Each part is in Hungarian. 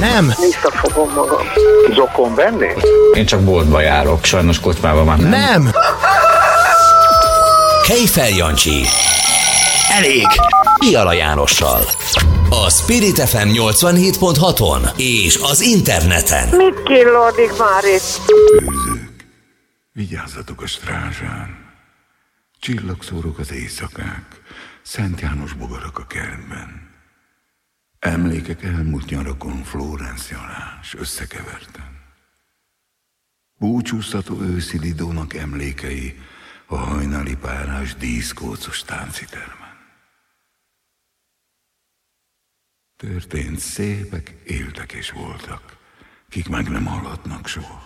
Nem. Visszafogom magam. Zokon venni? Én csak boltba járok, sajnos kocsmában már nem. Nem. Kejfel Jancsi. Elég. Piala Jánossal. A Spirit FM 87.6-on és az interneten. Mit killódik már itt? Őrzők, vigyázzatok a strázsán. Csillagszórok az éjszakák, Szent János bogarak a kertben. Emlékek elmúlt nyarakon Florence Jalás összekeverten. Búcsúztató őszi Lidónak emlékei a hajnali párás díszkócos táncitermen. Történt szépek, éltek és voltak, kik meg nem hallatnak soha.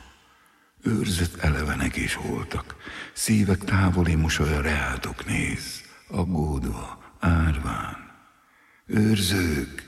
Őrzött elevenek is voltak, szívek távoli mosolya reátok néz, aggódva, árván. Őrzők,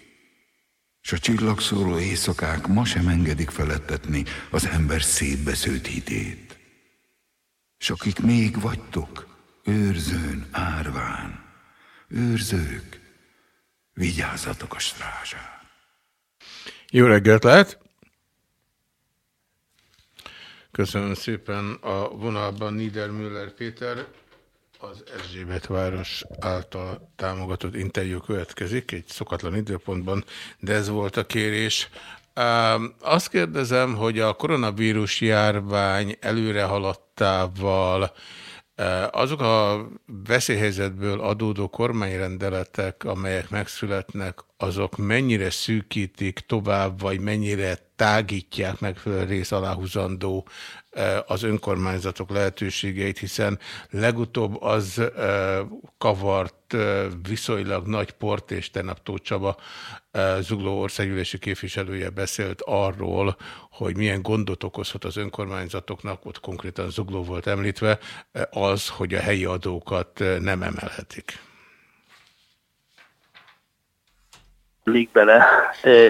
s a csillagszóró éjszakák ma sem engedik felettetni az ember szétbesződt hitét. S akik még vagytok, őrzőn, árván, őrzők, vigyázzatok a strázsán. Jó reggelt lehet! Köszönöm szépen a vonalban Niedermüller Péter, az Erzsébet város által támogatott interjú következik, egy szokatlan időpontban, de ez volt a kérés. Azt kérdezem, hogy a koronavírus járvány előre haladtával azok a veszélyhelyzetből adódó kormányrendeletek, amelyek megszületnek, azok mennyire szűkítik tovább, vagy mennyire tágítják megfelelő rész aláhúzandó az önkormányzatok lehetőségeit, hiszen legutóbb az kavart viszonylag nagy port, és tegnap Tóth Csaba Zugló országgyűlési képviselője beszélt arról, hogy milyen gondot okozhat az önkormányzatoknak, ott konkrétan Zugló volt említve, az, hogy a helyi adókat nem emelhetik. lik bele,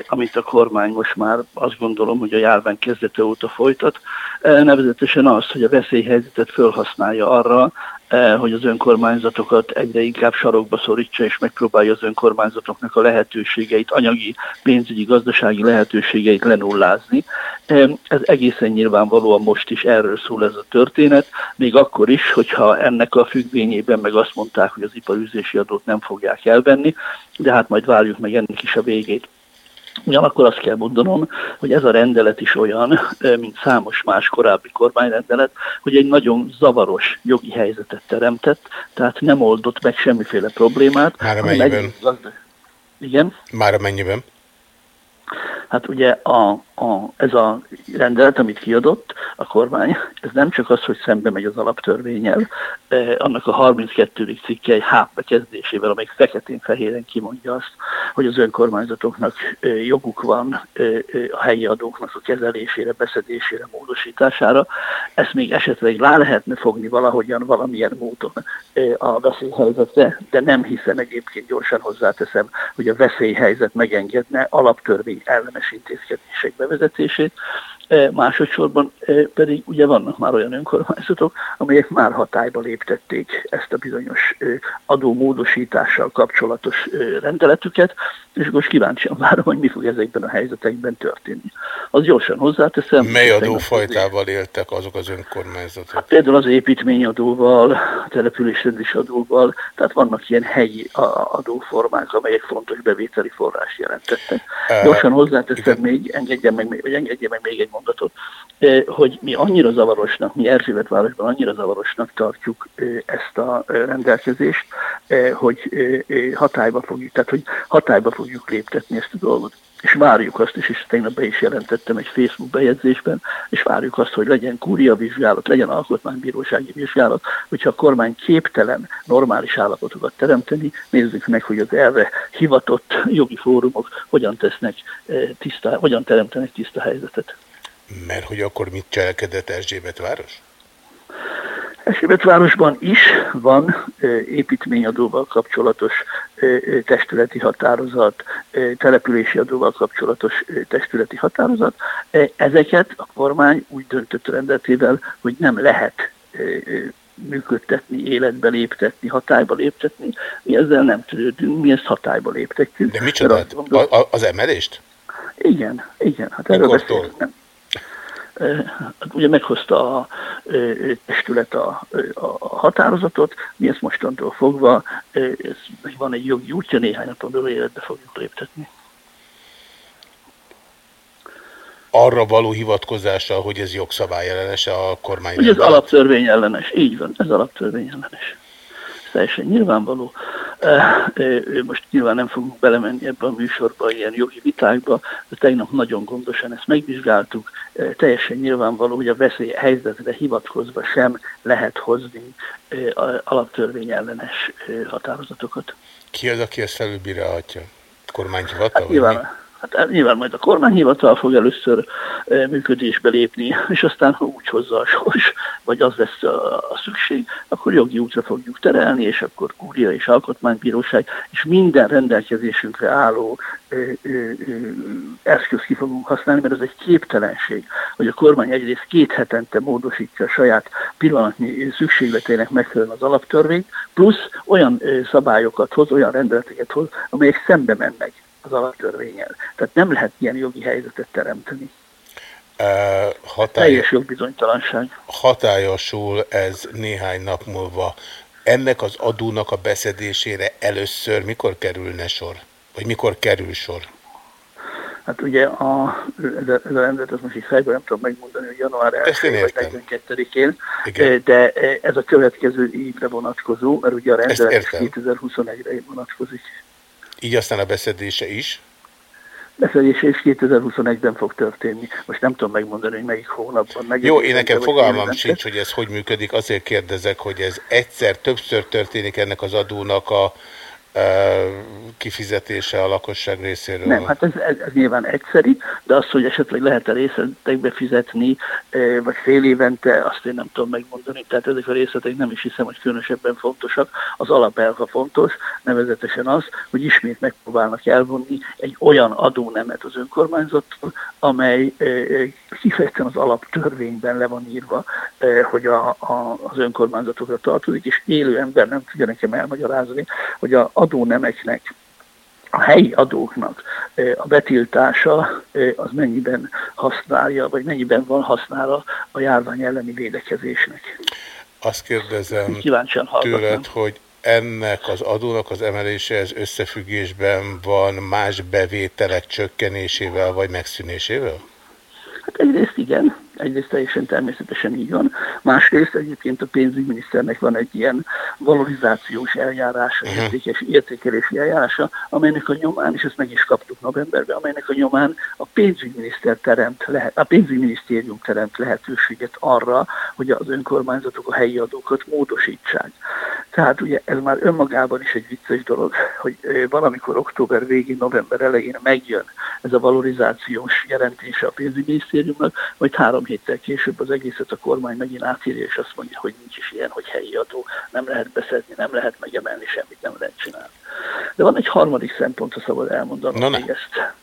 amit a kormány most már azt gondolom, hogy a járvány kezdete óta folytat, nevezetesen az, hogy a veszélyhelyzetet felhasználja arra, Eh, hogy az önkormányzatokat egyre inkább sarokba szorítsa, és megpróbálja az önkormányzatoknak a lehetőségeit, anyagi, pénzügyi, gazdasági lehetőségeit lenullázni. Eh, ez egészen nyilvánvalóan most is erről szól ez a történet, még akkor is, hogyha ennek a függvényében meg azt mondták, hogy az iparűzési adót nem fogják elvenni, de hát majd várjuk meg ennek is a végét. Ugyanakkor azt kell mondanom, hogy ez a rendelet is olyan, mint számos más korábbi kormányrendelet, hogy egy nagyon zavaros jogi helyzetet teremtett, tehát nem oldott meg semmiféle problémát. Már mennyiben? Igen? Már mennyiben? Hát ugye a, a, ez a rendelet, amit kiadott a kormány, ez nem csak az, hogy szembe megy az alaptörvényel, eh, annak a 32. cikke egy H bekezdésével, amely feketén-fehéren kimondja azt, hogy az önkormányzatoknak eh, joguk van eh, a helyi adóknak a kezelésére, beszedésére, módosítására. Ezt még esetleg rá lehetne fogni valahogyan, valamilyen módon eh, a veszélyhelyzetre, de nem hiszem egyébként gyorsan hozzáteszem, hogy a veszélyhelyzet megengedne alaptörvény ellenes intézkedések bevezetését, E, másodszorban pedig ugye vannak már olyan önkormányzatok, amelyek már hatályba léptették ezt a bizonyos adómódosítással kapcsolatos rendeletüket, és most kíváncsian várom, hogy mi fog ezekben a helyzetekben történni. Az gyorsan hozzáteszem. Mely adófajtával éltek azok az önkormányzatok? Hát például az építményadóval, a településrendis adóval, tehát vannak ilyen helyi adóformák, amelyek fontos bevételi forrás jelentettek. Gyorsan hozzáteszem igen. még, engedjen meg, engedjen meg még egy mondatot mondatot, hogy mi annyira zavarosnak, mi Erzsébetvárosban annyira zavarosnak tartjuk ezt a rendelkezést, hogy hatályba fogjuk, tehát hogy hatályba fogjuk léptetni ezt a dolgot és várjuk azt is, és tegnap be is jelentettem egy Facebook bejegyzésben, és várjuk azt, hogy legyen kúria vizsgálat, legyen alkotmánybírósági vizsgálat, hogyha a kormány képtelen normális állapotokat teremteni, nézzük meg, hogy az erre hivatott jogi fórumok hogyan tesznek tiszta, hogyan teremtenek tiszta helyzetet. Mert hogy akkor mit cselekedett Erzsébet város? városban is van építményadóval kapcsolatos testületi határozat, települési adóval kapcsolatos testületi határozat. Ezeket a kormány úgy döntött rendetével, hogy nem lehet működtetni, életbe léptetni, hatályba léptetni. Mi ezzel nem törődünk, mi ezt hatályba léptetjük. De micsoda? Az emelést? Igen, igen. Hát erről beszélünk. Hát ugye meghozta a testület a, a határozatot, mi ezt mostantól fogva, ez van egy jogi útja, néhány napon belül életbe fogjuk léptetni. Arra való hivatkozással, hogy ez jogszabály ellenes a kormány. Ugye ez alaptörvény ellenes, így van, ez alaptörvény ellenes teljesen nyilvánvaló. Most nyilván nem fogunk belemenni ebbe a műsorba, ilyen jogi vitákba, de tegnap nagyon gondosan ezt megvizsgáltuk. Teljesen nyilvánvaló, hogy a veszély helyzetre hivatkozva sem lehet hozni alaptörvény ellenes határozatokat. Ki az, aki ezt felülbírálhatja? Kormányhivatal? Hát nyilván, Hát nyilván majd a kormányhivatal fog először működésbe lépni, és aztán ha úgy hozza a sors, vagy az lesz a, szükség, akkor jogi útra fogjuk terelni, és akkor kúria és alkotmánybíróság, és minden rendelkezésünkre álló eszköz ki fogunk használni, mert ez egy képtelenség, hogy a kormány egyrészt két hetente módosítja a saját pillanatnyi szükségleteinek megfelelően az alaptörvényt, plusz olyan szabályokat hoz, olyan rendeleteket hoz, amelyek szembe mennek az alaptörvényel. Tehát nem lehet ilyen jogi helyzetet teremteni. Hatály... Teljes jogbizonytalanság. Hatályosul ez néhány nap múlva. Ennek az adónak a beszedésére először mikor kerülne sor? Vagy mikor kerül sor? Hát ugye a, ez, a, rendet, ezt most így fejben nem tudom megmondani, hogy január 1 vagy 42-én, de ez a következő évre vonatkozó, mert ugye a rendelet 2021-re vonatkozik. Így aztán a beszedése is? Beszedése is 2021-ben fog történni. Most nem tudom megmondani, hogy melyik hónapban. Meg Jó, én nekem fogalmam sincs, hogy ez hogy működik. Azért kérdezek, hogy ez egyszer, többször történik ennek az adónak a kifizetése a lakosság részéről? Nem, hát ez, ez, ez nyilván egyszerű, de az, hogy esetleg lehet-e részletekbe fizetni, vagy fél évente, azt én nem tudom megmondani. Tehát ezek a részletek nem is hiszem, hogy különösebben fontosak. Az alapelva fontos, nevezetesen az, hogy ismét megpróbálnak elvonni egy olyan adónemet az önkormányzattól, amely kifejezetten az alaptörvényben le van írva, hogy a, a, az önkormányzatokra tartozik, és élő ember nem tudja nekem elmagyarázni, hogy a adónemeknek, a helyi adóknak a betiltása az mennyiben használja, vagy mennyiben van használa a járvány elleni védekezésnek. Azt kérdezem tőled, hogy ennek az adónak az emelése ez összefüggésben van más bevételek csökkenésével vagy megszűnésével? Hát egyrészt igen, egyrészt teljesen természetesen így van. Másrészt egyébként a pénzügyminiszternek van egy ilyen valorizációs eljárása, uh-huh. értékes, értékelési eljárása, amelynek a nyomán, és ezt meg is kaptuk novemberben, amelynek a nyomán a pénzügyminiszter teremt, lehet, a pénzügyminisztérium teremt lehetőséget arra, hogy az önkormányzatok a helyi adókat módosítsák. Tehát ugye ez már önmagában is egy vicces dolog, hogy valamikor október végén, november elején megjön ez a valorizációs jelentése a pénzügyminisztériumnak, majd három héttel később az egészet a kormány megint átírja, és azt mondja, hogy nincs is ilyen, hogy helyi adó, nem lehet beszedni, nem lehet megemelni, semmit nem lehet csinálni. De van egy harmadik szempont, ha szabad elmondanom még ezt.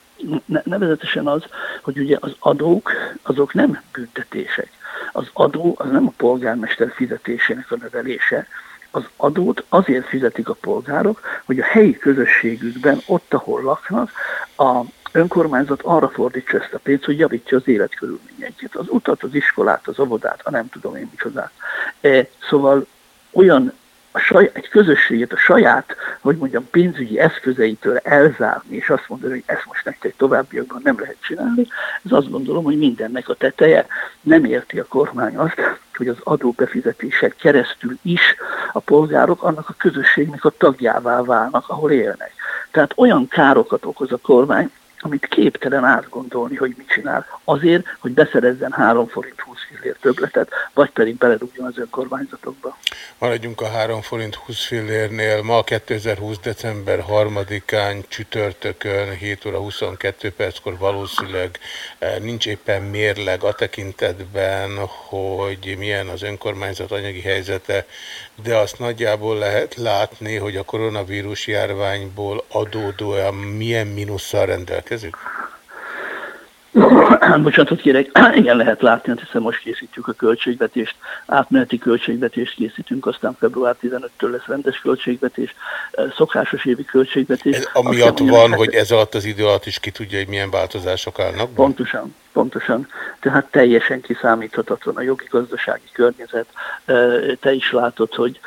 Ne, nevezetesen az, hogy ugye az adók, azok nem büntetések. Az adó az nem a polgármester fizetésének a növelése, az adót azért fizetik a polgárok, hogy a helyi közösségükben, ott, ahol laknak, a önkormányzat arra fordítsa ezt a pénzt, hogy javítja az életkörülményeket. Az utat, az iskolát, az óvodát, a nem tudom én micsodát. E, szóval olyan a saj, egy közösséget a saját, hogy mondjam, pénzügyi eszközeitől elzárni, és azt mondani, hogy ezt most nektek továbbiakban nem lehet csinálni, ez azt gondolom, hogy mindennek a teteje nem érti a kormány azt, hogy az adóbefizetések keresztül is a polgárok annak a közösségnek a tagjává válnak, ahol élnek. Tehát olyan károkat okoz a kormány, amit képtelen átgondolni, hogy mit csinál. Azért, hogy beszerezzen 3 forint 20 fillér többletet, vagy pedig beledugjon az önkormányzatokba. Maradjunk a 3 forint 20 fillérnél. Ma 2020. december 3-án csütörtökön 7 óra 22 perckor valószínűleg eh, nincs éppen mérleg a tekintetben, hogy milyen az önkormányzat anyagi helyzete, de azt nagyjából lehet látni, hogy a koronavírus járványból adódóan milyen mínusszal rendelkezik? Bocsánatot kérek, igen, lehet látni, hiszen most készítjük a költségvetést, átmeneti költségvetést készítünk, aztán február 15-től lesz rendes költségvetés, szokásos évi költségvetés. Ez amiatt van, hogy ez alatt az idő alatt is ki tudja, hogy milyen változások állnak? Pontosan, pontosan. Tehát teljesen kiszámíthatatlan a jogi gazdasági környezet. Te is látod, hogy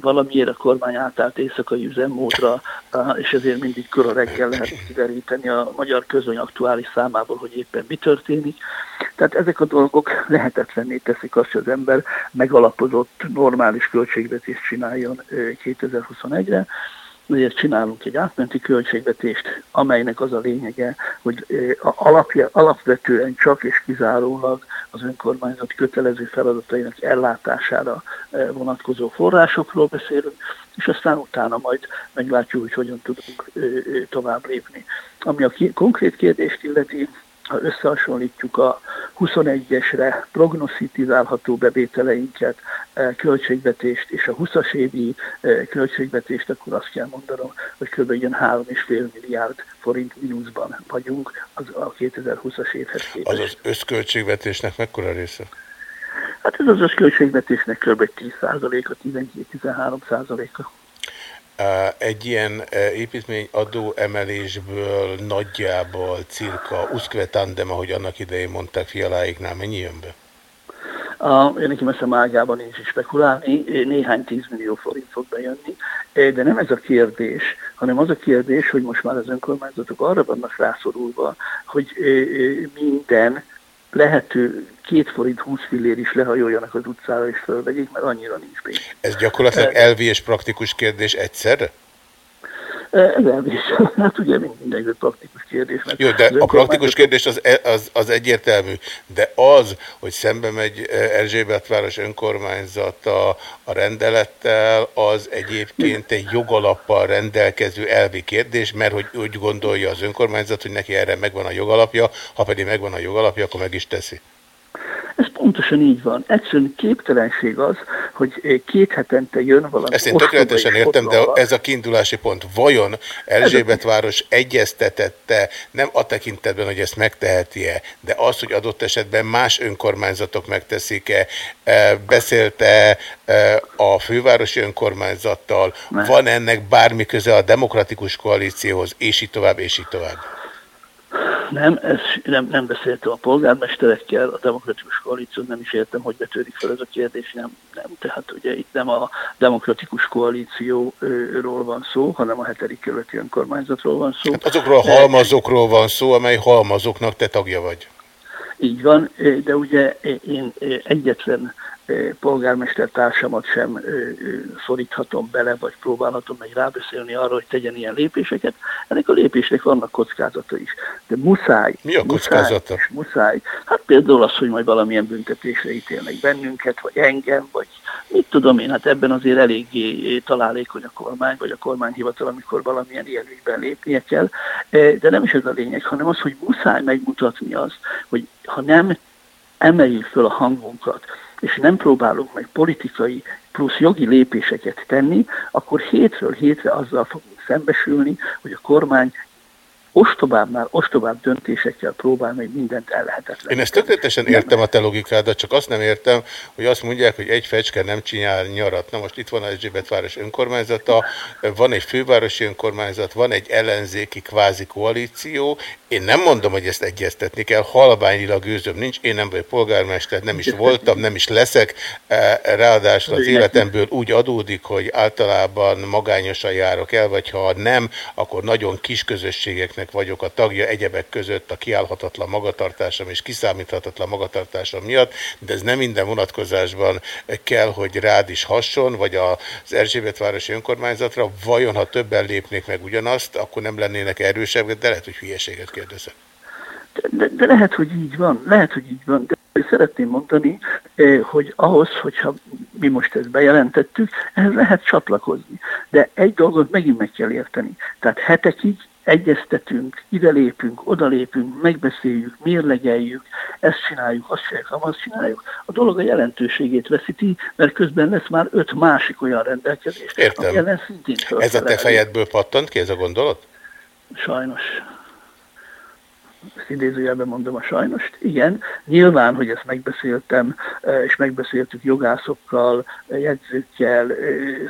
valamiért a kormány átállt éjszakai üzemmódra, és ezért mindig kora reggel lehet kideríteni a magyar közöny aktuális számából, hogy éppen mi történik. Tehát ezek a dolgok lehetetlenné teszik azt, hogy az ember megalapozott, normális költségvetést csináljon 2021-re, ezért csinálunk egy átmenti költségvetést, amelynek az a lényege, hogy alapja, alapvetően csak és kizárólag az önkormányzat kötelező feladatainak ellátására vonatkozó forrásokról beszélünk, és aztán utána majd meglátjuk, hogy hogyan tudunk tovább lépni. Ami a konkrét kérdést illeti, ha összehasonlítjuk a 21-esre prognosztizálható bevételeinket, e, költségvetést és a 20-as évi e, költségvetést, akkor azt kell mondanom, hogy kb. ilyen 3,5 milliárd forint mínuszban vagyunk az a 2020-as évhez képest. Az az összköltségvetésnek mekkora része? Hát ez az összköltségvetésnek kb. 10%-a, 12-13%-a. Egy ilyen építmény adó emelésből nagyjából cirka uszkve tandem, ahogy annak idején mondták fialáiknál, mennyi jön be? A, én nekem eszem ágában nincs is spekulálni, néhány tízmillió forint fog bejönni, de nem ez a kérdés, hanem az a kérdés, hogy most már az önkormányzatok arra vannak rászorulva, hogy minden lehető két forint 20 fillér is lehajoljanak az utcára és fölvegyék, mert annyira nincs pénz. Ez gyakorlatilag elvi és praktikus kérdés egyszerre? Ez elvés. Hát ugye minden praktikus kérdés. Jó, de a praktikus kérdés az, e- az, az egyértelmű, de az, hogy szembe megy Erzsébetváros önkormányzata a rendelettel, az egyébként egy jogalappal rendelkező elvi kérdés, mert hogy úgy gondolja az önkormányzat, hogy neki erre megvan a jogalapja, ha pedig megvan a jogalapja, akkor meg is teszi. Ez pontosan így van. Egyszerűen képtelenség az, hogy két hetente jön valami. Ezt én tökéletesen értem, de ez a kiindulási pont. Vajon Erzsébetváros egyeztetette, nem a tekintetben, hogy ezt megteheti-e, de az, hogy adott esetben más önkormányzatok megteszik-e, e, beszélte e, a fővárosi önkormányzattal, van ennek bármi köze a demokratikus koalícióhoz, és így tovább, és így tovább? Nem, ez, nem, nem beszéltem a polgármesterekkel, a demokratikus koalíció, nem is értem, hogy betődik fel ez a kérdés, nem, nem. Tehát ugye itt nem a demokratikus koalícióról van szó, hanem a hetedik kerületi önkormányzatról van szó. Hát azokról a halmazokról van szó, amely halmazoknak te tagja vagy. Így van, de ugye én egyetlen polgármester társamat sem szoríthatom bele, vagy próbálhatom meg rábeszélni arra, hogy tegyen ilyen lépéseket. Ennek a lépésnek vannak kockázata is. De muszáj. Mi a kockázata? Muszáj, muszáj. Hát például az, hogy majd valamilyen büntetésre ítélnek bennünket, vagy engem, vagy mit tudom én, hát ebben azért eléggé találékony a kormány, vagy a kormányhivatal, amikor valamilyen ilyen ügyben lépnie kell. De nem is ez a lényeg, hanem az, hogy muszáj megmutatni azt, hogy ha nem emeljük föl a hangunkat, és nem próbálunk meg politikai plusz jogi lépéseket tenni, akkor hétről hétre azzal fogunk szembesülni, hogy a kormány ostobábbnál ostobább döntésekkel próbál meg mindent ellehetetlen. Én ezt tökéletesen értem a te logikádat, csak azt nem értem, hogy azt mondják, hogy egy fecske nem csinál nyarat. Na most itt van a város önkormányzata, van egy fővárosi önkormányzat, van egy ellenzéki kvázi koalíció. Én nem mondom, hogy ezt egyeztetni kell, halványilag gőzöm nincs, én nem vagyok polgármester, nem is voltam, nem is leszek. E, ráadásul az életemből úgy adódik, hogy általában magányosan járok el, vagy ha nem, akkor nagyon kis közösségeknek ennek vagyok a tagja egyebek között a kiállhatatlan magatartásom és kiszámíthatatlan magatartásom miatt, de ez nem minden vonatkozásban kell, hogy rád is hasson, vagy az Erzsébetvárosi önkormányzatra. Vajon, ha többen lépnék meg ugyanazt, akkor nem lennének erősebbek, de lehet, hogy hülyeséget kérdezek. De, de lehet, hogy így van, lehet, hogy így van, de szeretném mondani, eh, hogy ahhoz, hogyha mi most ezt bejelentettük, ehhez lehet csatlakozni. De egy dolgot megint meg kell érteni. Tehát hetekig egyeztetünk, ide lépünk, oda lépünk, megbeszéljük, mérlegeljük, ezt csináljuk, azt csináljuk, azt csináljuk. A dolog a jelentőségét veszíti, mert közben lesz már öt másik olyan rendelkezés, Értem. ami ellen szintén Ez a te fejedből pattant ki ez a gondolat? Sajnos ezt idézőjelben mondom a sajnost, igen, nyilván, hogy ezt megbeszéltem, e, és megbeszéltük jogászokkal, jegyzőkkel, e,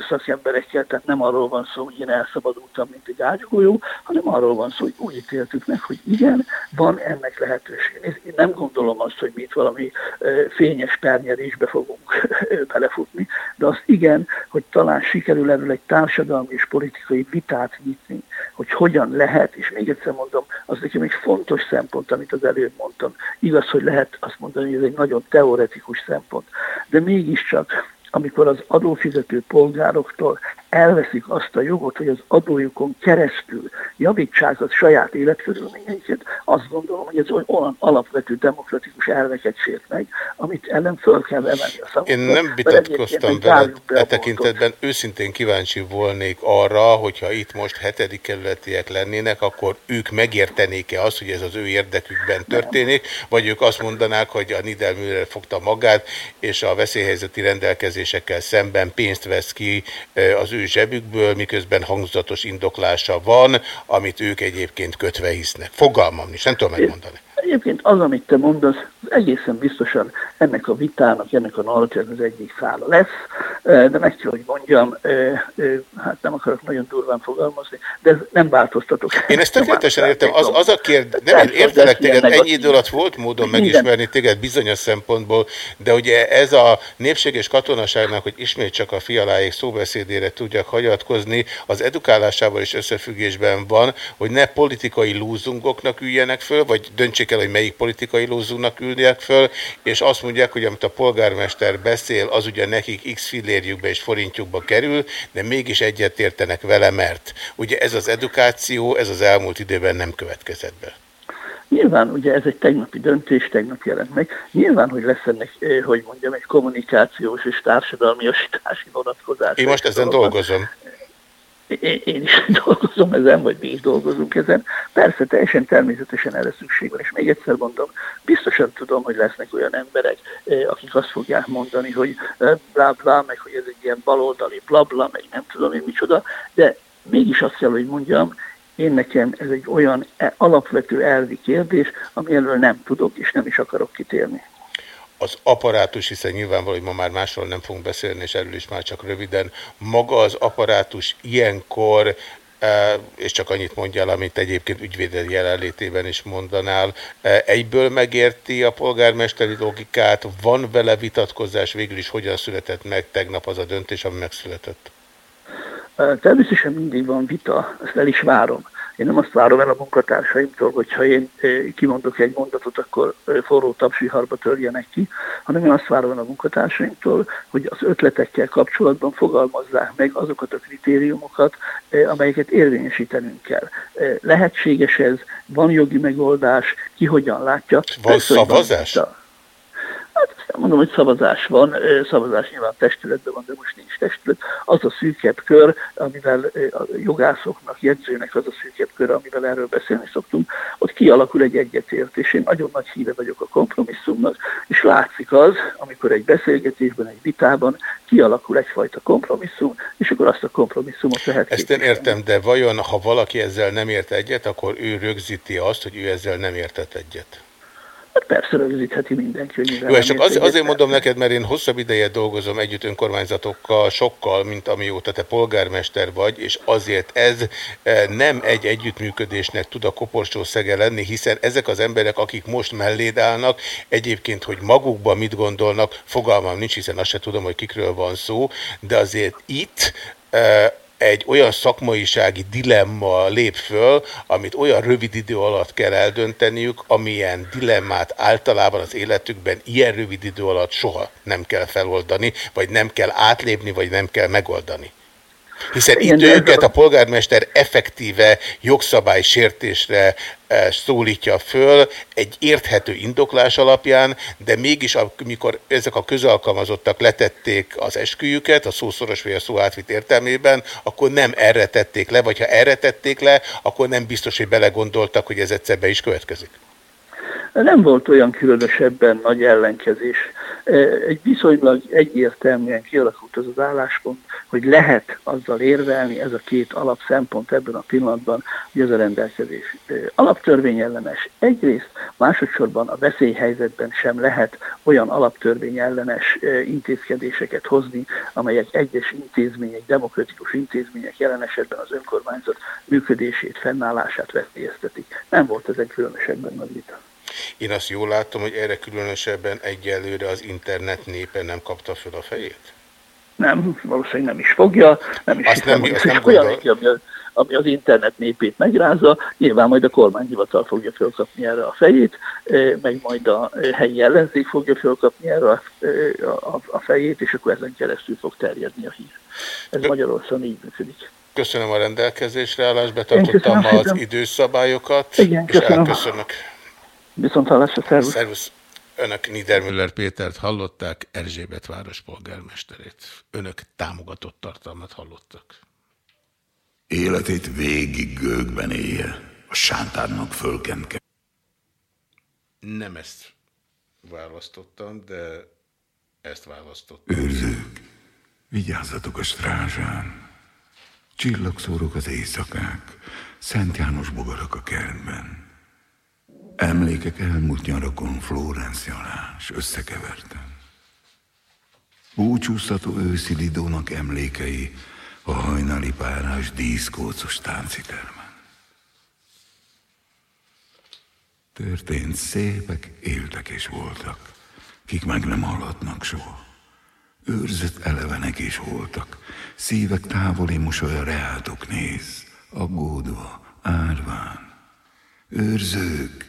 szakemberekkel, tehát nem arról van szó, hogy én elszabadultam, mint egy ágygolyó, hanem arról van szó, hogy úgy ítéltük meg, hogy igen, van ennek lehetőség. Én nem gondolom azt, hogy mi itt valami e, fényes pernyerésbe fogunk belefutni, de azt igen, hogy talán sikerül erről egy társadalmi és politikai vitát nyitni, hogy hogyan lehet, és még egyszer mondom, az nekem egy fontos szempont, amit az előbb mondtam. Igaz, hogy lehet azt mondani, hogy ez egy nagyon teoretikus szempont, de mégiscsak amikor az adófizető polgároktól elveszik azt a jogot, hogy az adójukon keresztül javítsák az saját életkörülményeiket, azt gondolom, hogy ez olyan alapvető demokratikus elveket sért meg, amit ellen föl kell emelni a szavunkat. Én nem vitatkoztam veled e tekintetben, őszintén kíváncsi volnék arra, hogyha itt most hetedik kerületiek lennének, akkor ők megértenék-e azt, hogy ez az ő érdekükben történik, nem. vagy ők azt mondanák, hogy a Nidel Müller fogta magát, és a veszélyhelyzeti rendelkezésekkel szemben pénzt vesz ki az ő ő zsebükből, miközben hangzatos indoklása van, amit ők egyébként kötve hisznek. Fogalmam nincs, nem tudom megmondani. Egyébként az, amit te mondasz, az egészen biztosan ennek a vitának, ennek a narratívának az egyik szála lesz, de meg kell, hogy mondjam, hát nem akarok nagyon durván fogalmazni, de ez nem változtatok. Én ezt tökéletesen értem. Az, az a kérdés, nem én értelek téged, ennyi idő alatt volt módon megismerni téged bizonyos szempontból, de ugye ez a népség és katonaságnak, hogy ismét csak a fialáig szóbeszédére tudjak hagyatkozni, az edukálásával is összefüggésben van, hogy ne politikai lúzungoknak üljenek föl, vagy döntsék el, hogy melyik politikai lúzungnak ülnek föl, és azt mondják, hogy amit a polgármester beszél, az ugye nekik x fillérjükbe és forintjukba kerül, de mégis egyetértenek vele, mert ugye ez az edukáció, ez az elmúlt időben nem következett be. Nyilván ugye ez egy tegnapi döntés, tegnap jelent meg. Nyilván, hogy lesz ennek, eh, hogy mondjam, egy kommunikációs és társadalmi osítási vonatkozás. Én most ezen dolgozom én, is dolgozom ezen, vagy mi is dolgozunk ezen. Persze, teljesen természetesen erre szükség van, és még egyszer mondom, biztosan tudom, hogy lesznek olyan emberek, akik azt fogják mondani, hogy blá blá, meg hogy ez egy ilyen baloldali blabla, meg nem tudom én micsoda, de mégis azt kell, hogy mondjam, én nekem ez egy olyan e, alapvető elvi kérdés, amiről nem tudok és nem is akarok kitérni az apparátus, hiszen nyilvánvaló, hogy ma már másról nem fogunk beszélni, és erről is már csak röviden, maga az apparátus ilyenkor, e, és csak annyit mondjál, amit egyébként ügyvéded jelenlétében is mondanál, e, egyből megérti a polgármesteri logikát, van vele vitatkozás, végül is hogyan született meg tegnap az a döntés, ami megszületett? E, természetesen mindig van vita, ezt el is várom. Én nem azt várom el a munkatársaimtól, hogyha én eh, kimondok egy mondatot, akkor eh, forró tapsiharba törjenek ki, hanem én azt várom el a munkatársaimtól, hogy az ötletekkel kapcsolatban fogalmazzák meg azokat a kritériumokat, eh, amelyeket érvényesítenünk kell. Lehetséges ez, van jogi megoldás, ki hogyan látja. Van Persze, szavazás? Van Hát mondom, hogy szavazás van, szavazás nyilván testületben van, de most nincs testület. Az a szűkebb kör, amivel a jogászoknak, jegyzőnek az a szűkebb kör, amivel erről beszélni szoktunk, ott kialakul egy egyetértés. Én nagyon nagy híve vagyok a kompromisszumnak, és látszik az, amikor egy beszélgetésben, egy vitában kialakul egyfajta kompromisszum, és akkor azt a kompromisszumot lehet Ezt én értem, de vajon, ha valaki ezzel nem ért egyet, akkor ő rögzíti azt, hogy ő ezzel nem értett egyet? Hát persze rögzítheti mindenki, hogy Jó, és csak az, azért mondom neked, mert én hosszabb ideje dolgozom együtt önkormányzatokkal, sokkal, mint amióta te polgármester vagy, és azért ez e, nem egy együttműködésnek tud a koporsó szege lenni, hiszen ezek az emberek, akik most melléd állnak, egyébként, hogy magukban mit gondolnak, fogalmam nincs, hiszen azt se tudom, hogy kikről van szó, de azért itt e, egy olyan szakmaisági dilemma lép föl, amit olyan rövid idő alatt kell eldönteniük, amilyen dilemmát általában az életükben ilyen rövid idő alatt soha nem kell feloldani, vagy nem kell átlépni, vagy nem kell megoldani. Hiszen itt őket a polgármester effektíve jogszabály sértésre eh, szólítja föl egy érthető indoklás alapján, de mégis amikor ezek a közalkalmazottak letették az esküjüket, a szószoros vagy a szó átvitt értelmében, akkor nem erre tették le, vagy ha erre tették le, akkor nem biztos, hogy belegondoltak, hogy ez egyszer be is következik. Nem volt olyan különösebben nagy ellenkezés. E, egy viszonylag egyértelműen kialakult az az álláspont, hogy lehet azzal érvelni, ez a két alapszempont ebben a pillanatban, hogy ez a rendelkezés e, alaptörvényellenes egyrészt, másodszorban a veszélyhelyzetben sem lehet olyan alaptörvényellenes e, intézkedéseket hozni, amelyek egyes intézmények, demokratikus intézmények, jelen esetben az önkormányzat működését, fennállását veszélyeztetik. Nem volt ezen különösebben nagy vita. Én azt jól látom, hogy erre különösebben egyelőre az internet népe nem kapta föl a fejét? Nem, valószínűleg nem is fogja, nem is azt hiszem, nem, azt nem olyan, ami, ami az internet népét megrázza, nyilván majd a kormányhivatal fogja fölkapni erre a fejét, eh, meg majd a helyi ellenzék fogja fölkapni erre a, eh, a, a fejét, és akkor ezen keresztül fog terjedni a hír. Ez Magyarországon így működik. Köszönöm a rendelkezésre állást, betartottam az időszabályokat, Igen, és elköszönök. Viszont hallásra, szervusz. Szervusz. Önök Niedermüller Pétert hallották, Erzsébet város polgármesterét. Önök támogatott tartalmat hallottak. Életét végig gőgben élje, a sántárnak fölkenke. Nem ezt választottam, de ezt választottam. Őrzők, vigyázzatok a strázsán. Csillagszórok az éjszakák, Szent János bogarak a kertben. Emlékek elmúlt nyarakon Florence Jalás összekevertem. Búcsúztató őszi Lidónak emlékei a hajnali párás díszkócos táncitermen. Történt szépek, éltek és voltak, kik meg nem hallatnak soha. Őrzött elevenek is voltak, szívek távoli mosolya reátok néz, aggódva, árván. Őrzők,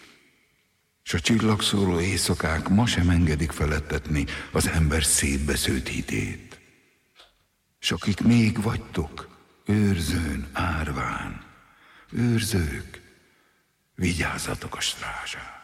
s a csillagszóró éjszakák ma sem engedik felettetni az ember szétbesződt hitét. S akik még vagytok, őrzőn, árván, őrzők, vigyázzatok a strázsán.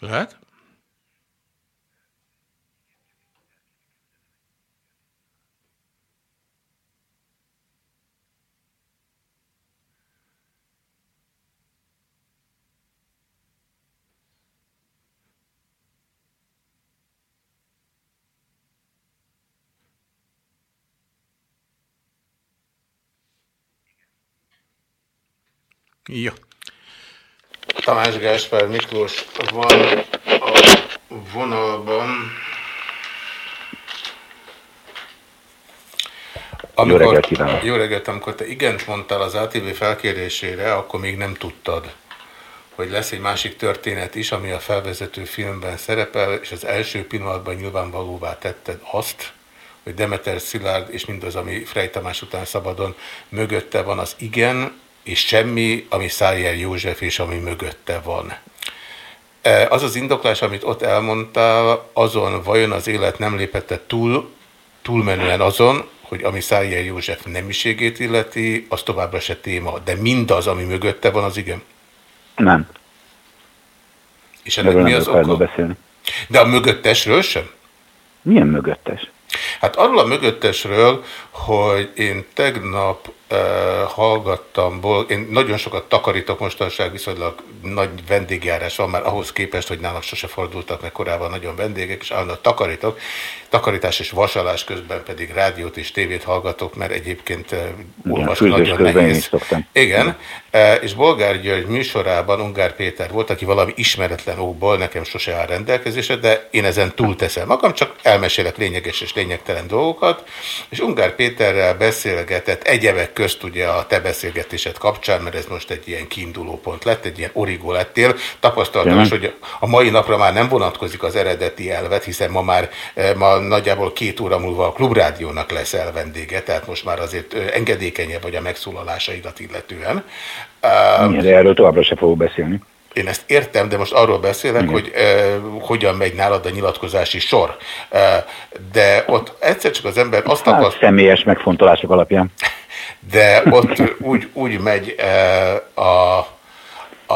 Lehet? Ja. Tamás Gáspár Miklós van a vonalban. Amikor, Jó reggelt kívánok! Jó reggelt, amikor te igent mondtál az ATV felkérésére, akkor még nem tudtad, hogy lesz egy másik történet is, ami a felvezető filmben szerepel, és az első pillanatban nyilvánvalóvá tetted azt, hogy Demeter Szilárd és mindaz, ami Frey Tamás után szabadon mögötte van, az igen, és semmi, ami Szájer József és ami mögötte van. E, az az indoklás, amit ott elmondtál, azon vajon az élet nem lépette túl, túlmenően azon, hogy ami Szájer József nemiségét illeti, az továbbra se téma, de mindaz, ami mögötte van, az igen. Nem. És ennek mi az oka? Beszélni. De a mögöttesről sem? Milyen mögöttes? Hát arról a mögöttesről, hogy én tegnap uh, hallgattam, én nagyon sokat takarítok mostanság, viszonylag nagy vendégjárás van már ahhoz képest, hogy nálam sose fordultak meg korábban nagyon vendégek, és állandóan takarítok. Takarítás és vasalás közben pedig rádiót és tévét hallgatok, mert egyébként uh, olvasni nagyon nehéz. Igen, uh, és Bolgár György műsorában Ungár Péter volt, aki valami ismeretlen okból nekem sose áll rendelkezésre, de én ezen túlteszem magam, csak elmesélek lényeges és lényegtelen dolgokat, és Ungár Péterrel beszélgetett egyebek közt ugye a te beszélgetésed kapcsán, mert ez most egy ilyen kiinduló pont lett, egy ilyen origó lettél. Tapasztaltam is, hogy a mai napra már nem vonatkozik az eredeti elvet, hiszen ma már ma nagyjából két óra múlva a Klubrádiónak lesz elvendége, tehát most már azért engedékenyebb vagy a megszólalásaidat illetően. Igen, de erről továbbra se fogok beszélni. Én ezt értem, de most arról beszélek, Igen. hogy eh, hogyan megy nálad a nyilatkozási sor. Eh, de ott egyszer csak az ember azt hát, akar... Személyes megfontolások alapján. De ott úgy, úgy megy eh, a a,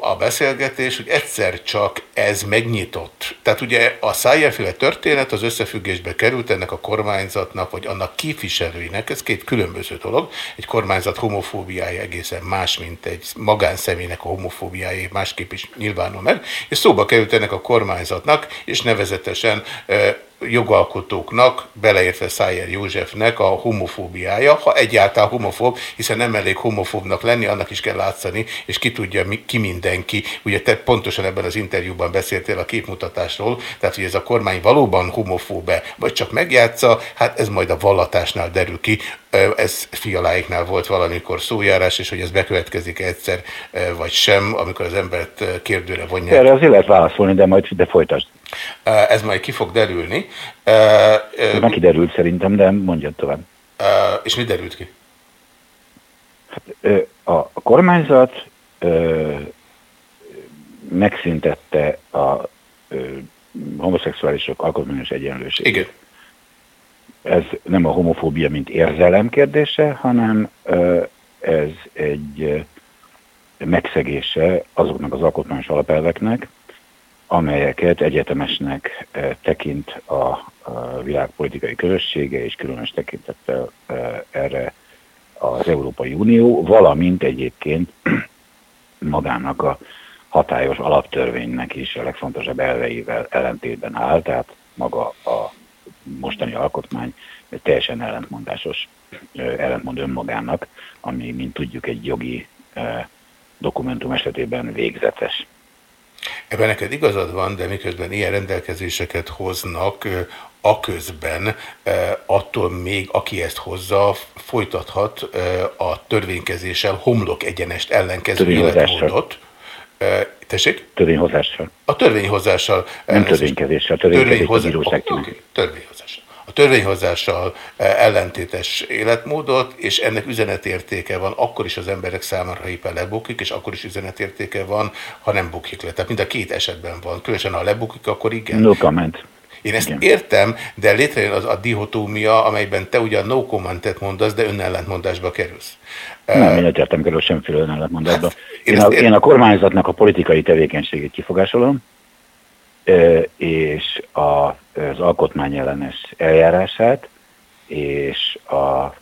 a beszélgetés, hogy egyszer csak ez megnyitott. Tehát ugye a szájjelféle történet az összefüggésbe került ennek a kormányzatnak, vagy annak képviselőinek, ez két különböző dolog. Egy kormányzat homofóbiája egészen más, mint egy magánszemélynek a homofóbiája, másképp is nyilvánul meg, és szóba került ennek a kormányzatnak, és nevezetesen jogalkotóknak, beleértve Szájer Józsefnek a homofóbiája, ha egyáltalán homofób, hiszen nem elég homofóbnak lenni, annak is kell látszani, és ki tudja, ki mindenki. Ugye te pontosan ebben az interjúban beszéltél a képmutatásról, tehát hogy ez a kormány valóban homofóbe, vagy csak megjátsza, hát ez majd a vallatásnál derül ki. Ez fialáiknál volt valamikor szójárás, és hogy ez bekövetkezik egyszer, vagy sem, amikor az embert kérdőre vonják. Erre azért lehet válaszolni, de majd de folytasd. Ez majd ki fog derülni. Már kiderült szerintem, de mondjad tovább. És mi derült ki? Hát, a kormányzat megszüntette a homoszexuálisok alkotmányos egyenlőségét. Igen. Ez nem a homofóbia, mint érzelem kérdése, hanem ez egy megszegése azoknak az alkotmányos alapelveknek, amelyeket egyetemesnek tekint a, világpolitikai közössége, és különös tekintettel erre az Európai Unió, valamint egyébként magának a hatályos alaptörvénynek is a legfontosabb elveivel ellentétben áll, tehát maga a mostani alkotmány teljesen ellentmondásos, ellentmond önmagának, ami, mint tudjuk, egy jogi dokumentum esetében végzetes. Ebben neked igazad van, de miközben ilyen rendelkezéseket hoznak, aközben attól még, aki ezt hozza, folytathat a törvénykezéssel homlok egyenest ellenkező életmódot. Tessék? Törvényhozással. A törvényhozással. Nem törvénykezéssel, törvénykezés okay. Törvényhozással a törvényhozással eh, ellentétes életmódot, és ennek üzenetértéke van akkor is az emberek számára, ha éppen lebukik, és akkor is üzenetértéke van, ha nem bukik le. Tehát mind a két esetben van. Különösen ha lebukik, akkor igen. No comment. Én ezt Igen. értem, de létrejön az a dihotómia, amelyben te ugyan no commentet mondasz, de önellentmondásba kerülsz. Nem, én értem kerül semmiféle önellentmondásba. Hát, én, én, a, én a kormányzatnak a politikai tevékenységét kifogásolom, és az alkotmányellenes eljárását, és a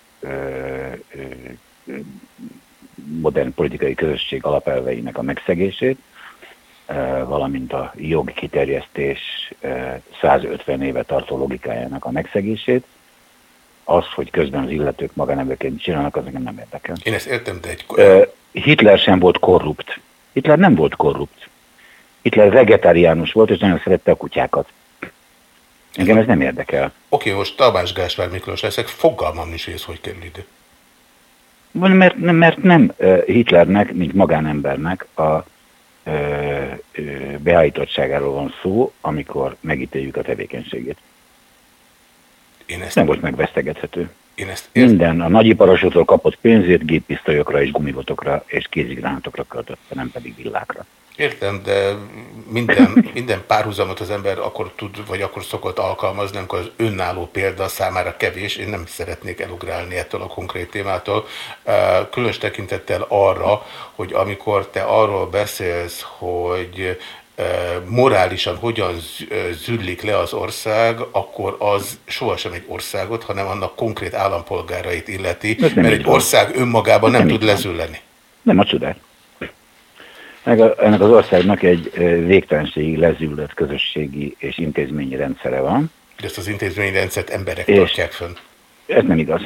modern politikai közösség alapelveinek a megszegését, valamint a jog kiterjesztés 150 éve tartó logikájának a megszegését, az, hogy közben az illetők magánevőként csinálnak, az nekem nem érdekel. Én ezt értem, de egy... Hitler sem volt korrupt. Hitler nem volt korrupt. Hitler vegetáriánus volt, és nagyon szerette a kutyákat. Engem ez nem érdekel. Oké, most Tamás Gáspár Miklós leszek, fogalmam nincs, ez hogy kerül. Van, Mert, mert nem Hitlernek, mint magánembernek a beállítottságáról van szó, amikor megítéljük a tevékenységét. Én ezt, Nem volt megvesztegethető. én ezt értem. Minden a nagyiparosokról kapott pénzét géppisztolyokra és gumibotokra és kézigránatokra költötte, nem pedig villákra. Értem, de minden, minden párhuzamot az ember akkor tud, vagy akkor szokott alkalmazni, amikor az önálló példa számára kevés. Én nem szeretnék elugrálni ettől a konkrét témától. Különös tekintettel arra, hogy amikor te arról beszélsz, hogy morálisan hogyan züllik le az ország, akkor az sohasem egy országot, hanem annak konkrét állampolgárait illeti, mert egy ország önmagában nem nem tud lezülleni. Nem a csodát. Ennek, a, ennek az országnak egy ö, végtelenségig lezüllött közösségi és intézményi rendszere van. De ezt az intézményrendszert emberek És- tartják fönn. Ez nem igaz.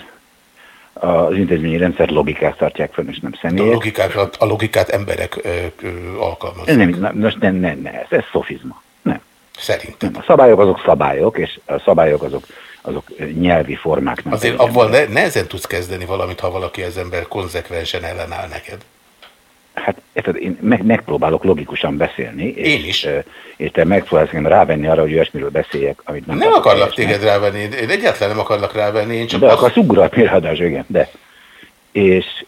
Az intézményi rendszer logikát tartják fönn, és nem De a személyek. logikát, a logikát emberek ö, alkalmazzák. nem, most nem, nem, nem, ez, ez szofizma. Nem. Szerintem. nem. A szabályok azok szabályok, és a szabályok azok, azok nyelvi formák. Nem Azért avval ne, nehezen tudsz kezdeni valamit, ha valaki az ember konzekvensen ellenáll neked. Hát érted, én meg, megpróbálok logikusan beszélni, és, Én is. és te megpróbálsz engem rávenni arra, hogy olyasmiről beszéljek, amit nem Nem, akarlak helyesnek. téged rávenni, én egyáltalán nem akarlak rávenni, én csak De azt... akarsz ugratni ráadásul, igen, de. És,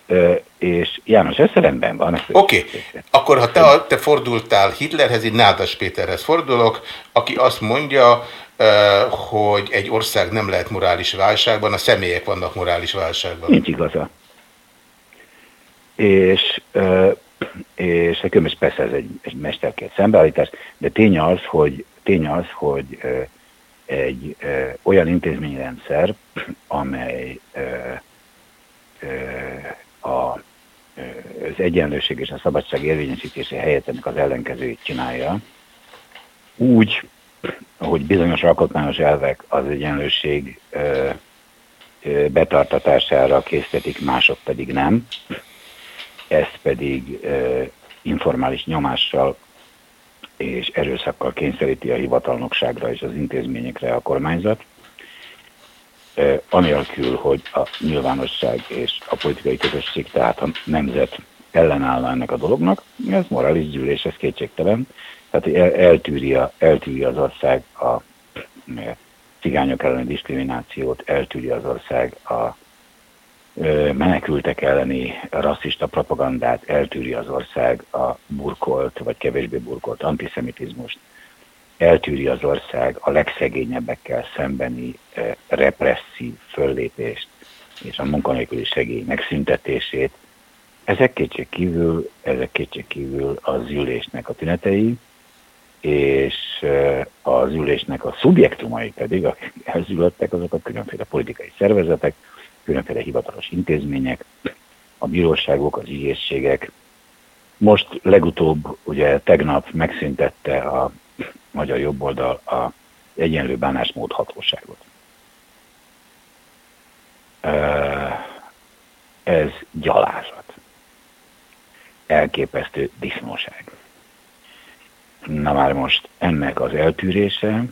és János, ez rendben van. Oké, okay. akkor ha te, te fordultál Hitlerhez, én Nádas Péterhez fordulok, aki azt mondja, hogy egy ország nem lehet morális válságban, a személyek vannak morális válságban. Nincs igaza. És, és a kömös persze ez egy, egy mesterkélt szembeállítás, de tény az, hogy, tény az, hogy egy olyan intézményrendszer, amely a, az egyenlőség és a szabadság érvényesítése helyett ennek az ellenkezőjét csinálja, úgy, hogy bizonyos alkotmányos elvek az egyenlőség ö, ö, betartatására késztetik, mások pedig nem. Ezt pedig informális nyomással és erőszakkal kényszeríti a hivatalnokságra és az intézményekre a kormányzat, anélkül, hogy a nyilvánosság és a politikai közösség, tehát a nemzet ellenállna ennek a dolognak, ez morális gyűlés, ez kétségtelen. Tehát el, eltűri, a, eltűri az ország a cigányok elleni diszkriminációt, eltűri az ország a menekültek elleni rasszista propagandát, eltűri az ország a burkolt, vagy kevésbé burkolt antiszemitizmust, eltűri az ország a legszegényebbekkel szembeni represszív föllépést és a munkanélküli segély megszüntetését. Ezek kétség kívül, ezek kétség kívül az ülésnek a tünetei, és az ülésnek a szubjektumai pedig, akik elzülöttek, azok a különféle politikai szervezetek, különféle hivatalos intézmények, a bíróságok, az ügyészségek. Most legutóbb, ugye tegnap megszüntette a magyar jobboldal a egyenlő bánásmód hatóságot. Ez gyalázat. Elképesztő disznóság. Na már most ennek az eltűrése,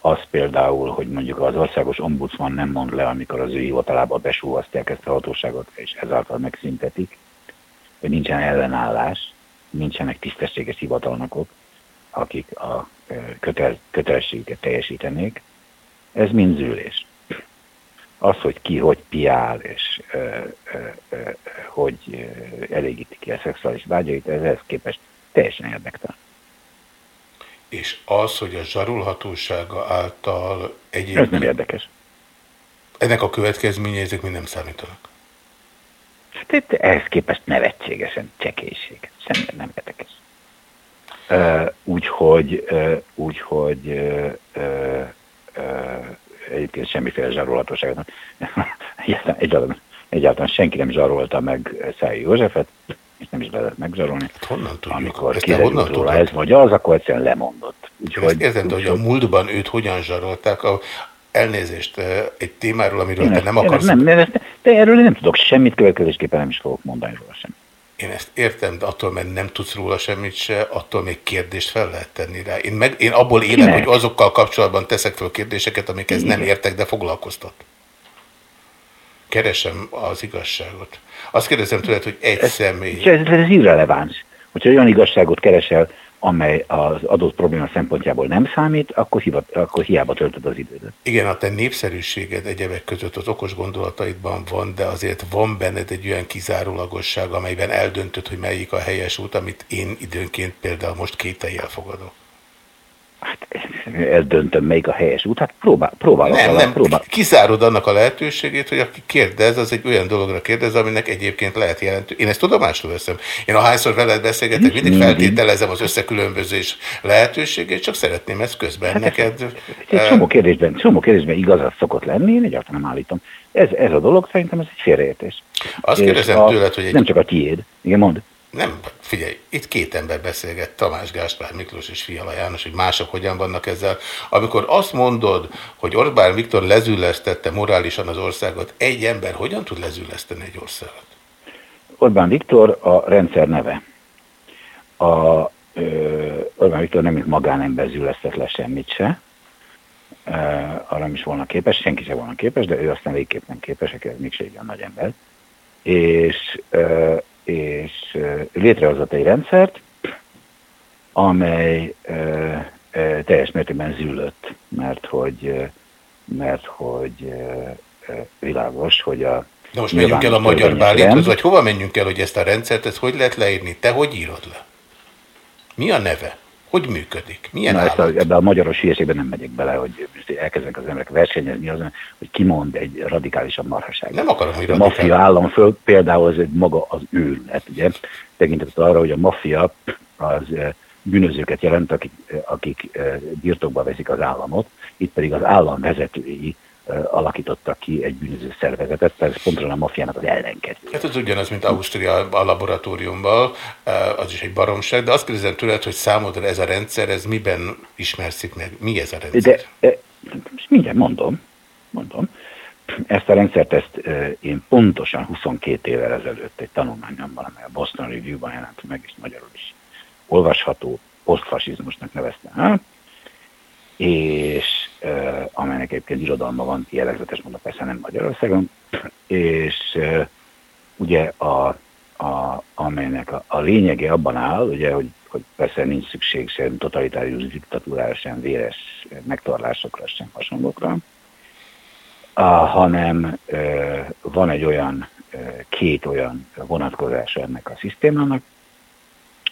az például, hogy mondjuk az országos ombudsman nem mond le, amikor az ő hivatalába besúvasztják ezt a hatóságot, és ezáltal megszüntetik, hogy nincsen ellenállás, nincsenek tisztességes hivatalnokok, akik a ö, kötel, kötelességüket teljesítenék, ez mind zűlés. Az, hogy ki hogy piál, és ö, ö, ö, hogy ö, elégíti ki a szexuális vágyait, ez ehhez képest teljesen érdektelen. És az, hogy a zsarolhatósága által Ez nem érdekes. ennek a következményei, ezek mind nem számítanak. Hát itt ehhez képest nevetségesen csekélység. Semmi nem érdekes. Uh, úgyhogy, uh, úgyhogy uh, uh, uh, egyébként semmiféle zsarolhatóságot. egyáltalán, egyáltalán, egyáltalán senki nem zsarolta meg Száj Józsefet, és nem is lehetett megzsarolni. Hát honnan tudjuk? Amikor Ezt te honnan kiderült róla tudod? ez vagy az, akkor egyszerűen lemondott. Úgyhogy, ezt értem, de hogy a múltban őt hogyan zsarolták, a elnézést eh, egy témáról, amiről én te ezt- nem ezt akarsz. Nem, nem, ezt- de erről én nem tudok semmit, következésképpen nem is fogok mondani róla semmit. Én ezt értem, de attól, mert nem tudsz róla semmit se, attól még kérdést fel lehet tenni rá. Én, meg, én abból élek, Kinek? hogy azokkal kapcsolatban teszek föl kérdéseket, amikhez nem értek, de foglalkoztat. Keresem az igazságot. Azt kérdezem tőled, hogy egy személy... És Ez, ez irreleváns. Hogyha olyan igazságot keresel, amely az adott probléma szempontjából nem számít, akkor, hiba, akkor hiába töltöd az idődet. Igen, a te népszerűséged egyebek között az okos gondolataidban van, de azért van benned egy olyan kizárólagosság, amelyben eldöntöd, hogy melyik a helyes út, amit én időnként például most kételjel fogadok. Eldöntöm, melyik a helyes út. Hát próbál, próbálok. Nem, nem, Próbál. kizárod annak a lehetőségét, hogy aki kérdez, az egy olyan dologra kérdez, aminek egyébként lehet jelentő. Én ezt tudomásul veszem. Én ahányszor veled beszélgetek, mindig mindig. feltételezem az összekülönbözés lehetőségét, csak szeretném ezt közben Hát neked. Egy eh, csomó kérdésben, csomó kérdésben igazat szokott lenni, én egyáltalán nem állítom. Ez, ez a dolog szerintem ez egy félreértés. Azt És kérdezem a, tőled, hogy egy- Nem csak a tiéd. Igen, mond. Nem, figyelj, itt két ember beszélget, Tamás Gáspár Miklós és Fiala János, hogy mások hogyan vannak ezzel. Amikor azt mondod, hogy Orbán Viktor lezüllesztette morálisan az országot, egy ember hogyan tud lezülleszteni egy országot? Orbán Viktor a rendszer neve. A, ö, Orbán Viktor nem mint magánember züllesztett le semmit se. Ö, arra nem is volna képes, senki sem volna képes, de ő aztán végképp nem képes, ez mégse egy olyan nagy ember. És, ö, és létrehozott egy rendszert, amely teljes mértékben zűlött, mert hogy, mert hogy világos, hogy a De most menjünk el a magyar bálinthoz, vagy hova menjünk el, hogy ezt a rendszert, ezt hogy lehet leírni? Te hogy írod le? Mi a neve? Hogy működik? Milyen Na, ezt a, ebbe a magyaros hülyeségben nem megyek bele, hogy elkezdenek az emberek versenyezni azon, hogy kimond egy radikálisabb marhaságot. Nem akarom, hogy A maffia állam föl például ez egy maga az őrület, ugye? Tekintettel arra, hogy a maffia az bűnözőket jelent, akik, akik birtokba veszik az államot, itt pedig az állam vezetői alakítottak ki egy bűnöző szervezetet, tehát pontosan a maffiának az ellenkező. Hát ez ugyanaz, mint Ausztria a laboratóriumban, az is egy baromság, de azt kérdezem tőled, hogy számodra ez a rendszer, ez miben ismerszik meg? Mi ez a rendszer? De mindjárt mondom, mondom. Ezt a rendszert ezt én pontosan 22 évvel ezelőtt egy tanulmányomban, amely a Boston Review-ban jelent meg, és magyarul is olvasható, posztfasizmusnak neveztem el, és amelynek egyébként irodalma van, jellegzetes mondom, persze nem Magyarországon, és ugye a, a, amelynek a, a lényege abban áll, ugye, hogy, hogy persze nincs szükség sem totalitárius diktatúrára, sem véres megtorlásokra, sem hasonlókra, a, hanem van egy olyan, két olyan vonatkozása ennek a szisztémának,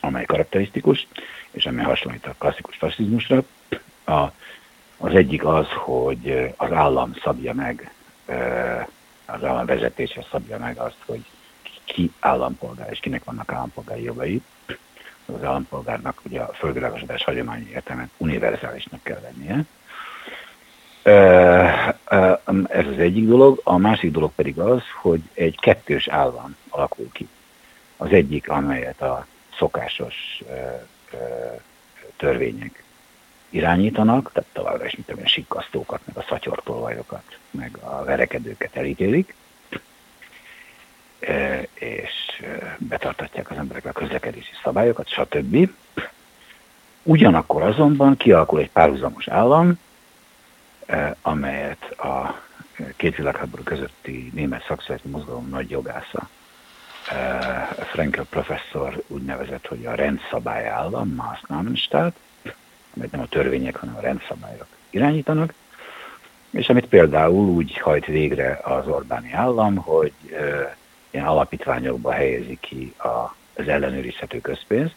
amely karakterisztikus, és amely hasonlít a klasszikus fasizmusra. A, az egyik az, hogy az állam szabja meg, az állam vezetése szabja meg azt, hogy ki állampolgár, és kinek vannak állampolgári jogai. Az állampolgárnak ugye a földvilágosodás hagyományi értelmet univerzálisnak kell lennie. Ez az egyik dolog. A másik dolog pedig az, hogy egy kettős állam alakul ki. Az egyik, amelyet a szokásos törvények irányítanak, tehát továbbra is, mint a sikkasztókat, meg a szatyortolvajokat, meg a verekedőket elítélik, ö, és ö, betartatják az emberek a közlekedési szabályokat, stb. Ugyanakkor azonban kialakul egy párhuzamos állam, eh, amelyet a két világháború közötti német szakszereti mozgalom nagy jogásza, eh, Frankel professzor úgy nevezett, hogy a rendszabály állam, Maßnahmenstaat, amit nem a törvények, hanem a rendszabályok irányítanak, és amit például úgy hajt végre az Orbáni állam, hogy ilyen alapítványokba helyezi ki az ellenőrizhető közpénzt,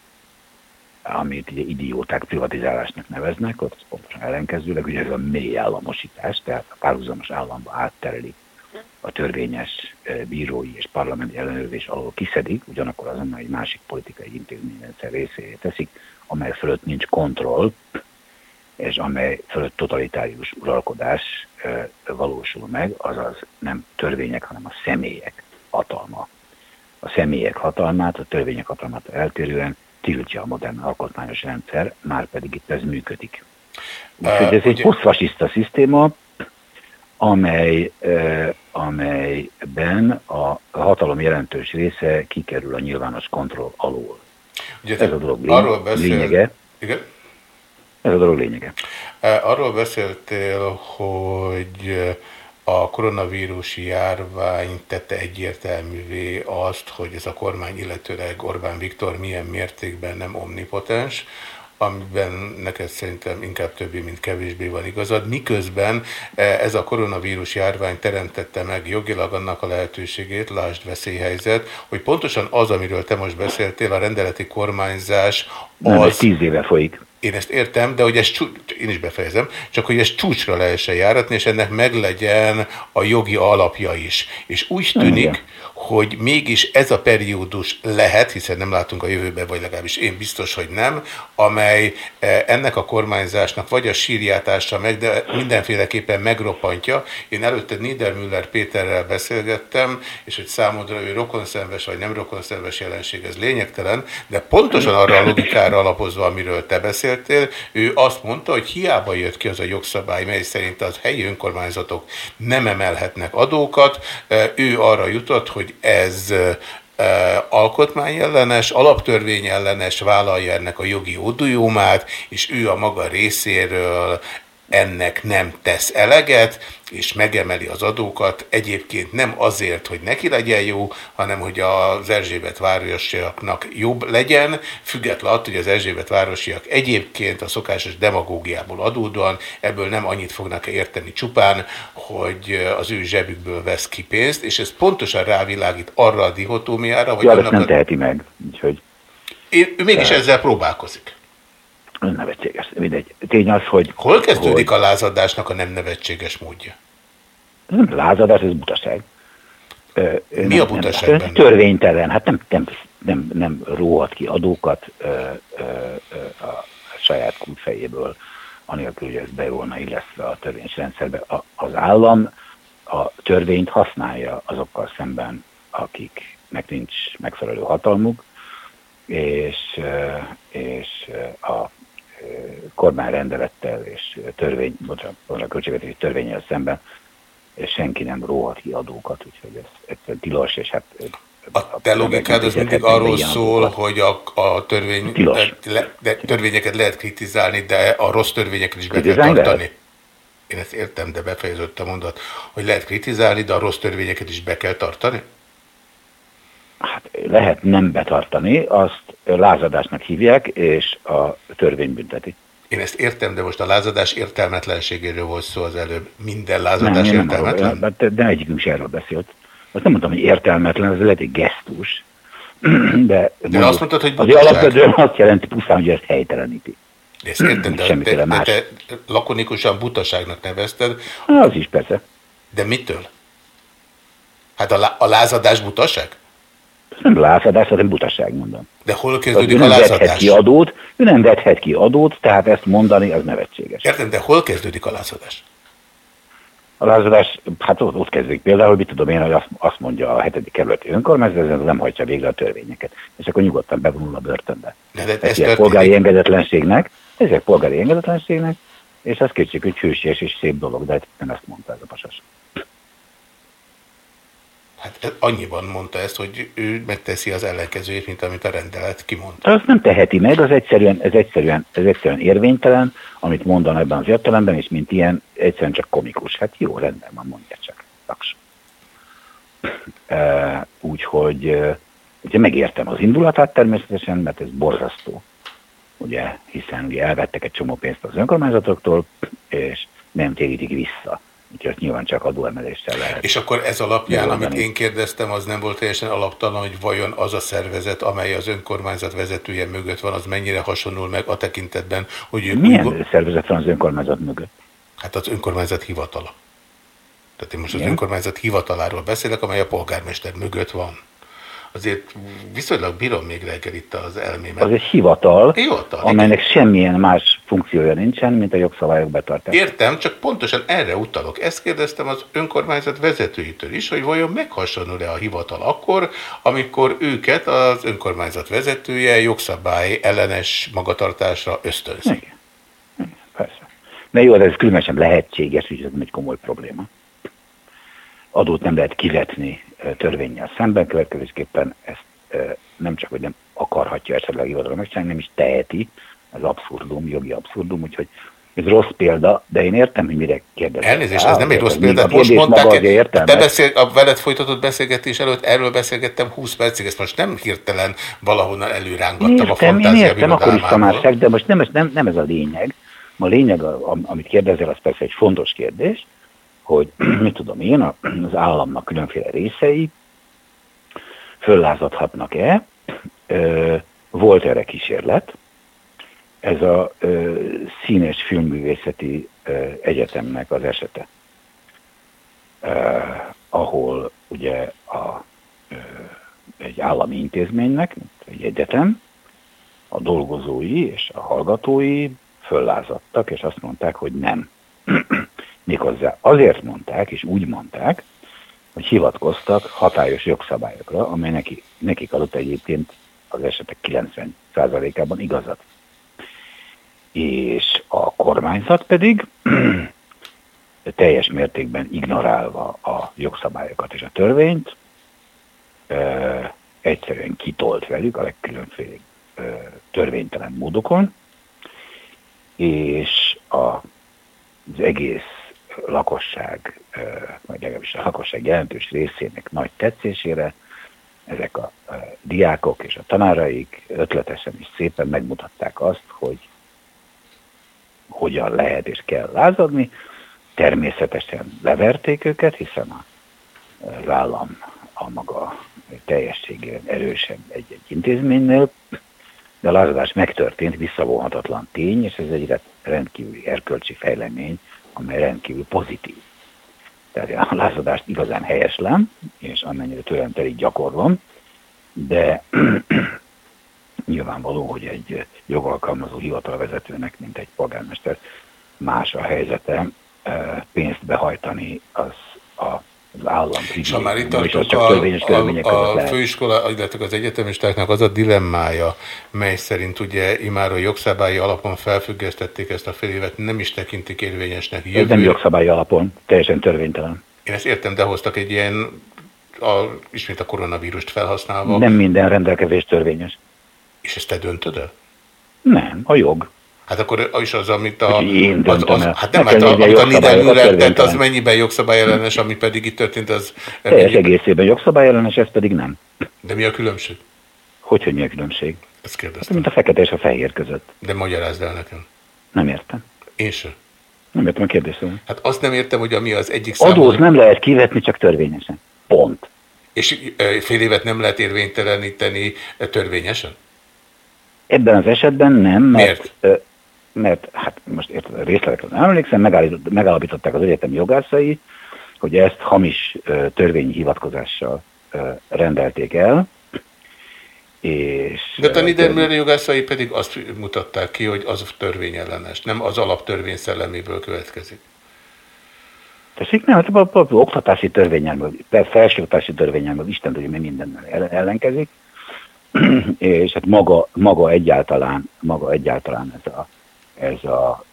amit ugye idióták privatizálásnak neveznek, ott pontosan ellenkezőleg, ugye ez a mély államosítás, tehát a párhuzamos államba átterelik a törvényes bírói és parlamenti ellenőrzés alól kiszedik, ugyanakkor azonnal egy másik politikai intézményrendszer részévé teszik, amely fölött nincs kontroll, és amely fölött totalitárius uralkodás valósul meg, azaz nem törvények, hanem a személyek hatalma. A személyek hatalmát, a törvények hatalmát eltérően tiltja a modern alkotmányos rendszer, már pedig itt ez működik. Úgyhogy ez egy ugye- posztfasiszta szisztéma, amely, amelyben a hatalom jelentős része kikerül a nyilvános kontroll alól. Ugye Ez a dolog lény- arról beszél... lényege. Igen? Ez a dolog lényege. E, Arról beszéltél, hogy a koronavírusi járvány tette egyértelművé azt, hogy ez a kormány, illetőleg Orbán Viktor milyen mértékben nem omnipotens, amiben neked szerintem inkább többé, mint kevésbé van igazad, miközben e, ez a koronavírus járvány teremtette meg jogilag annak a lehetőségét, lásd veszélyhelyzet, hogy pontosan az, amiről te most beszéltél, a rendeleti kormányzás, Nem, ez az... tíz éve folyik. Én ezt értem, de hogy ez én is befejezem, csak hogy ez csúcsra lehessen járatni, és ennek meglegyen a jogi alapja is. És úgy tűnik, Igen. hogy mégis ez a periódus lehet, hiszen nem látunk a jövőben, vagy legalábbis én biztos, hogy nem, amely eh, ennek a kormányzásnak vagy a sírjátása meg, de mindenféleképpen megroppantja. Én előtte Niedermüller Péterrel beszélgettem, és hogy számodra ő rokonszenves vagy nem rokonszenves jelenség, ez lényegtelen, de pontosan arra a logikára alapozva, amiről te beszéltél, ő azt mondta, hogy hiába jött ki az a jogszabály, mely szerint az helyi önkormányzatok nem emelhetnek adókat, Eh, ő arra jutott, hogy ez eh, alkotmányellenes, alaptörvényellenes, vállalja ennek a jogi ódujumát, és ő a maga részéről ennek nem tesz eleget, és megemeli az adókat, egyébként nem azért, hogy neki legyen jó, hanem hogy az Erzsébet városiaknak jobb legyen, független attól, hogy az Erzsébet városiak egyébként a szokásos demagógiából adódóan ebből nem annyit fognak érteni csupán, hogy az ő zsebükből vesz ki pénzt, és ez pontosan rávilágít arra a dihotómiára, hogy Ja, annak nem a... teheti meg. Úgyhogy Én, ő mégis ezzel próbálkozik. Nevetséges. Mindegy. Tény az, hogy... Hol kezdődik hogy a lázadásnak a nem nevetséges módja? Nem lázadás, ez butaság. Ö, Mi nem- a butaság nem, benne? Törvénytelen. Hát nem, nem, nem, nem róhat ki adókat ö, ö, ö, a saját fejéből, anélkül, hogy ez be volna illesztve a törvényes rendszerbe. A, az állam a törvényt használja azokkal szemben, akiknek nincs megfelelő hatalmuk, és, és a kormányrendelettel és törvény, bocsánat, a költségvetési törvényel szemben senki nem róhat ki adókat, úgyhogy ez egyszerűen tilos, és hát... A te logikád az mindig arról szól, hogy a, a törvény, Tilos. le, de törvényeket lehet kritizálni, de a rossz törvényeket is be kell tartani. lehet? Én ezt értem, de befejeződött a mondat, hogy lehet kritizálni, de a rossz törvényeket is be kell tartani? Hát lehet nem betartani, azt lázadásnak hívják, és a törvény bünteti. Én ezt értem, de most a lázadás értelmetlenségéről volt szó az előbb. Minden Nem, lázadás nem arról, értelmetlen? de, de egyikünk se erről beszélt. Azt nem mondtam, hogy értelmetlen, ez lehet egy gesztus. De, De azt mondtad, hogy az butaság. alapvetően azt jelenti pusztán, hogy ezt helyteleníti. Ezt értem, de, de, de más. te lakonikusan butaságnak nevezted, Az is persze. de mitől? Hát a, lá- a lázadás butaság? Nem lázadás, hanem butaság, mondom. De hol ő kezdődik a nem vethet lázadás? ki adót, ő nem vethet ki adót, tehát ezt mondani, az nevetséges. Értem, de hol kezdődik a lázadás? A lázadás, hát ott, ott kezdődik például, mit tudom én, hogy azt, azt mondja a hetedik kerületi önkormányzat, ez nem hajtja végre a törvényeket. És akkor nyugodtan bevonul a börtönbe. De, de Ez ez polgári engedetlenségnek, ezek polgári engedetlenségnek, és az kétség, hogy hősies és szép dolog, de nem ezt mondta ez a pasas. Hát annyiban mondta ezt, hogy ő megteszi az ellenkezőjét, mint amit a rendelet kimondta. Az nem teheti meg, az egyszerűen, ez egyszerűen, ez egyszerűen érvénytelen, amit mondan ebben az értelemben, és mint ilyen, egyszerűen csak komikus. Hát jó, rendben van, mondja csak. Úgyhogy ugye megértem az indulatát természetesen, mert ez borzasztó. Ugye, hiszen ugye elvettek egy csomó pénzt az önkormányzatoktól, és nem térítik vissza. Úgyhogy nyilván csak adóemeléssel lehet. És akkor ez alapján, amit megoldani. én kérdeztem, az nem volt teljesen alaptalan, hogy vajon az a szervezet, amely az önkormányzat vezetője mögött van, az mennyire hasonlul meg a tekintetben, hogy ők úgy Milyen go- szervezet van az önkormányzat mögött? Hát az önkormányzat hivatala. Tehát én most az Igen. önkormányzat hivataláról beszélek, amely a polgármester mögött van. Azért viszonylag bírom még reggel itt az elmémet. Az egy hivatal, Hivatal, igen. amelynek semmilyen más funkciója nincsen, mint a jogszabályok betartása. Értem, csak pontosan erre utalok. Ezt kérdeztem az önkormányzat vezetőitől is, hogy vajon meghasonul-e a hivatal akkor, amikor őket az önkormányzat vezetője jogszabály ellenes magatartásra ösztönzi. Igen. Persze. De jó, de ez különösen lehetséges, úgyhogy ez nem egy komoly probléma. adót nem lehet kivetni törvényel szemben, következésképpen ezt nem csak, hogy nem akarhatja esetleg hivatalra megcsinálni, nem is teheti, ez abszurdum, jogi abszurdum, úgyhogy ez rossz példa, de én értem, hogy mire kérdezem. Elnézést, ez nem egy rossz A példa. Most mondták, a értelmes. te beszél, a veled folytatott beszélgetés előtt erről beszélgettem 20 percig, ezt most nem hirtelen valahonnan előrángattam a Értem, én fantázia értem, akkor is tamásság, de most nem, nem, nem ez a lényeg. A lényeg, a- am- amit kérdezel, az persze egy fontos kérdés, hogy mit tudom én, az államnak különféle részei föllázadhatnak-e. Volt erre kísérlet. Ez a Színes Filmművészeti Egyetemnek az esete, ahol ugye a, egy állami intézménynek, egy egyetem, a dolgozói és a hallgatói föllázadtak, és azt mondták, hogy nem. Méghozzá azért mondták, és úgy mondták, hogy hivatkoztak hatályos jogszabályokra, amely neki, nekik adott egyébként az esetek 90%-ában igazat. És a kormányzat pedig teljes mértékben ignorálva a jogszabályokat és a törvényt, egyszerűen kitolt velük a legkülönféle törvénytelen módokon, és a, az egész lakosság, vagy legalábbis a lakosság jelentős részének nagy tetszésére ezek a diákok és a tanáraik ötletesen és szépen megmutatták azt, hogy hogyan lehet és kell lázadni. Természetesen leverték őket, hiszen az állam a maga teljességében erősebb egy-egy intézménynél, de a lázadás megtörtént, visszavonhatatlan tény, és ez egy rendkívüli erkölcsi fejlemény, amely rendkívül pozitív. Tehát a lázadást igazán helyeslem, és amennyire tőlem telik gyakorlom, de nyilvánvaló, hogy egy jogalkalmazó hivatalvezetőnek, mint egy polgármester, más a helyzete, eh, pénzt behajtani az a az állam ha már itt és az csak a, törvényes körülmények a, a lehet. főiskola, illetve az egyetemistáknak az a dilemmája, mely szerint ugye imáron jogszabályi alapon felfüggesztették ezt a fél évet, nem is tekintik érvényesnek Ez nem jövő. jogszabályi alapon, teljesen törvénytelen. Én ezt értem, de hoztak egy ilyen, a, ismét a koronavírust felhasználva, Nem minden rendelkezés törvényes. és ezt te döntöd el? Nem, a jog. Hát akkor is az, amit a... Én az, az, el. hát nem, hát a, amit a jogszabályokat Niedermüller tett, az mennyiben jogszabályellenes, ami pedig itt történt, az... Teljes mennyiben- egészében jogszabályellenes, ez pedig nem. De mi a különbség? Hogy, hogy mi a különbség? Ezt Hát, kérdeztem. mint a fekete és a fehér között. De magyarázd el nekem. Nem értem. Én sem. Nem értem a kérdést. Hát azt nem értem, hogy ami az egyik Adót számomra... nem lehet kivetni, csak törvényesen. Pont. És fél évet nem lehet érvényteleníteni törvényesen? Ebben az esetben nem, mert, Miért? Mert hát most érted, a részletekre nem emlékszem, megállapították az egyetemi jogászai, hogy ezt hamis törvényi hivatkozással rendelték el, és... De a Niedermüller jogászai pedig azt mutatták ki, hogy az törvényellenes, nem az alaptörvény szelleméből következik. Tessék, nem, hát a, a, a, oktatási törvényel, meg felsőoktatási törvényel, meg Isten tudja, mi mindennel el- ellenkezik, és hát maga, maga egyáltalán, maga egyáltalán ez a, ez a,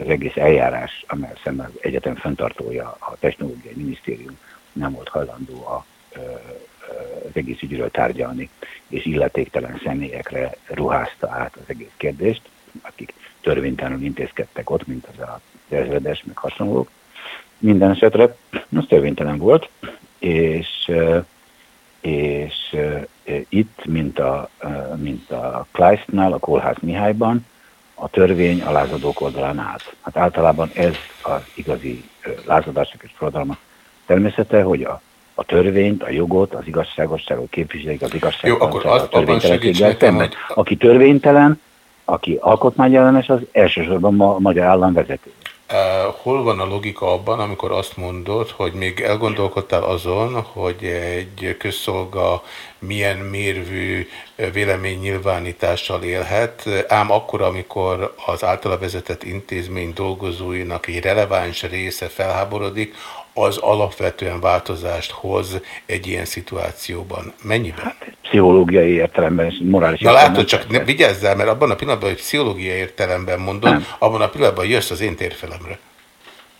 az egész eljárás, amely szemben az egyetem fenntartója, a Technológiai Minisztérium nem volt hajlandó a, az egész ügyről tárgyalni, és illetéktelen személyekre ruházta át az egész kérdést, akik törvénytelenül intézkedtek ott, mint az a ezredes, meg hasonlók. Minden esetre az törvénytelen volt, és, és itt, mint a, mint a Kleistnál, a Kolhász Mihályban, a törvény a lázadók oldalán állt. Hát általában ez az igazi ö, lázadások és forradalmak természete, hogy a, a törvényt, a jogot, az igazságosságot képviselik az igazságtalanságot, akkor a azt- abban törvénytelenséggel segíts nekem, szemben. hogy- Aki törvénytelen, aki alkotmányellenes, az elsősorban ma, a magyar állam vezető. Hol van a logika abban, amikor azt mondod, hogy még elgondolkodtál azon, hogy egy közszolga milyen mérvű véleménynyilvánítással élhet, ám akkor, amikor az általa vezetett intézmény dolgozóinak egy releváns része felháborodik, az alapvetően változást hoz egy ilyen szituációban. Mennyiben? Pszichológiai értelemben és morális Na értelemben. látod, csak ne, vigyázzál, mert abban a pillanatban, hogy pszichológiai értelemben mondod, Nem. abban a pillanatban jössz az én térfelemre.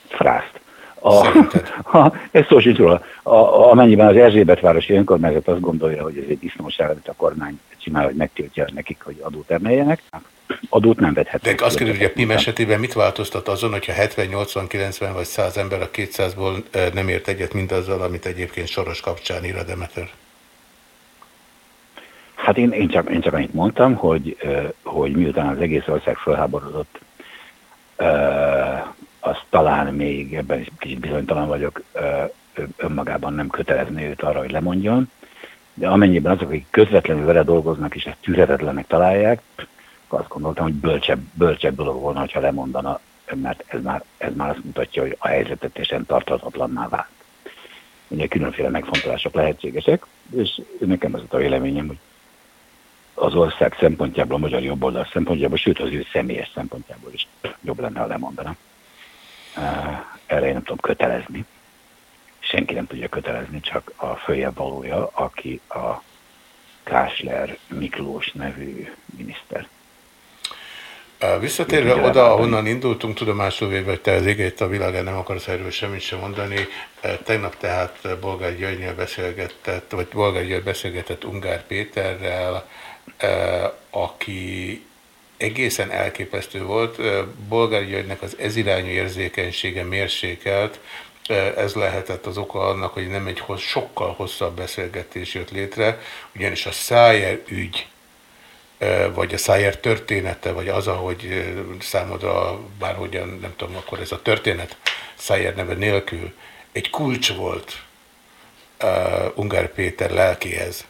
frászt. A, ha, ez szó sincs róla. A, amennyiben az Erzsébet városi önkormányzat azt gondolja, hogy ez egy disznóság, amit a kormány csinál, hogy megtiltja nekik, hogy adót emeljenek, adót nem vedhet. De azt kérdezik, hogy a PIM esetében mit változtat azon, hogyha 70, 80, 90 vagy 100 ember a 200-ból nem ért egyet mindazzal, amit egyébként Soros kapcsán ír a Demeter? Hát én, én, csak, én csak annyit mondtam, hogy, hogy miután az egész ország felháborodott, az talán még ebben is kicsit bizonytalan vagyok, önmagában nem kötelezni őt arra, hogy lemondjon, de amennyiben azok, akik közvetlenül vele dolgoznak, és ezt tűretetlenek találják, akkor azt gondoltam, hogy bölcsebb, bölcsebb dolog volna, ha lemondana, mert ez már, ez már azt mutatja, hogy a helyzetet helyzetetésen tarthatatlanná vált. Ugye különféle megfontolások lehetségesek, és nekem az a véleményem, hogy az ország szempontjából, a magyar jobboldal szempontjából, sőt az ő személyes szempontjából is jobb lenne, ha lemondana. Erre én nem tudom kötelezni. Senki nem tudja kötelezni, csak a följebb valója, aki a Kásler Miklós nevű miniszter. Visszatérve oda, ahonnan indultunk, tudomásul véve, hogy te az igét a világán nem akarsz erről semmit sem mondani. Tegnap tehát Bolgár Györgynél beszélgetett, vagy Bolgár György beszélgetett Ungár Péterrel, aki egészen elképesztő volt. Bolgár Györgynek az ezirányú érzékenysége mérsékelt, ez lehetett az oka annak, hogy nem egy sokkal hosszabb beszélgetés jött létre, ugyanis a Szájer ügy, vagy a Szájer története, vagy az, ahogy számodra bárhogyan, nem tudom, akkor ez a történet Szájer neve nélkül, egy kulcs volt Ungár Péter lelkéhez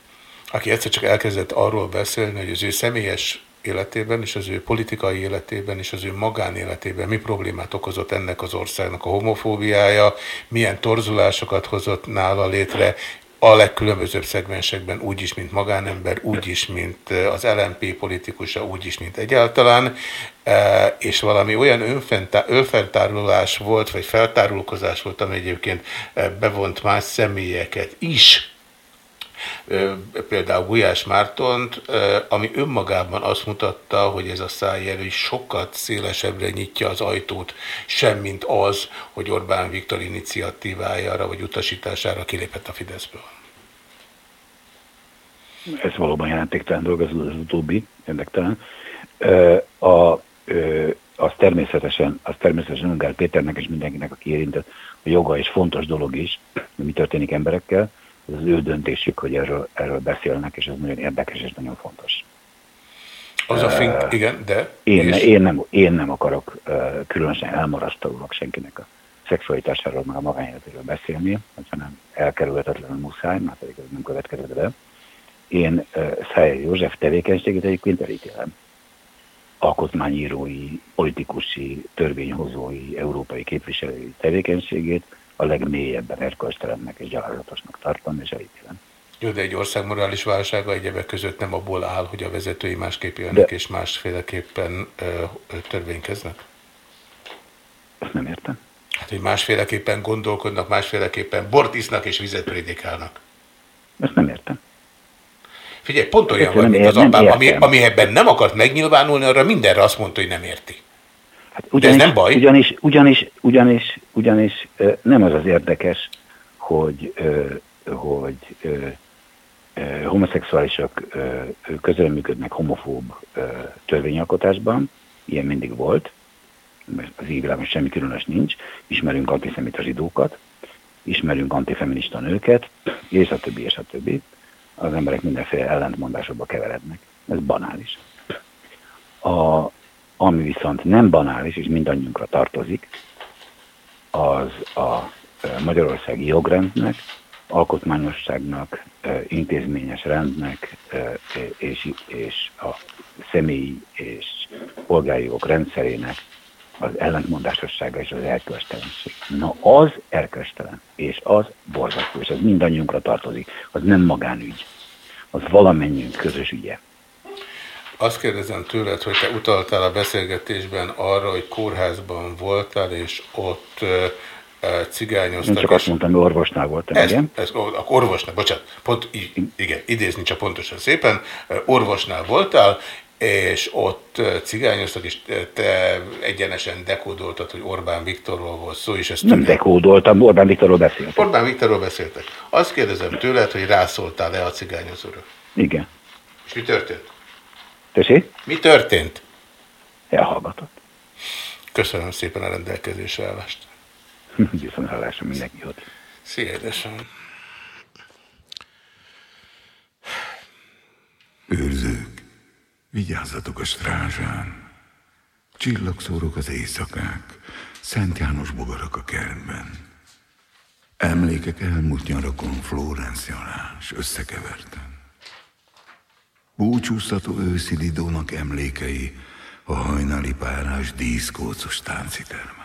aki egyszer csak elkezdett arról beszélni, hogy az ő személyes életében és az ő politikai életében és az ő magánéletében mi problémát okozott ennek az országnak a homofóbiája, milyen torzulásokat hozott nála létre, a legkülönbözőbb szegmensekben úgy is, mint magánember, úgy is, mint az LMP politikusa, úgy is, mint egyáltalán, és valami olyan önfentárulás volt, vagy feltárulkozás volt, ami egyébként bevont más személyeket is, például Gulyás Mártont, ami önmagában azt mutatta, hogy ez a szájjelő sokkal szélesebbre nyitja az ajtót, semmint az, hogy Orbán Viktor iniciatívájára vagy utasítására kilépett a Fideszből. Ez valóban jelentéktelen dolog, ez az utóbbi, érdektelen. A, az természetesen, az természetesen Ungár Péternek és mindenkinek, aki érintett, a joga és fontos dolog is, hogy mi történik emberekkel, ez az ő döntésük, hogy erről, erről beszélnek, és ez nagyon érdekes és nagyon fontos. Az a fink, uh, igen, de... Én, és... én, nem, én nem akarok uh, különösen elmarasztalólag senkinek a szexualitásáról, meg a magányéletéről beszélni, hogyha nem elkerülhetetlenül muszáj, mert pedig ez nem következett be. Én uh, Szájer József tevékenységét egyébként elítélem. Alkotmányírói, politikusi, törvényhozói, európai képviselői tevékenységét, a legmélyebben erkölcstelennek és gyalázatosnak tartom, és elítélem. Jó, de egy ország morális válsága egyebek között nem abból áll, hogy a vezetői másképp jönnek de... és másféleképpen ö, ö, törvénykeznek? Ezt nem értem. Hát, hogy másféleképpen gondolkodnak, másféleképpen bort isznak és vizet prédikálnak. Ezt nem értem. Figyelj, pont olyan van, mint az apám, ami, ami ebben nem akart megnyilvánulni, arra mindenre azt mondta, hogy nem érti. Hát ugyanis, De ez nem baj? Ugyanis, ugyanis, ugyanis, ugyanis nem az az érdekes, hogy, hogy homoszexuálisok közreműködnek homofób törvényalkotásban, ilyen mindig volt, mert az égvilágon semmi különös nincs, ismerünk antiszemita zsidókat, ismerünk antifeminista nőket, és a többi, és a többi. Az emberek mindenféle ellentmondásokba keverednek. Ez banális. A, ami viszont nem banális, és mindannyiunkra tartozik, az a magyarországi jogrendnek, alkotmányosságnak, intézményes rendnek és, a személyi és polgári jogok rendszerének az ellentmondásossága és az erkölcstelenség. Na az erkölcstelen, és az borzasztó, és az mindannyiunkra tartozik. Az nem magánügy. Az valamennyünk közös ügye. Azt kérdezem tőled, hogy te utaltál a beszélgetésben arra, hogy kórházban voltál, és ott cigányoztak. Én csak azt mondtam, hogy orvosnál voltam, ez, igen. Ez, a orvosnál, bocsánat, pont, igen, idézni csak pontosan szépen, orvosnál voltál, és ott cigányoztak, és te- egyenesen dekódoltad, hogy Orbán Viktorról volt szó, és ezt Nem tőle- dekódoltam, Orbán Viktorról beszélt. Orbán Viktorról beszéltek. Azt kérdezem tőled, hogy rászóltál-e a cigányozóra? Igen. És mi történt? Tessék? Mi történt? Elhallgatott. Köszönöm szépen a rendelkezésre állást. Viszont hallásra mindenki jót. Szia, édesem. Őrzők, vigyázzatok a strázsán. Csillagszórok az éjszakák, Szent János bogarak a kertben. Emlékek elmúlt nyarakon Florence Jalás összekeverten. Búcsúztató őszi Lidónak emlékei a hajnali párás díszkócos táncitermen.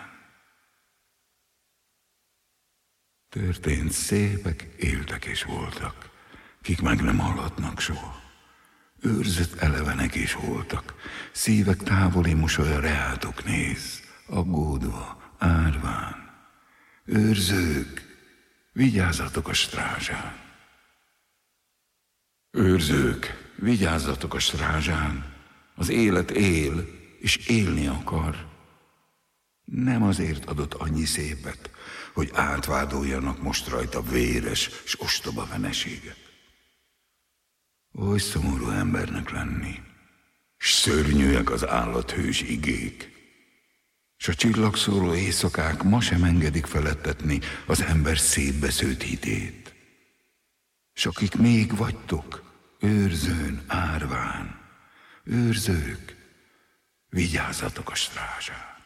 Történt szépek, éltek és voltak, kik meg nem hallhatnak soha. Őrzött elevenek is voltak, szívek távoli mosolya reátok néz, aggódva, árván. Őrzők, vigyázzatok a strázsán. Őrzők, vigyázzatok a strázsán, az élet él, és élni akar. Nem azért adott annyi szépet, hogy átvádoljanak most rajta véres és ostoba veneséget. Oly szomorú embernek lenni, s szörnyűek az állathős igék, s a csillagszóró éjszakák ma sem engedik felettetni az ember szétbesződt hitét. S akik még vagytok, őrzőn, árván, őrzők, vigyázzatok a strázsán.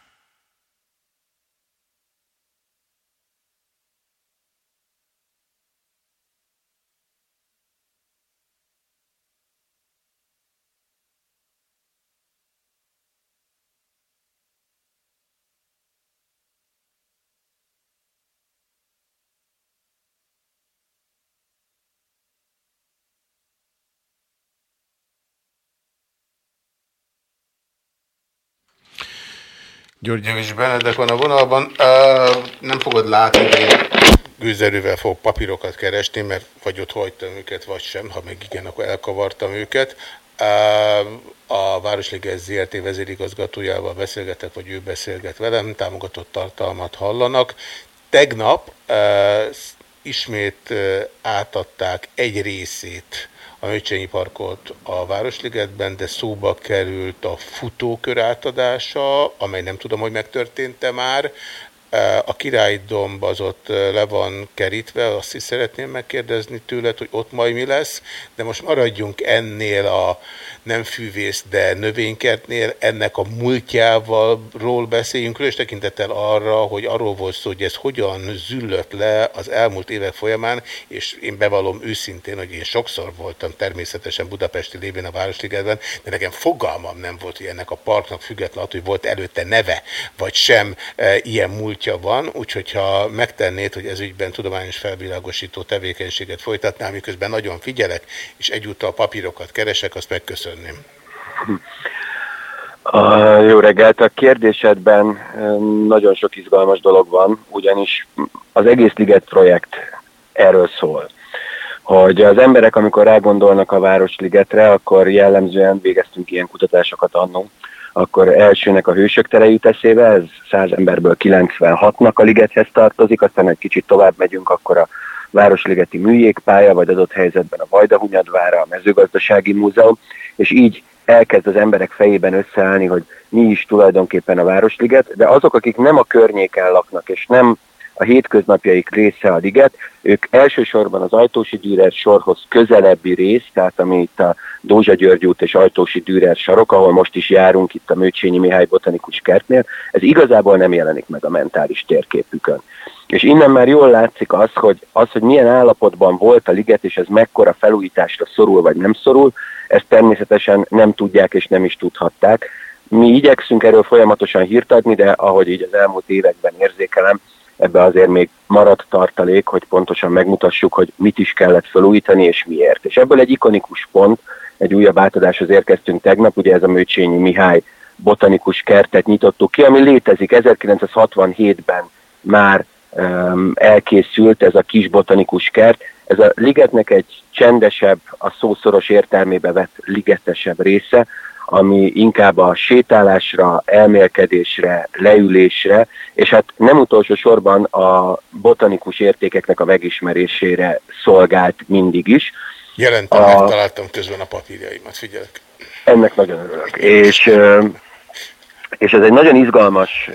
György Javis Benedek van a vonalban. Nem fogod látni, de gőzerővel fogok papírokat keresni, mert vagy ott hagytam őket, vagy sem. Ha meg igen, akkor elkavartam őket. A Városliges ZRT vezérigazgatójával beszélgetek, vagy ő beszélget velem, támogatott tartalmat hallanak. Tegnap ismét átadták egy részét a Műcsényi Parkot a Városligetben, de szóba került a futókör átadása, amely nem tudom, hogy megtörtént-e már. A királydomb az ott le van kerítve, azt is szeretném megkérdezni tőled, hogy ott majd mi lesz, de most maradjunk ennél a nem fűvész, de növénykertnél, ennek a múltjával ról beszéljünk, különös tekintettel arra, hogy arról volt szó, hogy ez hogyan züllött le az elmúlt évek folyamán, és én bevallom őszintén, hogy én sokszor voltam természetesen budapesti lévén a Városligetben, de nekem fogalmam nem volt, hogy ennek a parknak függetlenül, hogy volt előtte neve, vagy sem e, ilyen múltja van, úgyhogy ha megtennéd, hogy ez ügyben tudományos felvilágosító tevékenységet folytatnál, miközben nagyon figyelek, és egyúttal papírokat keresek, azt megköszönöm. A, jó reggelt! A kérdésedben nagyon sok izgalmas dolog van, ugyanis az egész Liget projekt erről szól. Hogy az emberek, amikor rágondolnak a Városligetre, akkor jellemzően végeztünk ilyen kutatásokat annó, akkor elsőnek a hősök tere jut eszébe, ez 100 emberből 96-nak a ligethez tartozik, aztán egy kicsit tovább megyünk, akkor a Városligeti műjégpálya, vagy adott helyzetben a Vajdahunyadvára, a mezőgazdasági múzeum, és így elkezd az emberek fejében összeállni, hogy mi is tulajdonképpen a Városliget, de azok, akik nem a környéken laknak, és nem a hétköznapjaik része a liget, ők elsősorban az Ajtósi Dürer sorhoz közelebbi rész, tehát ami itt a Dózsa György út és Ajtósi Dürer sarok, ahol most is járunk itt a Mőcsényi Mihály Botanikus Kertnél, ez igazából nem jelenik meg a mentális térképükön. És innen már jól látszik az, hogy az, hogy milyen állapotban volt a liget, és ez mekkora felújításra szorul vagy nem szorul, ezt természetesen nem tudják és nem is tudhatták. Mi igyekszünk erről folyamatosan hírt adni, de ahogy így az elmúlt években érzékelem, ebbe azért még maradt tartalék, hogy pontosan megmutassuk, hogy mit is kellett felújítani és miért. És ebből egy ikonikus pont, egy újabb átadáshoz érkeztünk tegnap, ugye ez a Mőcsényi Mihály botanikus kertet nyitottuk ki, ami létezik 1967-ben már um, elkészült ez a kis botanikus kert. Ez a ligetnek egy csendesebb, a szószoros értelmébe vett ligetesebb része, ami inkább a sétálásra, elmélkedésre, leülésre, és hát nem utolsó sorban a botanikus értékeknek a megismerésére szolgált mindig is. Jelentem, a... megtaláltam közben a papírjaimat, figyelek. Ennek nagyon örülök. És, és ez egy nagyon izgalmas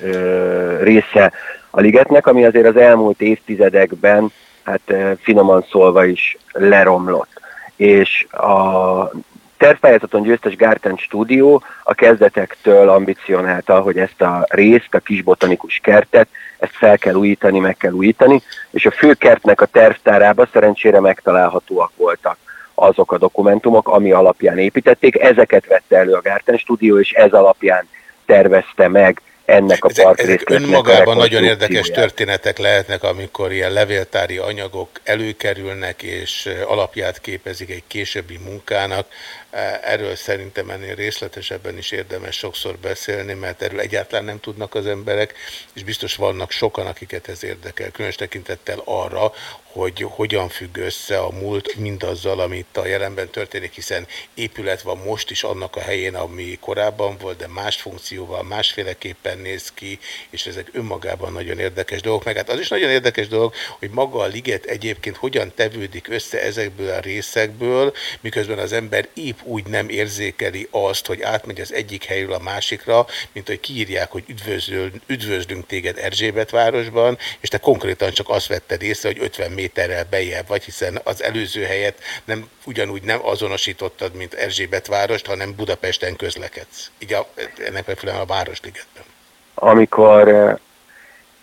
része a ligetnek, ami azért az elmúlt évtizedekben, hát finoman szólva is leromlott. És a tervpályázaton győztes Garten stúdió a kezdetektől ambicionálta, hogy ezt a részt, a kis botanikus kertet, ezt fel kell újítani, meg kell újítani, és a főkertnek a tervtárába szerencsére megtalálhatóak voltak azok a dokumentumok, ami alapján építették. Ezeket vette elő a Garten stúdió, és ez alapján tervezte meg ennek a parkrészletnek ezek önmagában nagyon érdekes történetek lehetnek, amikor ilyen levéltári anyagok előkerülnek, és alapját képezik egy későbbi munkának. Erről szerintem ennél részletesebben is érdemes sokszor beszélni, mert erről egyáltalán nem tudnak az emberek, és biztos vannak sokan, akiket ez érdekel, különös tekintettel arra, hogy hogyan függ össze a múlt mindazzal, amit a jelenben történik, hiszen épület van most is annak a helyén, ami korábban volt, de más funkcióval, másféleképpen néz ki, és ezek önmagában nagyon érdekes dolgok. Meg hát az is nagyon érdekes dolog, hogy maga a liget egyébként hogyan tevődik össze ezekből a részekből, miközben az ember épp úgy nem érzékeli azt, hogy átmegy az egyik helyről a másikra, mint hogy kiírják, hogy üdvözlő, üdvözlünk téged Erzsébet városban, és te konkrétan csak azt vetted észre, hogy 50 méterrel bejebb vagy, hiszen az előző helyet nem, ugyanúgy nem azonosítottad, mint Erzsébet várost, hanem Budapesten közlekedsz. Így a, ennek megfelelően a Városligetben. Amikor eh,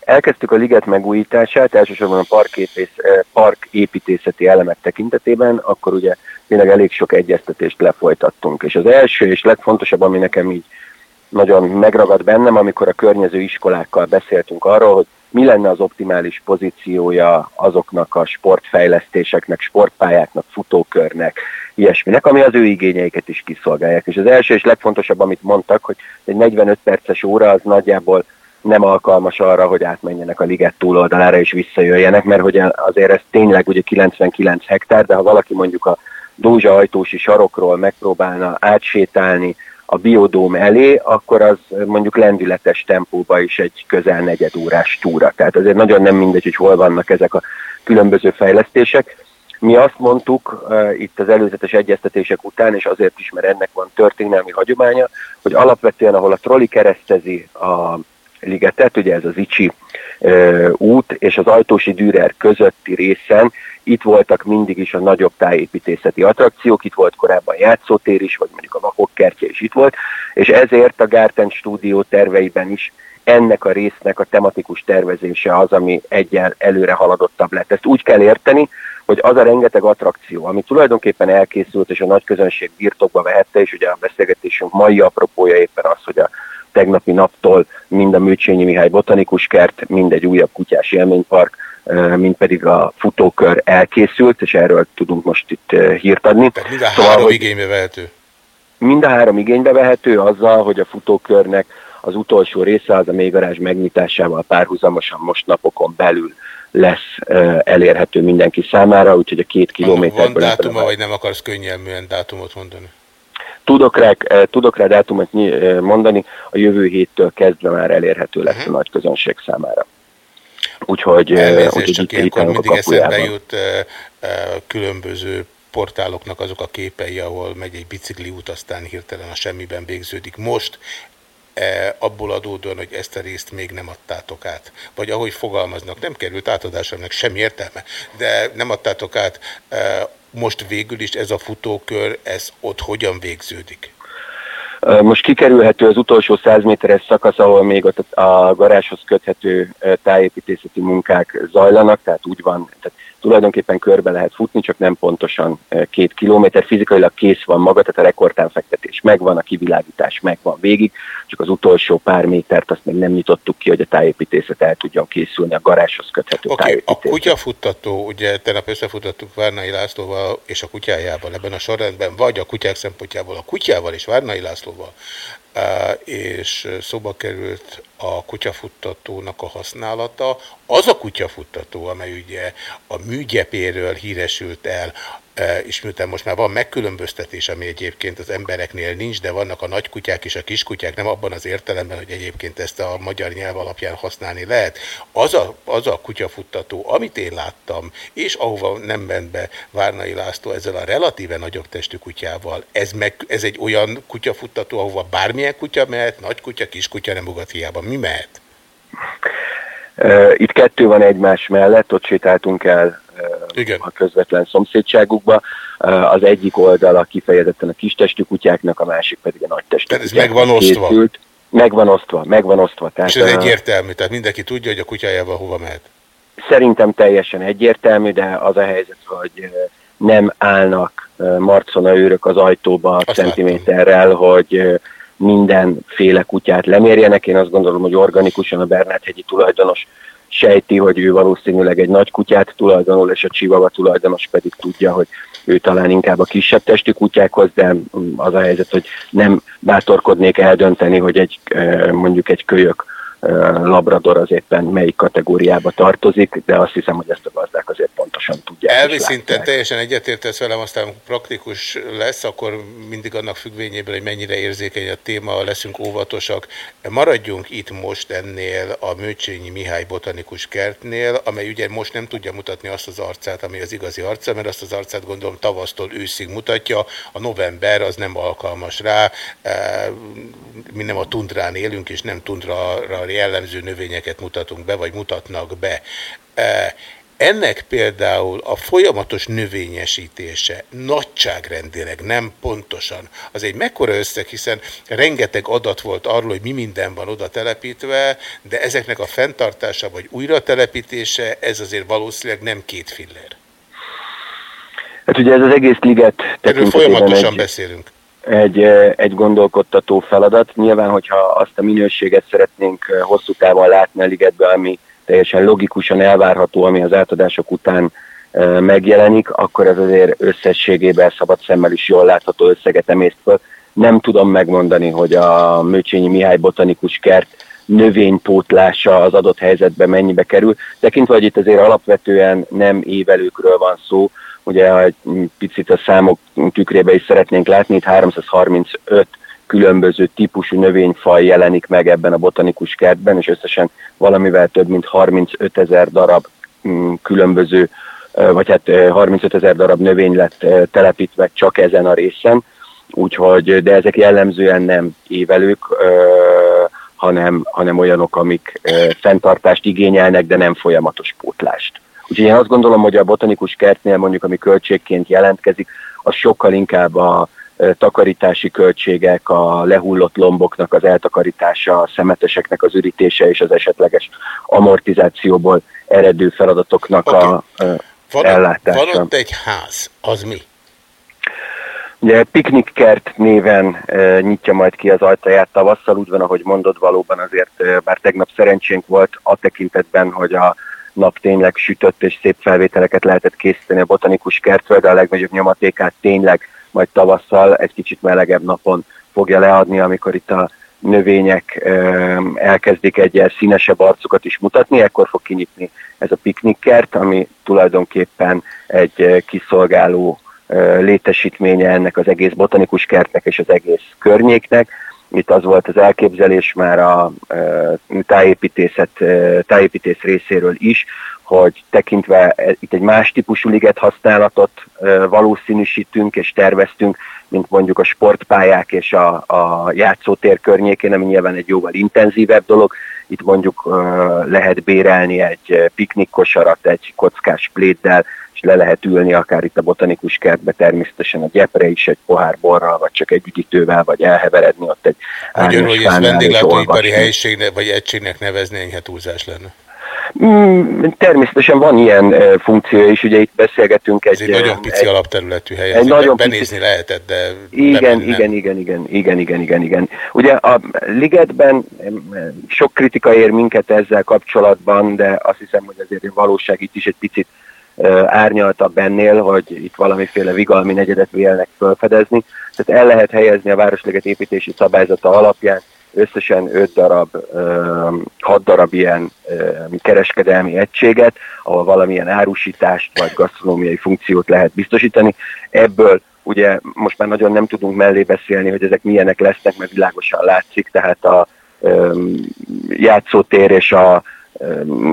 elkezdtük a liget megújítását, elsősorban a parképész, eh, park építészeti elemek tekintetében, akkor ugye tényleg elég sok egyeztetést lefolytattunk. És az első és legfontosabb, ami nekem így nagyon megragad bennem, amikor a környező iskolákkal beszéltünk arról, hogy mi lenne az optimális pozíciója azoknak a sportfejlesztéseknek, sportpályáknak, futókörnek, ilyesminek, ami az ő igényeiket is kiszolgálják. És az első és legfontosabb, amit mondtak, hogy egy 45 perces óra az nagyjából nem alkalmas arra, hogy átmenjenek a liget túloldalára és visszajöjjenek, mert hogy azért ez tényleg ugye 99 hektár, de ha valaki mondjuk a Dózsa ajtósi sarokról megpróbálna átsétálni a biodóm elé, akkor az mondjuk lendületes tempóba is egy közel negyed órás túra. Tehát azért nagyon nem mindegy, hogy hol vannak ezek a különböző fejlesztések. Mi azt mondtuk uh, itt az előzetes egyeztetések után, és azért is, mert ennek van történelmi hagyománya, hogy alapvetően, ahol a troli keresztezi a ligetet, ugye ez az Icsi uh, út, és az Ajtósi Dürer közötti részen itt voltak mindig is a nagyobb tájépítészeti attrakciók, itt volt korábban játszótér is, vagy mondjuk a vakok kertje is itt volt, és ezért a Garten stúdió terveiben is ennek a résznek a tematikus tervezése az, ami egyen előre haladottabb lett. Ezt úgy kell érteni, hogy az a rengeteg attrakció, ami tulajdonképpen elkészült, és a nagy közönség birtokba vehette, és ugye a beszélgetésünk mai apropója éppen az, hogy a tegnapi naptól mind a Műcsényi Mihály Botanikus Kert, mind egy újabb kutyás élménypark, mint pedig a futókör elkészült, és erről tudunk most itt hírt adni. Tehát mind a szóval, három igénybe vehető? Mind a három igénybe vehető azzal, hogy a futókörnek az utolsó része az a mélygarázs megnyitásával párhuzamosan most napokon belül lesz elérhető mindenki számára, úgyhogy a két kilométer. Van dátuma, vagy nem akarsz könnyelműen dátumot mondani? Tudok rá, tudok rá dátumot mondani, a jövő héttől kezdve már elérhető lesz uh -huh. a nagy közönség számára. Úgyhogy, Elnézést, úgyhogy csak ilyenkor mindig eszembe jut különböző portáloknak azok a képei, ahol megy egy bicikli út, aztán hirtelen a semmiben végződik. Most e, abból adódóan, hogy ezt a részt még nem adtátok át. Vagy ahogy fogalmaznak, nem került átadásra, semmi értelme, de nem adtátok át. E, most végül is ez a futókör, ez ott hogyan végződik? Most kikerülhető az utolsó 100 méteres szakasz, ahol még ott a garázshoz köthető tájépítészeti munkák zajlanak, tehát úgy van, tehát tulajdonképpen körbe lehet futni, csak nem pontosan két kilométer. Fizikailag kész van maga, tehát a rekordtánfektetés megvan, a kivilágítás megvan végig, csak az utolsó pár métert azt még nem nyitottuk ki, hogy a tájépítészet el tudjon készülni a garázshoz köthető okay, tájépítészet. A kutyafuttató, ugye tegnap összefutottuk Várnai Lászlóval és a kutyájával ebben a sorrendben, vagy a kutyák szempontjából a kutyával és Várnai Lászlóval, és szóba került a kutyafuttatónak a használata. Az a kutyafuttató, amely ugye a műgyepéről híresült el, és miután most már van megkülönböztetés, ami egyébként az embereknél nincs, de vannak a nagykutyák és a kiskutyák, nem abban az értelemben, hogy egyébként ezt a magyar nyelv alapján használni lehet. Az a, az a kutyafuttató, amit én láttam, és ahova nem ment be Várnai László ezzel a relatíve nagyobb testű kutyával, ez, meg, ez egy olyan kutyafuttató, ahova bármilyen kutya mehet, nagy kutya, kis kutya nem ugat hiába. Mi mehet? Itt kettő van egymás mellett, ott sétáltunk el igen. a közvetlen szomszédságukba. Az egyik oldala kifejezetten a kistestű kutyáknak, a másik pedig a nagy testű Tehát ez meg van osztva? Készült. Meg osztva, meg osztva. Tehát, És ez egyértelmű, tehát mindenki tudja, hogy a kutyájával hova mehet? Szerintem teljesen egyértelmű, de az a helyzet, hogy nem állnak marcona őrök az ajtóba Azt centiméterrel, látom. hogy mindenféle kutyát lemérjenek. Én azt gondolom, hogy organikusan a Bernát-hegyi tulajdonos sejti, hogy ő valószínűleg egy nagy kutyát tulajdonol, és a Chihuahua tulajdonos pedig tudja, hogy ő talán inkább a kisebb testű kutyákhoz, de az a helyzet, hogy nem bátorkodnék eldönteni, hogy egy mondjuk egy kölyök labrador az éppen melyik kategóriába tartozik, de azt hiszem, hogy ezt a gazdák azért pontosan tudják. Elvi szinten teljesen egyetértesz velem, aztán praktikus lesz, akkor mindig annak függvényében, hogy mennyire érzékeny a téma, leszünk óvatosak. Maradjunk itt most ennél a Mőcsényi Mihály botanikus kertnél, amely ugye most nem tudja mutatni azt az arcát, ami az igazi arca, mert azt az arcát gondolom tavasztól őszig mutatja, a november az nem alkalmas rá, mi nem a tundrán élünk, és nem tundrara jellemző növényeket mutatunk be, vagy mutatnak be. E, ennek például a folyamatos növényesítése nagyságrendileg nem pontosan, az egy mekkora összeg, hiszen rengeteg adat volt arról, hogy mi minden van oda telepítve, de ezeknek a fenntartása vagy újratelepítése, ez azért valószínűleg nem két filler. Hát ugye ez az egész liget Erről folyamatosan egy... beszélünk egy, egy gondolkodtató feladat. Nyilván, hogyha azt a minőséget szeretnénk hosszú távon látni a ligetben, ami teljesen logikusan elvárható, ami az átadások után megjelenik, akkor ez azért összességében szabad szemmel is jól látható összeget emészt föl. Nem tudom megmondani, hogy a Mőcsényi Mihály botanikus kert növénypótlása az adott helyzetben mennyibe kerül. Tekintve, hogy itt azért alapvetően nem évelőkről van szó, Ugye, egy picit a számok tükrébe is szeretnénk látni, itt 335 különböző típusú növényfaj jelenik meg ebben a botanikus kertben, és összesen valamivel több mint 35 ezer darab mm, különböző, vagy hát 35 ezer darab növény lett telepítve csak ezen a részen, úgyhogy, de ezek jellemzően nem évelők, hanem, hanem olyanok, amik fenntartást igényelnek, de nem folyamatos pótlást. Úgyhogy én azt gondolom, hogy a botanikus kertnél mondjuk, ami költségként jelentkezik, az sokkal inkább a takarítási költségek, a lehullott lomboknak az eltakarítása, a szemeteseknek az ürítése és az esetleges amortizációból eredő feladatoknak okay. a van, ellátása. Van ott egy ház, az mi? Ugye piknikkert néven e, nyitja majd ki az ajtaját tavasszal, úgy van, ahogy mondod, valóban azért, e, bár tegnap szerencsénk volt a tekintetben, hogy a nap tényleg sütött és szép felvételeket lehetett készíteni a botanikus kertről, de a legnagyobb nyomatékát tényleg majd tavasszal egy kicsit melegebb napon fogja leadni, amikor itt a növények elkezdik egy színesebb arcukat is mutatni, ekkor fog kinyitni ez a piknikkert, ami tulajdonképpen egy kiszolgáló létesítménye ennek az egész botanikus kertnek és az egész környéknek. Itt az volt az elképzelés már a tájépítészet, tájépítész részéről is, hogy tekintve e, itt egy más típusú liget használatot valószínűsítünk és terveztünk, mint mondjuk a sportpályák és a, a játszótér környékén, ami nyilván egy jóval intenzívebb dolog. Itt mondjuk lehet bérelni egy piknikkosarat, egy kockás pléddel, le lehet ülni akár itt a botanikus kertbe, természetesen a gyepre is egy pohár borral, vagy csak egy üdítővel, vagy elheveredni ott egy Ugyan, hogy ez vendéglátóipari helyiségnek, vagy egységnek nevezni enyhe túlzás lenne. Mm, természetesen van ilyen funkció is, ugye itt beszélgetünk egy... Ez egy nagyon pici egy, egy hely, egy nagyon benézni pici... lehetett, de... Igen, igen, igen, igen, igen, igen, igen, igen. Ugye a Ligetben sok kritika ér minket ezzel kapcsolatban, de azt hiszem, hogy azért a valóság itt is egy picit árnyaltabb ennél, hogy itt valamiféle vigalmi negyedet vélnek felfedezni. Tehát el lehet helyezni a Városliget építési szabályzata alapján összesen 5 darab, 6 darab ilyen kereskedelmi egységet, ahol valamilyen árusítást vagy gasztronómiai funkciót lehet biztosítani. Ebből ugye most már nagyon nem tudunk mellé beszélni, hogy ezek milyenek lesznek, mert világosan látszik, tehát a játszótér és a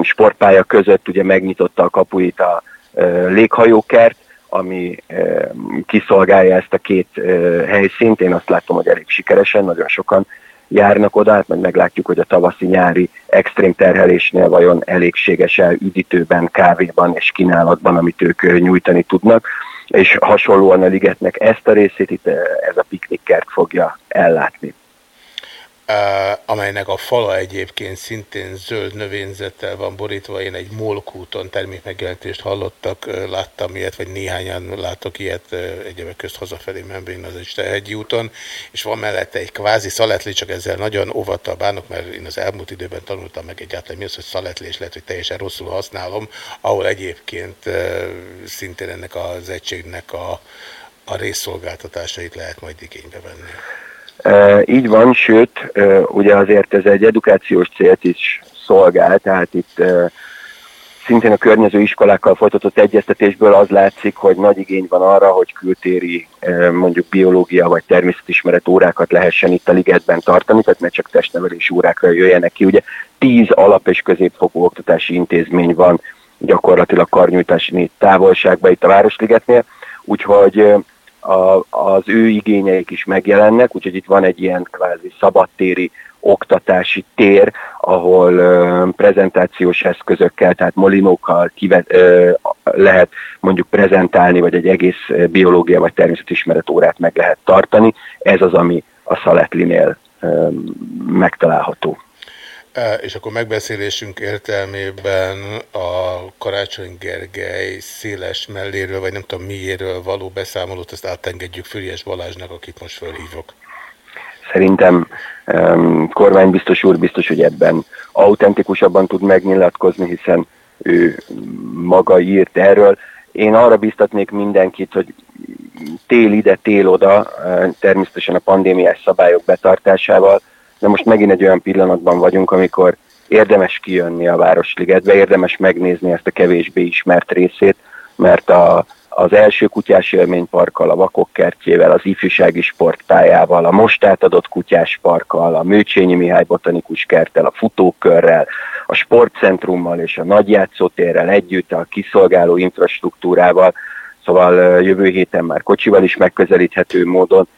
sportpálya között ugye megnyitotta a kapuit a léghajókert, ami kiszolgálja ezt a két helyszínt. Én azt látom, hogy elég sikeresen, nagyon sokan járnak oda, hát meg meglátjuk, hogy a tavaszi-nyári extrém terhelésnél vajon elégséges-e üdítőben, kávéban és kínálatban, amit ők nyújtani tudnak, és hasonlóan a ligetnek ezt a részét itt ez a piknikkert fogja ellátni amelynek a fala egyébként szintén zöld növényzettel van borítva. Én egy molkúton termékmegjelentést hallottak, láttam ilyet, vagy néhányan látok ilyet egyébként közt hazafelé menvén az egy úton, és van mellette egy kvázi szaletli, csak ezzel nagyon óvattal bánok, mert én az elmúlt időben tanultam meg egyáltalán mi az, hogy szaletli, és lehet, hogy teljesen rosszul használom, ahol egyébként szintén ennek az egységnek a, a részszolgáltatásait lehet majd igénybe venni. Így van, sőt, ugye azért ez egy edukációs célt is szolgál, tehát itt szintén a környező iskolákkal folytatott egyeztetésből az látszik, hogy nagy igény van arra, hogy kültéri mondjuk biológia vagy természetismeret órákat lehessen itt a ligetben tartani, tehát ne csak testnevelési órákra jöjjenek ki. Ugye tíz alap- és középfokú oktatási intézmény van gyakorlatilag karnyújtási távolságban itt a Városligetnél, úgyhogy a, az ő igényeik is megjelennek, úgyhogy itt van egy ilyen kvázi szabadtéri oktatási tér, ahol ö, prezentációs eszközökkel, tehát molinókkal kivet, ö, lehet mondjuk prezentálni, vagy egy egész biológia vagy természetismeret órát meg lehet tartani. Ez az, ami a Szaletlinél ö, megtalálható. És akkor megbeszélésünk értelmében a Karácsony Gergely széles melléről, vagy nem tudom miéről való beszámolót, ezt átengedjük Füriás Balázsnak, akit most fölhívok. Szerintem um, kormánybiztos úr biztos, hogy ebben autentikusabban tud megnyilatkozni, hiszen ő maga írt erről. Én arra biztatnék mindenkit, hogy tél ide, tél oda, természetesen a pandémiás szabályok betartásával, de most megint egy olyan pillanatban vagyunk, amikor érdemes kijönni a Városligetbe, érdemes megnézni ezt a kevésbé ismert részét, mert a, az első kutyás élményparkkal, a Vakok kertjével, az ifjúsági sportpályával, a most átadott kutyás parkkal, a Mőcsényi Mihály botanikus kerttel, a futókörrel, a sportcentrummal és a nagyjátszótérrel együtt, a kiszolgáló infrastruktúrával, szóval jövő héten már kocsival is megközelíthető módon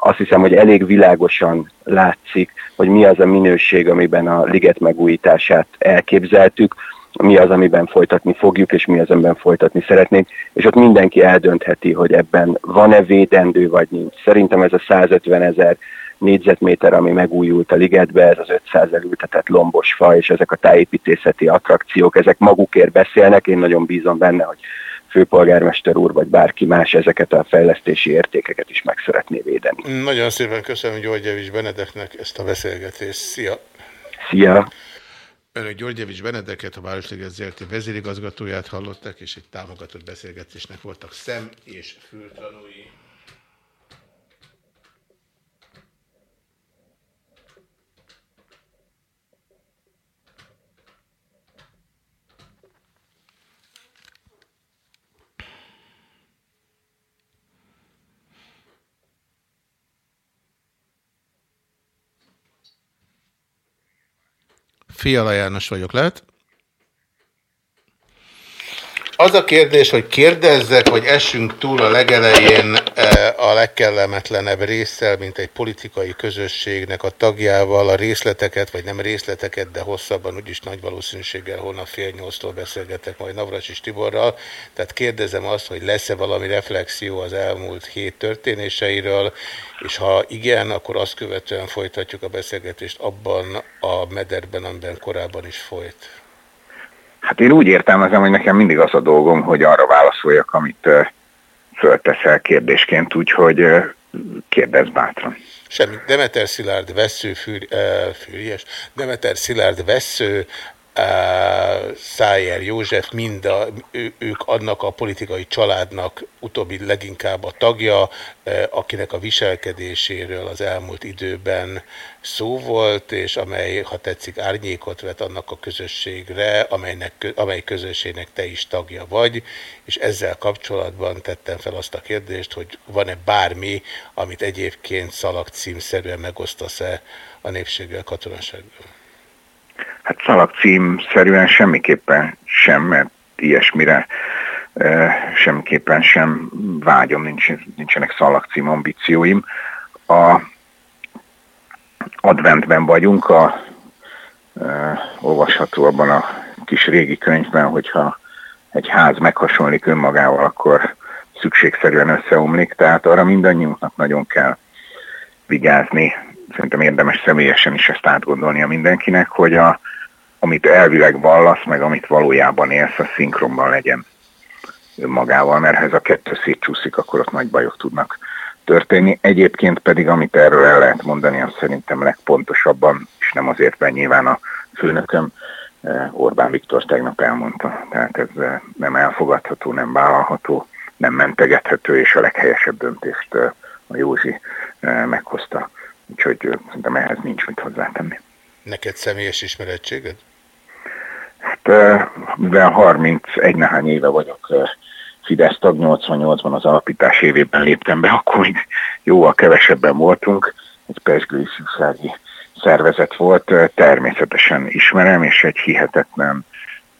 azt hiszem, hogy elég világosan látszik, hogy mi az a minőség, amiben a liget megújítását elképzeltük, mi az, amiben folytatni fogjuk, és mi az, amiben folytatni szeretnénk, és ott mindenki eldöntheti, hogy ebben van-e védendő, vagy nincs. Szerintem ez a 150 ezer négyzetméter, ami megújult a ligetbe, ez az 500 elültetett lombos fa, és ezek a tájépítészeti attrakciók, ezek magukért beszélnek, én nagyon bízom benne, hogy főpolgármester úr, vagy bárki más ezeket a fejlesztési értékeket is meg szeretné védeni. Nagyon szépen köszönöm Györgyevics Benedeknek ezt a beszélgetést. Szia! Szia! Önök Györgyevics Benedeket, a Városliget ZRT vezérigazgatóját hallották, és egy támogatott beszélgetésnek voltak szem és fültanúi. Fiala János vagyok, lehet? Az a kérdés, hogy kérdezzek, vagy essünk túl a legelején e, a legkellemetlenebb résszel, mint egy politikai közösségnek a tagjával, a részleteket, vagy nem részleteket, de hosszabban, úgyis nagy valószínűséggel holnap fél nyolctól beszélgetek majd Navracsis Tiborral. Tehát kérdezem azt, hogy lesz-e valami reflexió az elmúlt hét történéseiről, és ha igen, akkor azt követően folytatjuk a beszélgetést abban a mederben, amiben korábban is folyt. Hát én úgy értelmezem, hogy nekem mindig az a dolgom, hogy arra válaszoljak, amit fölteszel kérdésként, úgyhogy kérdezz bátran. Semmi. Demeter Szilárd vesző, fűr, fűries, Demeter Szilárd vesző, Szájer József, mind a, ők annak a politikai családnak utóbbi leginkább a tagja, akinek a viselkedéséről az elmúlt időben szó volt, és amely, ha tetszik, árnyékot vet annak a közösségre, amelynek, amely közösségnek te is tagja vagy, és ezzel kapcsolatban tettem fel azt a kérdést, hogy van-e bármi, amit egyébként szalagcímszerűen megosztasz-e a népséggel, katonasággal? Hát szalagcímszerűen semmiképpen sem, mert ilyesmire e, semmiképpen sem vágyom, nincs, nincsenek szalagcím ambícióim. A adventben vagyunk, a, e, olvasható abban a kis régi könyvben, hogyha egy ház meghasonlik önmagával, akkor szükségszerűen összeomlik, tehát arra mindannyiunknak nagyon kell vigyázni. Szerintem érdemes személyesen is ezt átgondolnia mindenkinek, hogy a, amit elvileg vallasz, meg amit valójában élsz, a szinkronban legyen önmagával, mert ha ez a kettő szétcsúszik, akkor ott nagy bajok tudnak történni. Egyébként pedig, amit erről el lehet mondani, az szerintem legpontosabban, és nem azért, mert nyilván a főnököm eh, Orbán Viktor tegnap elmondta. Tehát ez eh, nem elfogadható, nem vállalható, nem mentegethető, és a leghelyesebb döntést eh, a Józsi meghozta. Úgyhogy szerintem ehhez nincs mit hozzátenni. Neked személyes ismerettséged? Hát, mivel 31 nehány éve vagyok Fidesz tag, 88-ban az alapítás évében léptem be, akkor még jóval kevesebben voltunk, egy pesgő ifjúsági szervezet volt, természetesen ismerem, és egy hihetetlen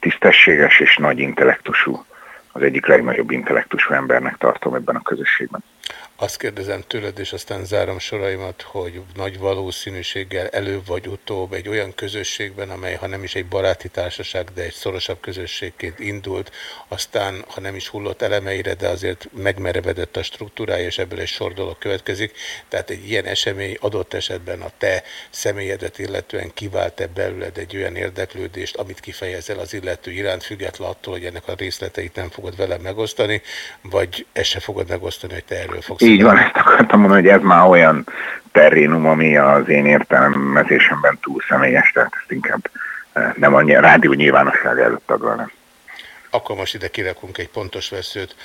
tisztességes és nagy intellektusú, az egyik legnagyobb intellektusú embernek tartom ebben a közösségben. Azt kérdezem tőled, és aztán zárom soraimat, hogy nagy valószínűséggel előbb vagy utóbb egy olyan közösségben, amely ha nem is egy baráti társaság, de egy szorosabb közösségként indult, aztán ha nem is hullott elemeire, de azért megmerevedett a struktúrája, és ebből egy sor dolog következik. Tehát egy ilyen esemény adott esetben a te személyedet illetően kivált-e belőled egy olyan érdeklődést, amit kifejezel az illető iránt, független attól, hogy ennek a részleteit nem fogod velem megosztani, vagy ezt se fogod megosztani, hogy te erről fogsz így van, ezt akartam mondani, hogy ez már olyan terrénum, ami az én értelmezésemben túl személyes, tehát ezt inkább eh, nem annyira rádió nyilvánosság előtt tagolnám. Akkor most ide kirakunk egy pontos veszőt.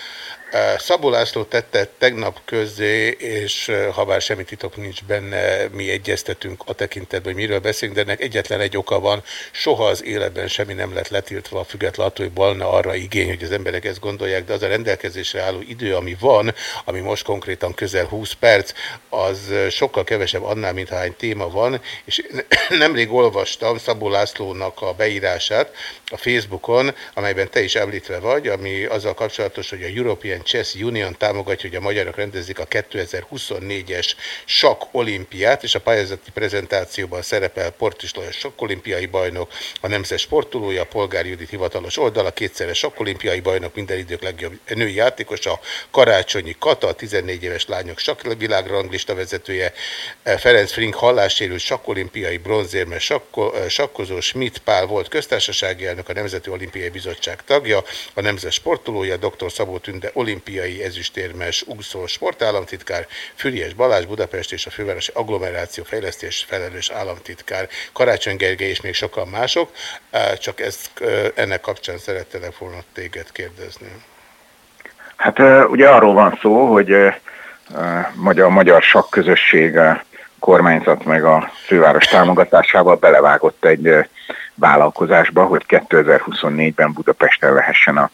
Szabó László tette tegnap közzé, és ha bár semmi titok nincs benne, mi egyeztetünk a tekintetben, hogy miről beszélünk, de ennek egyetlen egy oka van, soha az életben semmi nem lett letiltva, függetlenül attól, hogy volna arra igény, hogy az emberek ezt gondolják, de az a rendelkezésre álló idő, ami van, ami most konkrétan közel 20 perc, az sokkal kevesebb annál, mint hány téma van, és nemrég olvastam Szabó Lászlónak a beírását a Facebookon, amelyben te is említve vagy, ami azzal kapcsolatos, hogy a European Chess Union támogatja, hogy a magyarok rendezik a 2024-es sakk olimpiát, és a pályázati prezentációban szerepel Portis Lajos sakkolimpiai bajnok, a nemzet sportolója, Polgár Judit hivatalos oldala, kétszeres sakkolimpiai bajnok, minden idők legjobb női játékosa, Karácsonyi Kata, a 14 éves lányok sakvilágranglista vezetője, Ferenc Frink hallássérült sakkolimpiai bronzérmes sakko, sakkozó, Schmidt Pál volt köztársasági elnök, a Nemzeti Olimpiai Bizottság tagja, a nemzet sportolója, dr. Szabó Tünde olimpiai ezüstérmes úszó sportállamtitkár, Füriás Balázs Budapest és a fővárosi agglomeráció fejlesztés felelős államtitkár, Karácsony Gergely és még sokan mások, csak ezt ennek kapcsán szerettelek volna téged kérdezni. Hát ugye arról van szó, hogy a magyar, magyar sakközösség kormányzat meg a főváros támogatásával belevágott egy vállalkozásba, hogy 2024-ben Budapesten lehessen a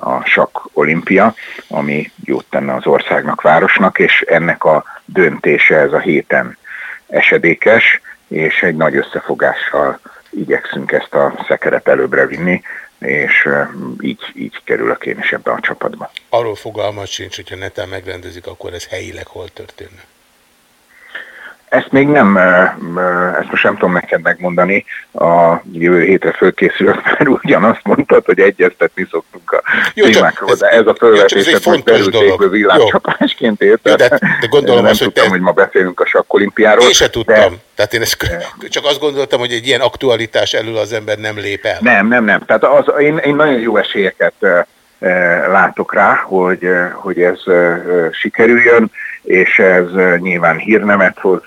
a sakk olimpia, ami jót tenne az országnak, városnak, és ennek a döntése ez a héten esedékes, és egy nagy összefogással igyekszünk ezt a szekeret előbbre vinni, és így, így kerülök én is ebbe a csapatba. Arról fogalmat sincs, hogyha netán megrendezik, akkor ez helyileg hol történne? Ezt még nem, ezt most nem tudom neked megmondani, a jövő hétre fölkészülök, mert ugyanazt mondtad, hogy egyeztetni szoktunk a Jó, témákról, ez, de ez a fölvetésed, hogy belültékből világcsapásként érted. de, de gondolom nem azt, tudtam, hogy, te... hogy ma beszélünk a sakkolimpiáról. Én se tudtam. De... Tehát én ezt csak azt gondoltam, hogy egy ilyen aktualitás elől az ember nem lép el. Nem, nem, nem. Tehát az, én, én nagyon jó esélyeket látok rá, hogy, hogy ez sikerüljön és ez nyilván hírnemet hoz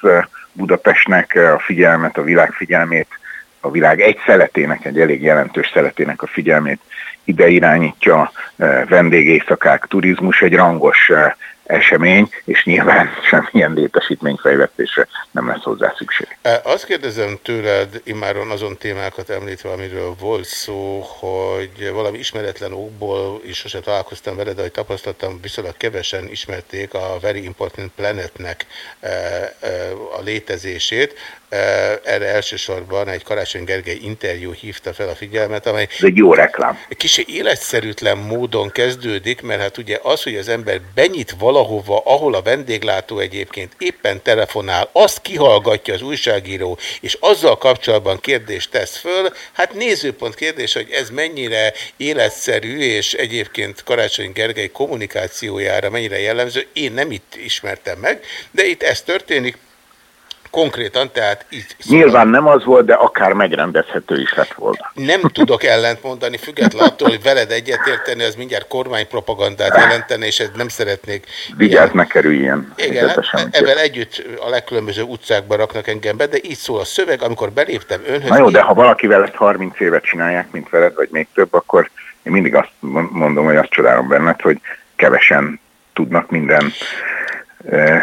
Budapestnek, a figyelmet, a világ figyelmét. A világ egy szeletének, egy elég jelentős szeletének a figyelmét ide irányítja, vendégészakák, turizmus, egy rangos esemény, és nyilván semmilyen létesítményfejlesztésre nem lesz hozzá szükség. Azt kérdezem tőled, immáron azon témákat említve, amiről volt szó, hogy valami ismeretlen okból, és sosem találkoztam veled, hogy tapasztaltam, viszonylag kevesen ismerték a Very Important Planetnek a létezését. Erre elsősorban egy Karácsony Gergely interjú hívta fel a figyelmet, amely Ez egy jó reklám. kicsi életszerűtlen módon kezdődik, mert hát ugye az, hogy az ember benyit valahova, ahol a vendéglátó egyébként éppen telefonál, azt kihallgatja az újságíró, és azzal kapcsolatban kérdést tesz föl, hát nézőpont kérdés, hogy ez mennyire életszerű, és egyébként Karácsony Gergely kommunikációjára mennyire jellemző, én nem itt ismertem meg, de itt ez történik, konkrétan, tehát így... Nyilván nem az volt, de akár megrendezhető is lett volna. Nem tudok ellent mondani, függetlenül attól, hogy veled egyetérteni, az mindjárt kormánypropagandát jelentene, és ezt nem szeretnék... Vigyázz, ne kerüljen. Igen, ebben együtt a legkülönböző utcákban raknak engem be, de így szól a szöveg, amikor beléptem önhöz... Na jó, de ha valakivel ezt 30 évet csinálják, mint veled, vagy még több, akkor én mindig azt mondom, hogy azt csodálom benned, hogy kevesen tudnak minden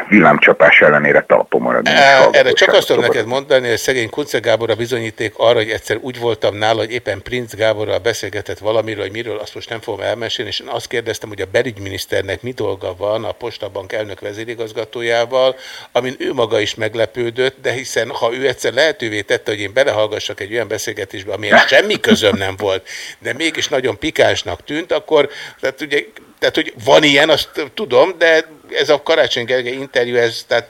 villámcsapás ellenére talpon maradni. Erre csak azt tudom neked mondani, hogy szegény Kunce Gábor a bizonyíték arra, hogy egyszer úgy voltam nála, hogy éppen Prince Gáborral beszélgetett valamiről, hogy miről, azt most nem fogom elmesélni, és én azt kérdeztem, hogy a belügyminiszternek mi dolga van a Postabank elnök vezérigazgatójával, amin ő maga is meglepődött, de hiszen ha ő egyszer lehetővé tette, hogy én belehallgassak egy olyan beszélgetésbe, amihez semmi közöm nem volt, de mégis nagyon pikánsnak tűnt, akkor tehát ugye tehát, hogy van ilyen, azt tudom, de ez a Karácsony Gergely interjú, ez, tehát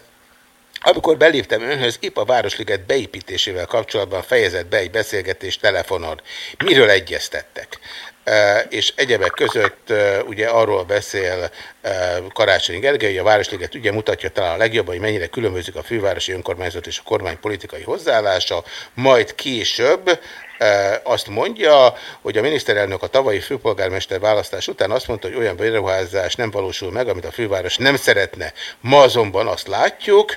amikor beléptem önhöz, épp a Városliget beépítésével kapcsolatban fejezett be egy beszélgetés telefonon. Miről egyeztettek? és egyebek között ugye arról beszél Karácsony Gergely, hogy a Városliget ugye mutatja talán a legjobban, hogy mennyire különbözik a fővárosi önkormányzat és a kormány politikai hozzáállása, majd később azt mondja, hogy a miniszterelnök a tavalyi főpolgármester választás után azt mondta, hogy olyan beruházás nem valósul meg, amit a főváros nem szeretne. Ma azonban azt látjuk,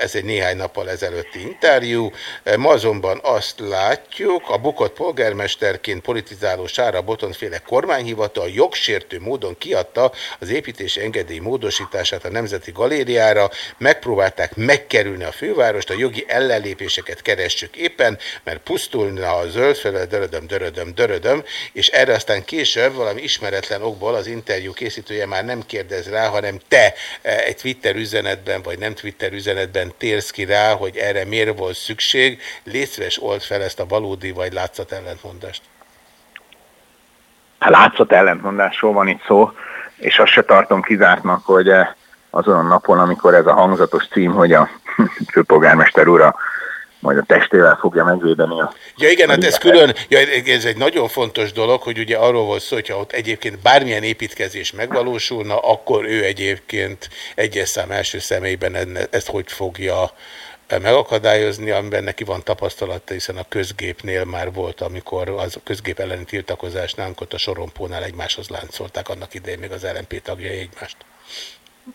ez egy néhány nappal ezelőtti interjú. Ma azonban azt látjuk, a bukott polgármesterként politizáló Sára Botonféle kormányhivatal jogsértő módon kiadta az építési engedély módosítását a Nemzeti Galériára, megpróbálták megkerülni a fővárost, a jogi ellenlépéseket keressük éppen, mert pusztulna a zöld fele, dörödöm, dörödöm, dörödöm, és erre aztán később valami ismeretlen okból az interjú készítője már nem kérdez rá, hanem te egy Twitter üzenetben, vagy nem Twitter üzenetben térsz ki rá, hogy erre miért volt szükség. Létszves old fel ezt a valódi vagy látszat ellentmondást. Hát látszat ellentmondásról van itt szó, és azt se tartom kizártnak, hogy eh, azon a napon, amikor ez a hangzatos cím, hogy a főpolgármester ura majd a testével fogja megvédeni a... Ja igen, hát ez külön, ja, ez egy nagyon fontos dolog, hogy ugye arról volt szó, hogyha ott egyébként bármilyen építkezés megvalósulna, akkor ő egyébként egyes szám első személyben ezt hogy fogja megakadályozni, amiben neki van tapasztalata, hiszen a közgépnél már volt, amikor az a közgép elleni tiltakozásnál, amikor a sorompónál egymáshoz láncolták annak idején még az LNP tagjai egymást.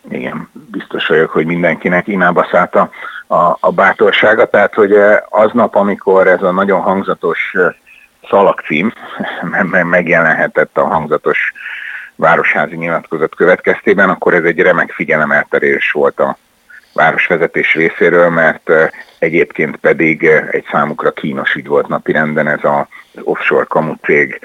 Igen, biztos vagyok, hogy mindenkinek imába szállt a, a, a bátorsága, tehát hogy aznap, amikor ez a nagyon hangzatos szalagcím megjelenhetett a hangzatos városházi nyilatkozat következtében, akkor ez egy remek figyelemelterés volt a városvezetés részéről, mert egyébként pedig egy számukra kínos ügy volt napirenden ez a offshore cég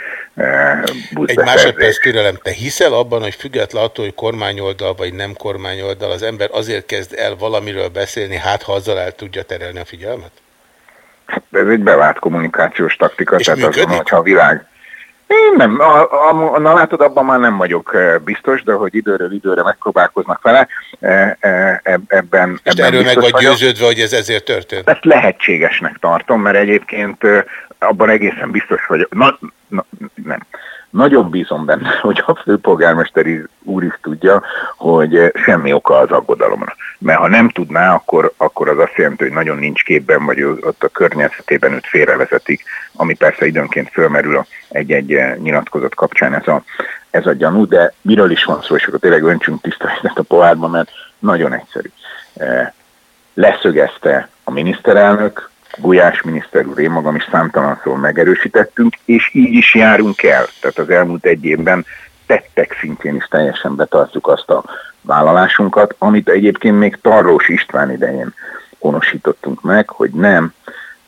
Egy másodperc türelem, te hiszel abban, hogy független attól, hogy kormányoldal vagy nem kormányoldal, az ember azért kezd el valamiről beszélni, hát ha azzal el tudja terelni a figyelmet? Hát ez egy bevált kommunikációs taktika, És tehát működik? az, hogyha a világ én nem, a, a, na látod, abban már nem vagyok biztos, de hogy időről időre megpróbálkoznak vele, e, e, ebben És ebben erről meg vagy vagyok. győződve, hogy ez ezért történt? Ezt lehetségesnek tartom, mert egyébként abban egészen biztos vagyok. Na, na, nem. Nagyon bízom benne, hogy a főpolgármesteri úr is tudja, hogy semmi oka az aggodalomra. Mert ha nem tudná, akkor, akkor az azt jelenti, hogy nagyon nincs képben, vagy ott a környezetében őt félrevezetik, ami persze időnként fölmerül egy-egy nyilatkozat kapcsán ez a, ez a gyanú, de miről is van szó, és akkor tényleg öntsünk tiszta a pohárba, mert nagyon egyszerű. Leszögezte a miniszterelnök, Gulyás miniszter úr, én magam is számtalan szól megerősítettünk, és így is járunk el. Tehát az elmúlt egy évben tettek szintjén is teljesen betartjuk azt a vállalásunkat, amit egyébként még Tarlós István idején honosítottunk meg, hogy nem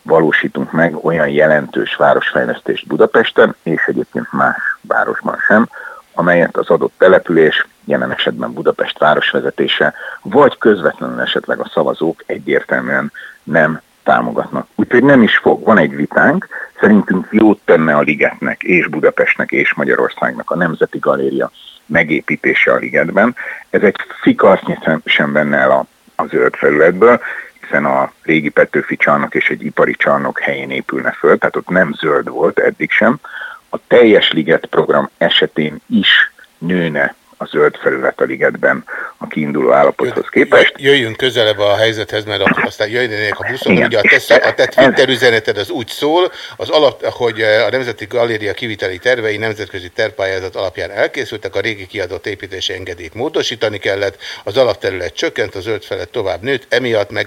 valósítunk meg olyan jelentős városfejlesztést Budapesten, és egyébként más városban sem, amelyet az adott település, jelen esetben Budapest városvezetése, vagy közvetlenül esetleg a szavazók egyértelműen nem támogatnak. Úgyhogy nem is fog. Van egy vitánk, szerintünk jót tenne a ligetnek, és Budapestnek, és Magyarországnak a Nemzeti Galéria megépítése a ligetben. Ez egy fikarcnyi sem benne el a, a zöld felületből, hiszen a régi Petőfi csarnok és egy ipari csarnok helyén épülne föl, tehát ott nem zöld volt eddig sem. A teljes liget program esetén is nőne a zöld felület a ligetben a kiinduló állapothoz képest. Jöjjünk közelebb a helyzethez, mert akkor aztán jönnének a buszon. Ugye a te, a te Twitter üzeneted az úgy szól, az alap, hogy a Nemzeti Galéria kiviteli tervei nemzetközi tervpályázat alapján elkészültek, a régi kiadott építési engedélyt módosítani kellett, az alapterület csökkent, a zöld felett tovább nőtt, emiatt meg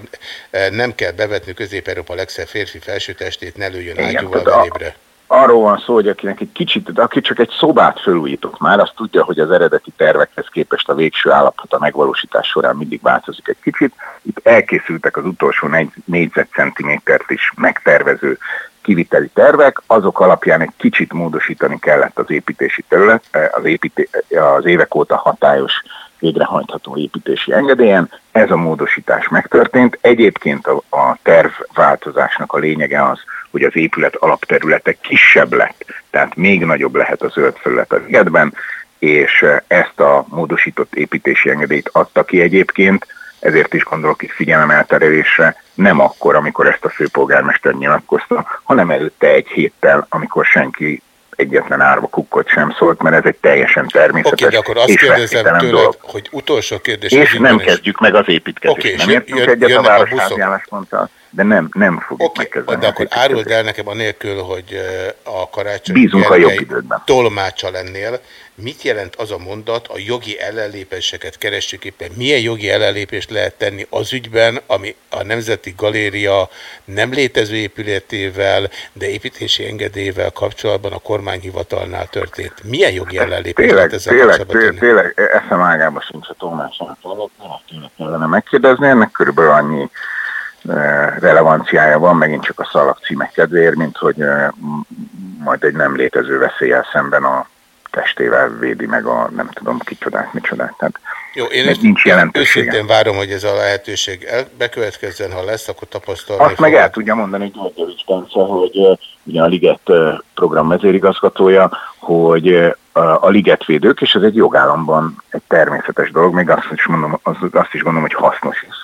eh, nem kell bevetni Közép-Európa legszebb férfi felsőtestét, ne lőjön ágyúval velébre arról van szó, hogy akinek egy kicsit, aki csak egy szobát fölújított már, az tudja, hogy az eredeti tervekhez képest a végső állapot a megvalósítás során mindig változik egy kicsit. Itt elkészültek az utolsó négyzetcentimétert is megtervező kiviteli tervek, azok alapján egy kicsit módosítani kellett az építési terület, az, építé, az évek óta hatályos végrehajtható építési engedélyen. Ez a módosítás megtörtént. Egyébként a, a tervváltozásnak a lényege az, hogy az épület alapterülete kisebb lett, tehát még nagyobb lehet a zöld felület a ligetben, és ezt a módosított építési engedélyt adta ki egyébként, ezért is gondolok itt figyelemelterelésre, nem akkor, amikor ezt a főpolgármester nyilatkozta, hanem előtte egy héttel, amikor senki egyetlen árva kukkot sem szólt, mert ez egy teljesen természetes Oké, de akkor azt és kérdezem tőled, dolog. hogy utolsó kérdés. És nem kezdjük meg az építkezést. És nem értünk jön- egyet a városházi állásponttal, de nem, nem fogjuk Oké, megkezdeni. de akkor áruld el nekem anélkül, hogy a karácsony Bízunk a jobb idődben. tolmácsa lennél. Mit jelent az a mondat, a jogi ellenlépéseket keressük éppen? Milyen jogi ellenlépést lehet tenni az ügyben, ami a Nemzeti Galéria nem létező épületével, de építési engedélyével kapcsolatban a kormányhivatalnál történt? Milyen jogi ellenlépést lehet ezzel tényleg, kapcsolatban tényleg, tényleg, eszem ágába sincs a azt tényleg kellene megkérdezni, ennek körülbelül annyi eh, relevanciája van, megint csak a szalag címek kedvéért, mint hogy eh, majd egy nem létező veszélyel szemben a testével védi meg a nem tudom kicsodát, micsodát. Tehát Jó, én Meg ezt nincs őszintén várom, hogy ez a lehetőség el- bekövetkezzen, ha lesz, akkor tapasztalni Azt meg fogod. el tudja mondani Györgyevics Bence, hogy ugye a Liget program vezérigazgatója, hogy a ligetvédők, és ez egy jogállamban egy természetes dolog, még azt is, mondom, az, azt is gondolom, hogy hasznos is.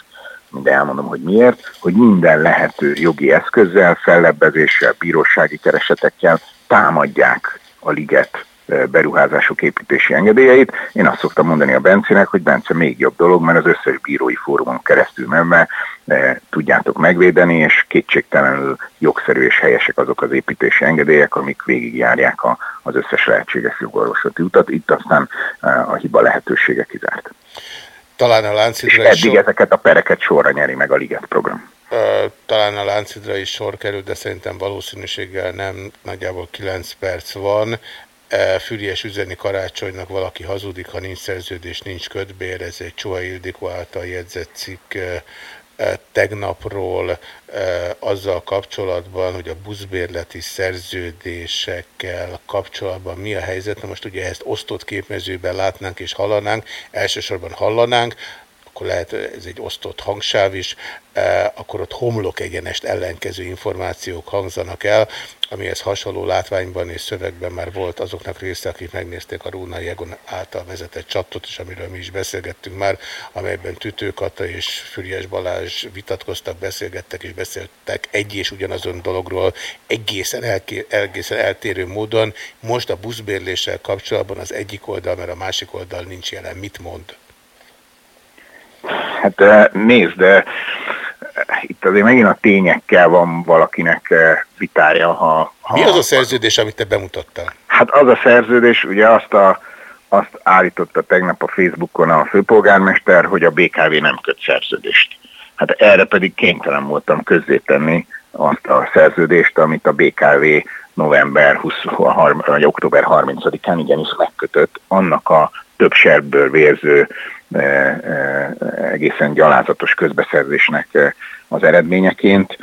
Minden elmondom, hogy miért, hogy minden lehető jogi eszközzel, fellebbezéssel, bírósági keresetekkel támadják a liget beruházások építési engedélyeit. Én azt szoktam mondani a Bencének, hogy Bence még jobb dolog, mert az összes bírói fórumon keresztül menve eh, tudjátok megvédeni, és kétségtelenül jogszerű és helyesek azok az építési engedélyek, amik végigjárják a, az összes lehetséges jogorvoslati utat. Itt aztán a hiba lehetősége kizárt. Talán a És Láncidra is eddig sor, ezeket a pereket sorra nyeri meg a Liget program. talán a Láncidra is sor kerül, de szerintem valószínűséggel nem, nagyjából 9 perc van. E, Füriás üzeni karácsonynak valaki hazudik, ha nincs szerződés, nincs kötbér, ez egy Csuha Ildikó által jegyzett cikk e, e, tegnapról azzal kapcsolatban, hogy a buszbérleti szerződésekkel kapcsolatban mi a helyzet. Na most ugye ezt osztott képmezőben látnánk és hallanánk, elsősorban hallanánk, akkor lehet ez egy osztott hangsáv is, akkor ott homlok egyenest ellenkező információk hangzanak el, amihez hasonló látványban és szövegben már volt azoknak része, akik megnézték a Róna Jegon által vezetett csatot, és amiről mi is beszélgettünk már, amelyben Tütő Kata és Füriás Balázs vitatkoztak, beszélgettek és beszéltek egy és ugyanazon dologról egészen, elké, egészen eltérő módon. Most a buszbérléssel kapcsolatban az egyik oldal, mert a másik oldal nincs jelen. Mit mond? Hát nézd, de itt azért megint a tényekkel van valakinek eh, vitája, ha, ha Mi az a szerződés, amit te bemutattál? Hát az a szerződés, ugye azt, a, azt állította tegnap a Facebookon a főpolgármester, hogy a BKV nem köt szerződést. Hát erre pedig kénytelen voltam közzétenni azt a szerződést, amit a BKV november 20, vagy október 30-án igenis megkötött, annak a több serből vérző egészen gyalázatos közbeszerzésnek az eredményeként,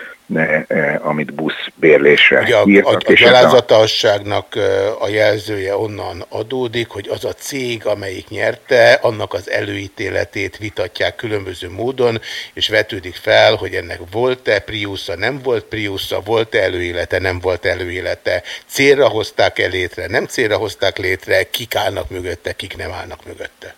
amit busz bérlésre Ugye a, írtak. a, a gyalázatasságnak a jelzője onnan adódik, hogy az a cég, amelyik nyerte, annak az előítéletét vitatják különböző módon, és vetődik fel, hogy ennek volt-e Priusza, nem volt Priusza, volt-e előélete, nem volt előélete, célra hozták-e létre, nem célra hozták létre, kik állnak mögötte, kik nem állnak mögötte.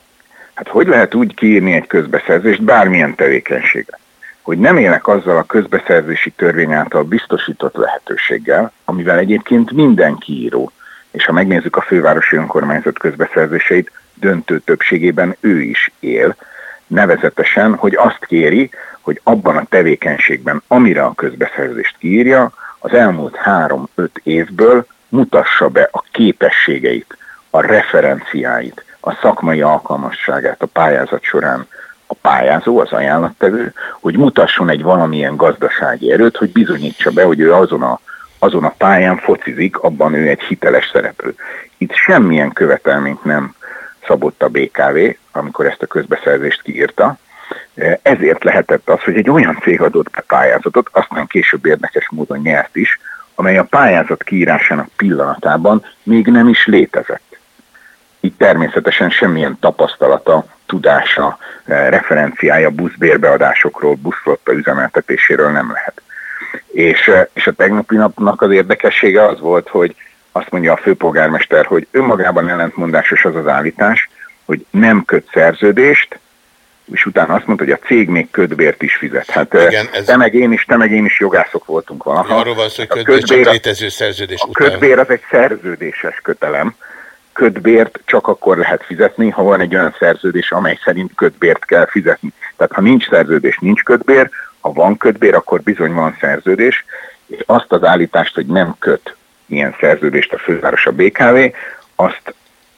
Hát hogy lehet úgy kiírni egy közbeszerzést bármilyen tevékenységre? hogy nem élek azzal a közbeszerzési törvény által biztosított lehetőséggel, amivel egyébként minden kiíró, és ha megnézzük a fővárosi önkormányzat közbeszerzéseit, döntő többségében ő is él, nevezetesen, hogy azt kéri, hogy abban a tevékenységben, amire a közbeszerzést kiírja, az elmúlt három-öt évből mutassa be a képességeit, a referenciáit, a szakmai alkalmasságát a pályázat során a pályázó, az ajánlattevő, hogy mutasson egy valamilyen gazdasági erőt, hogy bizonyítsa be, hogy ő azon a, azon a pályán focizik, abban ő egy hiteles szereplő. Itt semmilyen követelményt nem szabott a BKV, amikor ezt a közbeszerzést kiírta, ezért lehetett az, hogy egy olyan cég adott be pályázatot, aztán később érdekes módon nyert is, amely a pályázat kiírásának pillanatában még nem is létezett. Itt természetesen semmilyen tapasztalata tudása, eh, referenciája buszbérbeadásokról, buszflotta üzemeltetéséről nem lehet. És, eh, és a tegnapi napnak az érdekessége az volt, hogy azt mondja a főpolgármester, hogy önmagában ellentmondásos az az állítás, hogy nem köt szerződést, és utána azt mondta, hogy a cég még ködbért is fizet. Hát eh, Igen, ez... te meg én is, te meg én is jogászok voltunk valaha. Arról van szó, hogy ködbér, ködbér csak létező szerződés a után. ködbér az egy szerződéses kötelem, ködbért csak akkor lehet fizetni, ha van egy olyan szerződés, amely szerint ködbért kell fizetni. Tehát ha nincs szerződés, nincs ködbér, ha van ködbér, akkor bizony van szerződés, és azt az állítást, hogy nem köt ilyen szerződést a főváros a BKV, azt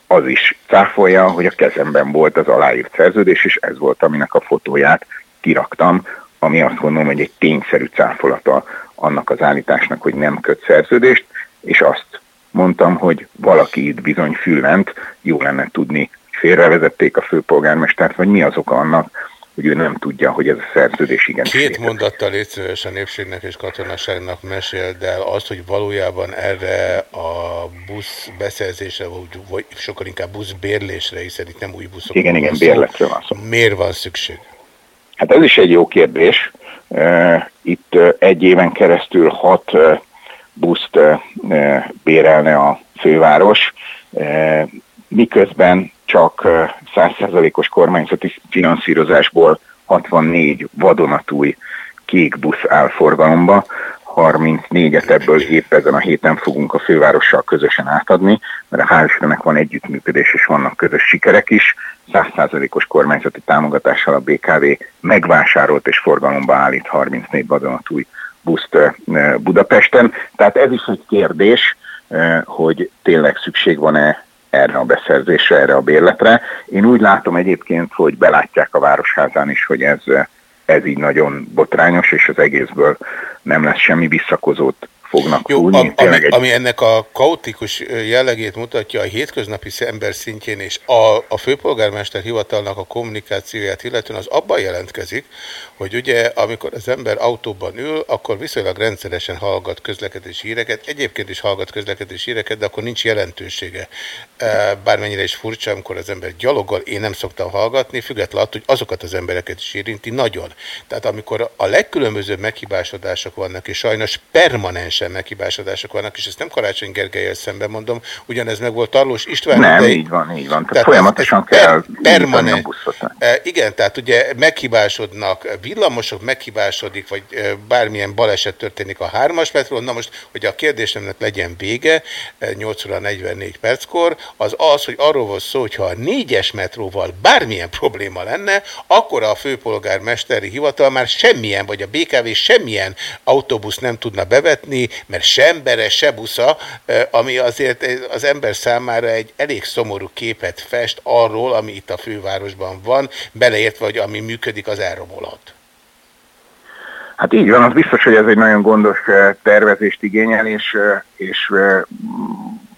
az is cáfolja, hogy a kezemben volt az aláírt szerződés, és ez volt, aminek a fotóját kiraktam, ami azt gondolom, hogy egy tényszerű cáfolata annak az állításnak, hogy nem köt szerződést, és azt mondtam, hogy valaki itt bizony fülment, jó lenne tudni, félrevezették a főpolgármestert, vagy mi az oka annak, hogy ő nem tudja, hogy ez a szerződés igen. Két létezik. mondattal létszőves a népségnek és katonaságnak meséld el azt, hogy valójában erre a busz beszerzésre, vagy sokkal inkább busz bérlésre, hiszen itt nem új buszok Igen, igen, bérletre van szó. Miért van szükség? Hát ez is egy jó kérdés. Itt egy éven keresztül hat buszt bérelne a főváros, miközben csak 100%-os kormányzati finanszírozásból 64 vadonatúj kék busz áll forgalomba, 34-et ebből épp ezen a héten fogunk a fővárossal közösen átadni, mert a hál' van együttműködés és vannak közös sikerek is. 100%-os kormányzati támogatással a BKV megvásárolt és forgalomba állít 34 vadonatúj buszt Budapesten. Tehát ez is egy kérdés, hogy tényleg szükség van-e erre a beszerzésre, erre a bérletre. Én úgy látom egyébként, hogy belátják a Városházán is, hogy ez, ez így nagyon botrányos, és az egészből nem lesz semmi visszakozót fognak Jó, fújni. Ami, egy... ami ennek a kaotikus jellegét mutatja a hétköznapi ember szintjén, és a, a főpolgármester hivatalnak a kommunikációját illetően az abban jelentkezik, hogy ugye amikor az ember autóban ül, akkor viszonylag rendszeresen hallgat közlekedési híreket, egyébként is hallgat közlekedési híreket, de akkor nincs jelentősége. Bármennyire is furcsa, amikor az ember gyalogol, én nem szoktam hallgatni, függetlenül attól, hogy azokat az embereket is érinti nagyon. Tehát amikor a legkülönbözőbb meghibásodások vannak, és sajnos permanensen meghibásodások vannak, és ezt nem Karácsony Gergelyel szemben mondom, ugyanez meg volt Tarlós István. Nem, így van, így van. Tehát, tehát folyamatosan kell permanent. Igen, tehát ugye meghibásodnak villamosok meghibásodik, vagy bármilyen baleset történik a hármas metrón, na most, hogy a kérdésemnek legyen vége, 8 óra 44 perckor, az az, hogy arról volt szó, hogyha a négyes metróval bármilyen probléma lenne, akkor a főpolgármesteri hivatal már semmilyen, vagy a BKV semmilyen autóbusz nem tudna bevetni, mert se embere, se busza, ami azért az ember számára egy elég szomorú képet fest arról, ami itt a fővárosban van, beleértve, hogy ami működik, az elromolhat. Hát így van, az biztos, hogy ez egy nagyon gondos tervezést igényel, és, és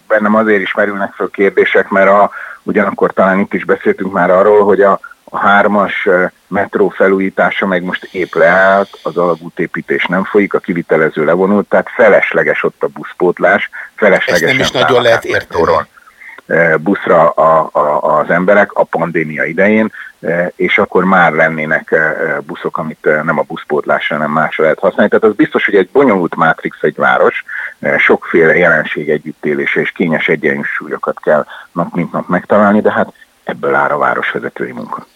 bennem azért is merülnek fel kérdések, mert a, ugyanakkor talán itt is beszéltünk már arról, hogy a, a hármas metró felújítása meg most épp leállt, az alagútépítés nem folyik, a kivitelező levonult, tehát felesleges ott a buszpótlás, felesleges. nem is nagyon lehet érteni. buszra a, a, az emberek a pandémia idején, és akkor már lennének buszok, amit nem a buszpótlásra, hanem másra lehet használni. Tehát az biztos, hogy egy bonyolult mátrix egy város, sokféle jelenség együttélése és kényes egyensúlyokat kell nap mint nap megtalálni, de hát ebből áll a városvezetői munka.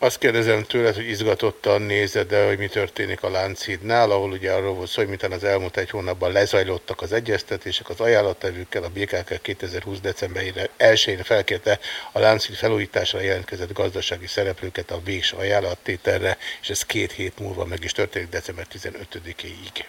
Azt kérdezem tőled, hogy izgatottan nézed el, hogy mi történik a Lánchídnál, ahol ugye arról volt szó, hogy mintán az elmúlt egy hónapban lezajlottak az egyeztetések, az ajánlattevőkkel, a BKK 2020 decemberére elsőjén felkérte a Lánchíd felújításra jelentkezett gazdasági szereplőket a végső ajánlattételre, és ez két hét múlva meg is történik december 15-éig.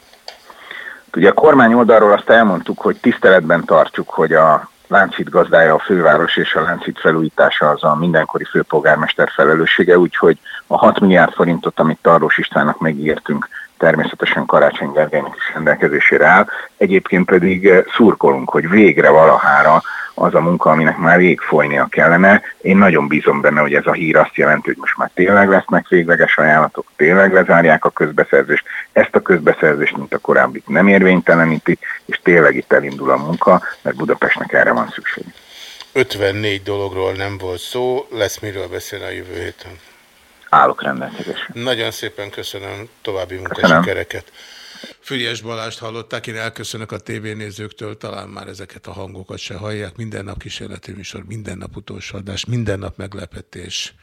Ugye a kormány oldalról azt elmondtuk, hogy tiszteletben tartjuk, hogy a Láncít gazdája a főváros és a Láncít felújítása az a mindenkori főpolgármester felelőssége, úgyhogy a 6 milliárd forintot, amit Tarlós Istvánnak megígértünk, természetesen Karácsony Gergelynek is rendelkezésére áll. Egyébként pedig szurkolunk, hogy végre valahára az a munka, aminek már rég folynia kellene. Én nagyon bízom benne, hogy ez a hír azt jelenti, hogy most már tényleg lesznek végleges ajánlatok, tényleg lezárják a közbeszerzést. Ezt a közbeszerzést, mint a korábbi nem érvényteleníti, és tényleg itt elindul a munka, mert Budapestnek erre van szükség. 54 dologról nem volt szó, lesz miről beszélni a jövő héten. Állok rendelkezésre. Nagyon szépen köszönöm további munkasikereket. Fügyes Balást hallották, én elköszönök a tévénézőktől, talán már ezeket a hangokat se hallják. Minden nap kísérleti műsor, minden nap utolsó adás, minden nap meglepetés.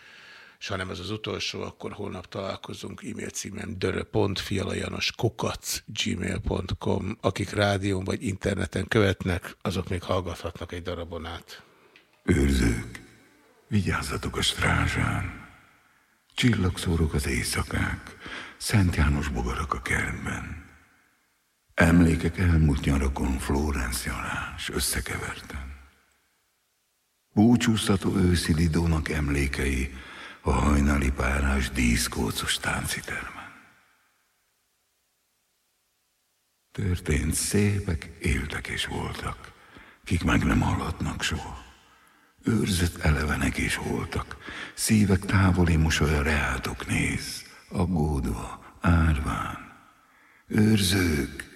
És ha nem ez az utolsó, akkor holnap találkozunk. E-mail címem dörö.fialajanoskukac.gmail.com Akik rádión vagy interneten követnek, azok még hallgathatnak egy darabon át. Őrzők, vigyázzatok a strázsán. Csillagszórok az éjszakák, Szent János bogarak a kertben. Emlékek elmúlt nyarakon Florence Janás összekeverten. Búcsúztató őszi Lidónak emlékei a hajnali párás díszkócos táncitermen. Történt szépek, éltek és voltak, kik meg nem hallatnak soha. Őrzött elevenek is voltak, szívek távoli mosolya reátok néz, aggódva, árván. Őrzők,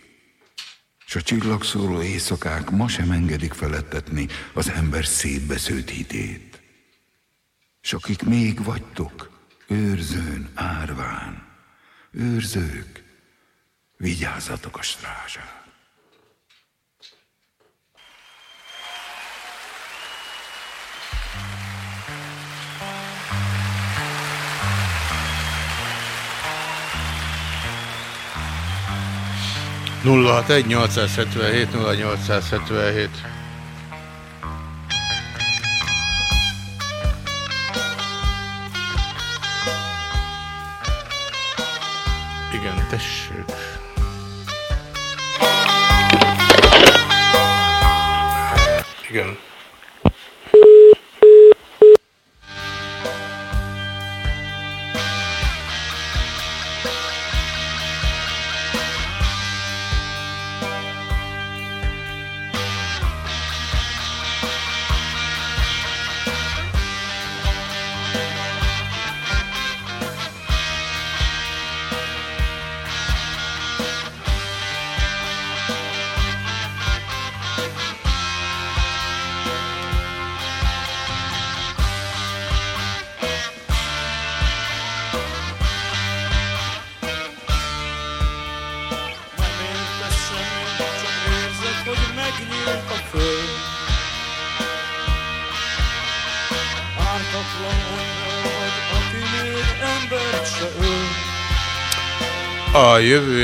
és a csillagszóró éjszakák ma sem engedik felettetni az ember szétbesződt hitét. És akik még vagytok, őrzőn, árván, őrzők, vigyázzatok a strázsát. 061 877 0877 Igen, tessék.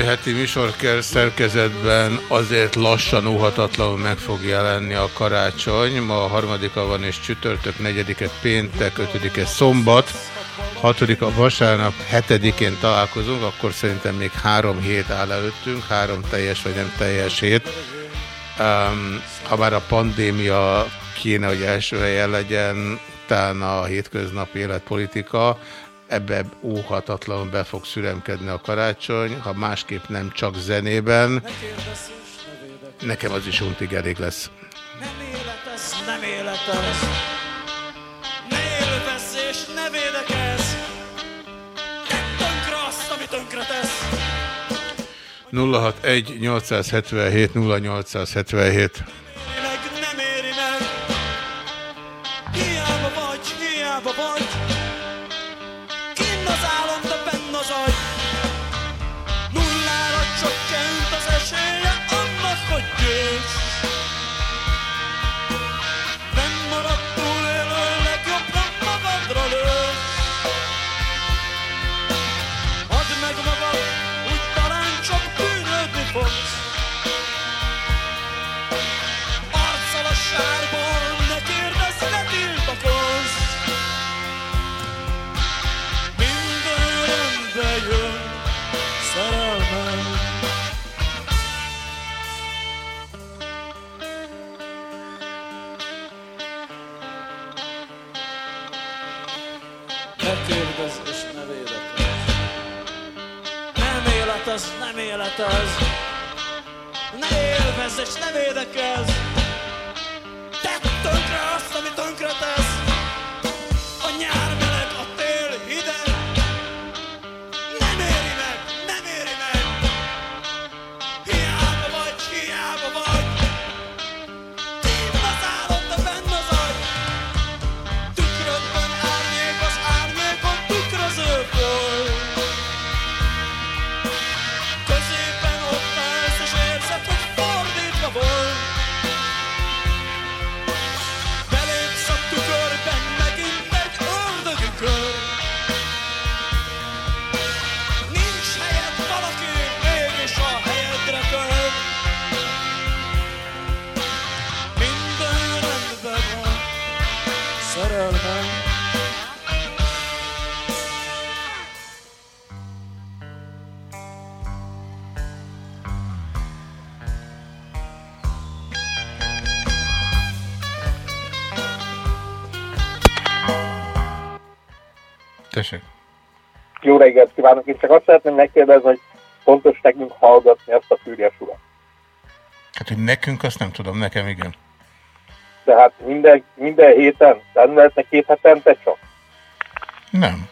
Heti műsorker szerkezetben azért lassan, óhatatlanul meg fog jelenni a karácsony. Ma a harmadika van és csütörtök, negyedike péntek, ötödike szombat, hatodika vasárnap, hetedikén találkozunk, akkor szerintem még három hét áll előttünk, három teljes vagy nem teljes hét. Um, ha már a pandémia kéne, hogy első helyen legyen, utána a hétköznapi életpolitika, ebbe óhatatlanul be fog szüremkedni a karácsony, ha másképp nem csak zenében, nekem az is untig elég lesz. Ez nem életez. Ne élvesz és ne védekezz. Tedd tönkre azt, ami tönkre tesz. 061 877 0877 élet ez, nem élet ez. Ne élvezz és ne védekezz. Jó reggelt kívánok, én csak azt szeretném megkérdezni, hogy fontos nekünk hallgatni ezt a fűrjes urat. Hát, hogy nekünk azt nem tudom, nekem igen. Tehát minden, minden héten, de nem lehetne két hetente csak? Nem.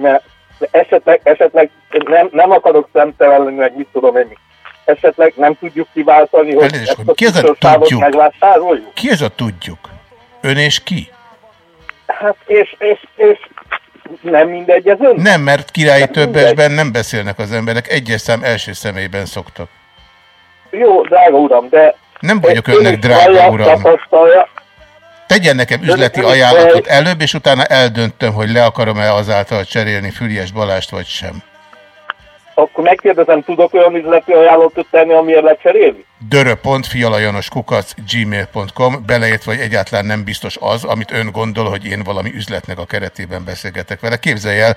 Mert esetleg, esetleg nem, nem akarok szemtelen lenni, meg mit tudom én. Esetleg nem tudjuk kiváltani, hogy Elnézést, ezt a ki az a tudjuk? megvásároljuk. Ki ez a tudjuk? Ön és ki? Hát és, és, és nem mindegy ez ön? Nem, mert királyi Nem többesben nem beszélnek az emberek, egyes szám első személyben szoktak. Jó, drága uram, de... Nem vagyok ön önnek drága uram. Tegyen nekem üzleti ön ajánlatot előbb, és utána eldöntöm, hogy le akarom-e azáltal cserélni Füriás Balást, vagy sem. Akkor megkérdezem, tudok olyan üzleti ajánlatot tenni, amiért lecserélni? dörö.fialajanoskukac gmail.com beleértve, vagy egyáltalán nem biztos az, amit ön gondol, hogy én valami üzletnek a keretében beszélgetek vele. Képzelj el,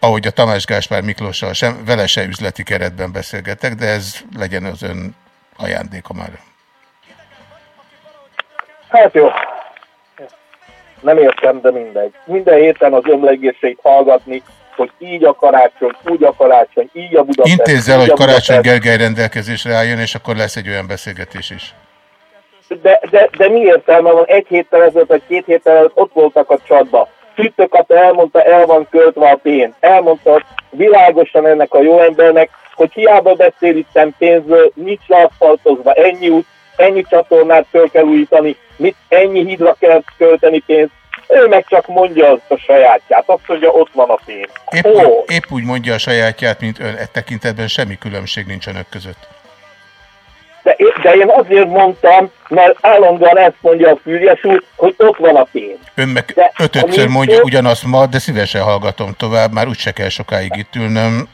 ahogy a Tamás Gáspár Miklóssal sem, vele se üzleti keretben beszélgetek, de ez legyen az ön ajándéka már. Hát jó. Nem értem, de mindegy. Minden héten az ömlegéseit hallgatni, hogy így a karácsony, úgy a karácsony, így a Budapest. Intézzel, így hogy Karácsony. Gergely rendelkezésre álljon, és akkor lesz egy olyan beszélgetés is. De, de, de mi értelme van? Egy héttel ezelőtt, vagy két héttel ezelőtt ott voltak a csatba. Süttökat elmondta, el van költve a pénz. Elmondta világosan ennek a jó embernek, hogy hiába beszél itten pénzről, nincs aszfaltozva, ennyi út, ennyi csatornát föl kell újítani, mit, ennyi hídra kell költeni pénzt. Ő meg csak mondja azt a sajátját, azt mondja, ott van a pénz. Épp, úgy, épp úgy mondja a sajátját, mint ön. E tekintetben semmi különbség nincs önök között. de, de én azért mondtam, mert állandóan ezt mondja a Fűrjes úr, hogy ott van a pénz. Ön meg De ötödször mondja ugyanazt ma, de szívesen hallgatom tovább, már úgyse kell sokáig itt ülnöm.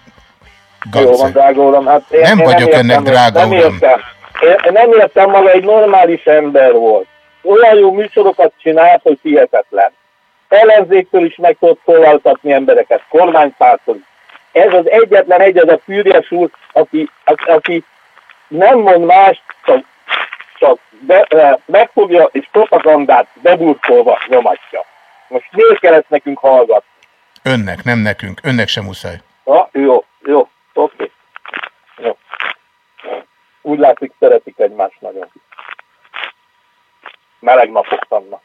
Jó van, drága uram, hát én, Nem én vagyok értem, önnek drága nem uram. Értem. Én, én nem értem maga, egy normális ember volt. Olyan jó műsorokat csinált, hogy hihetetlen. Ellenzéktől is meg tudott szólaltatni embereket, kormánypártól. Ez az egyetlen egy, az a Fűrjes úr, aki, aki, aki nem mond más, csak, csak be, eh, megfogja és propagandát beburkolva nyomatja. Most miért kellett nekünk hallgatni? Önnek, nem nekünk. Önnek sem muszáj. Ha, jó, jó, oké. Jó. Úgy látszik, szeretik egymást nagyon. Meleg napok vannak.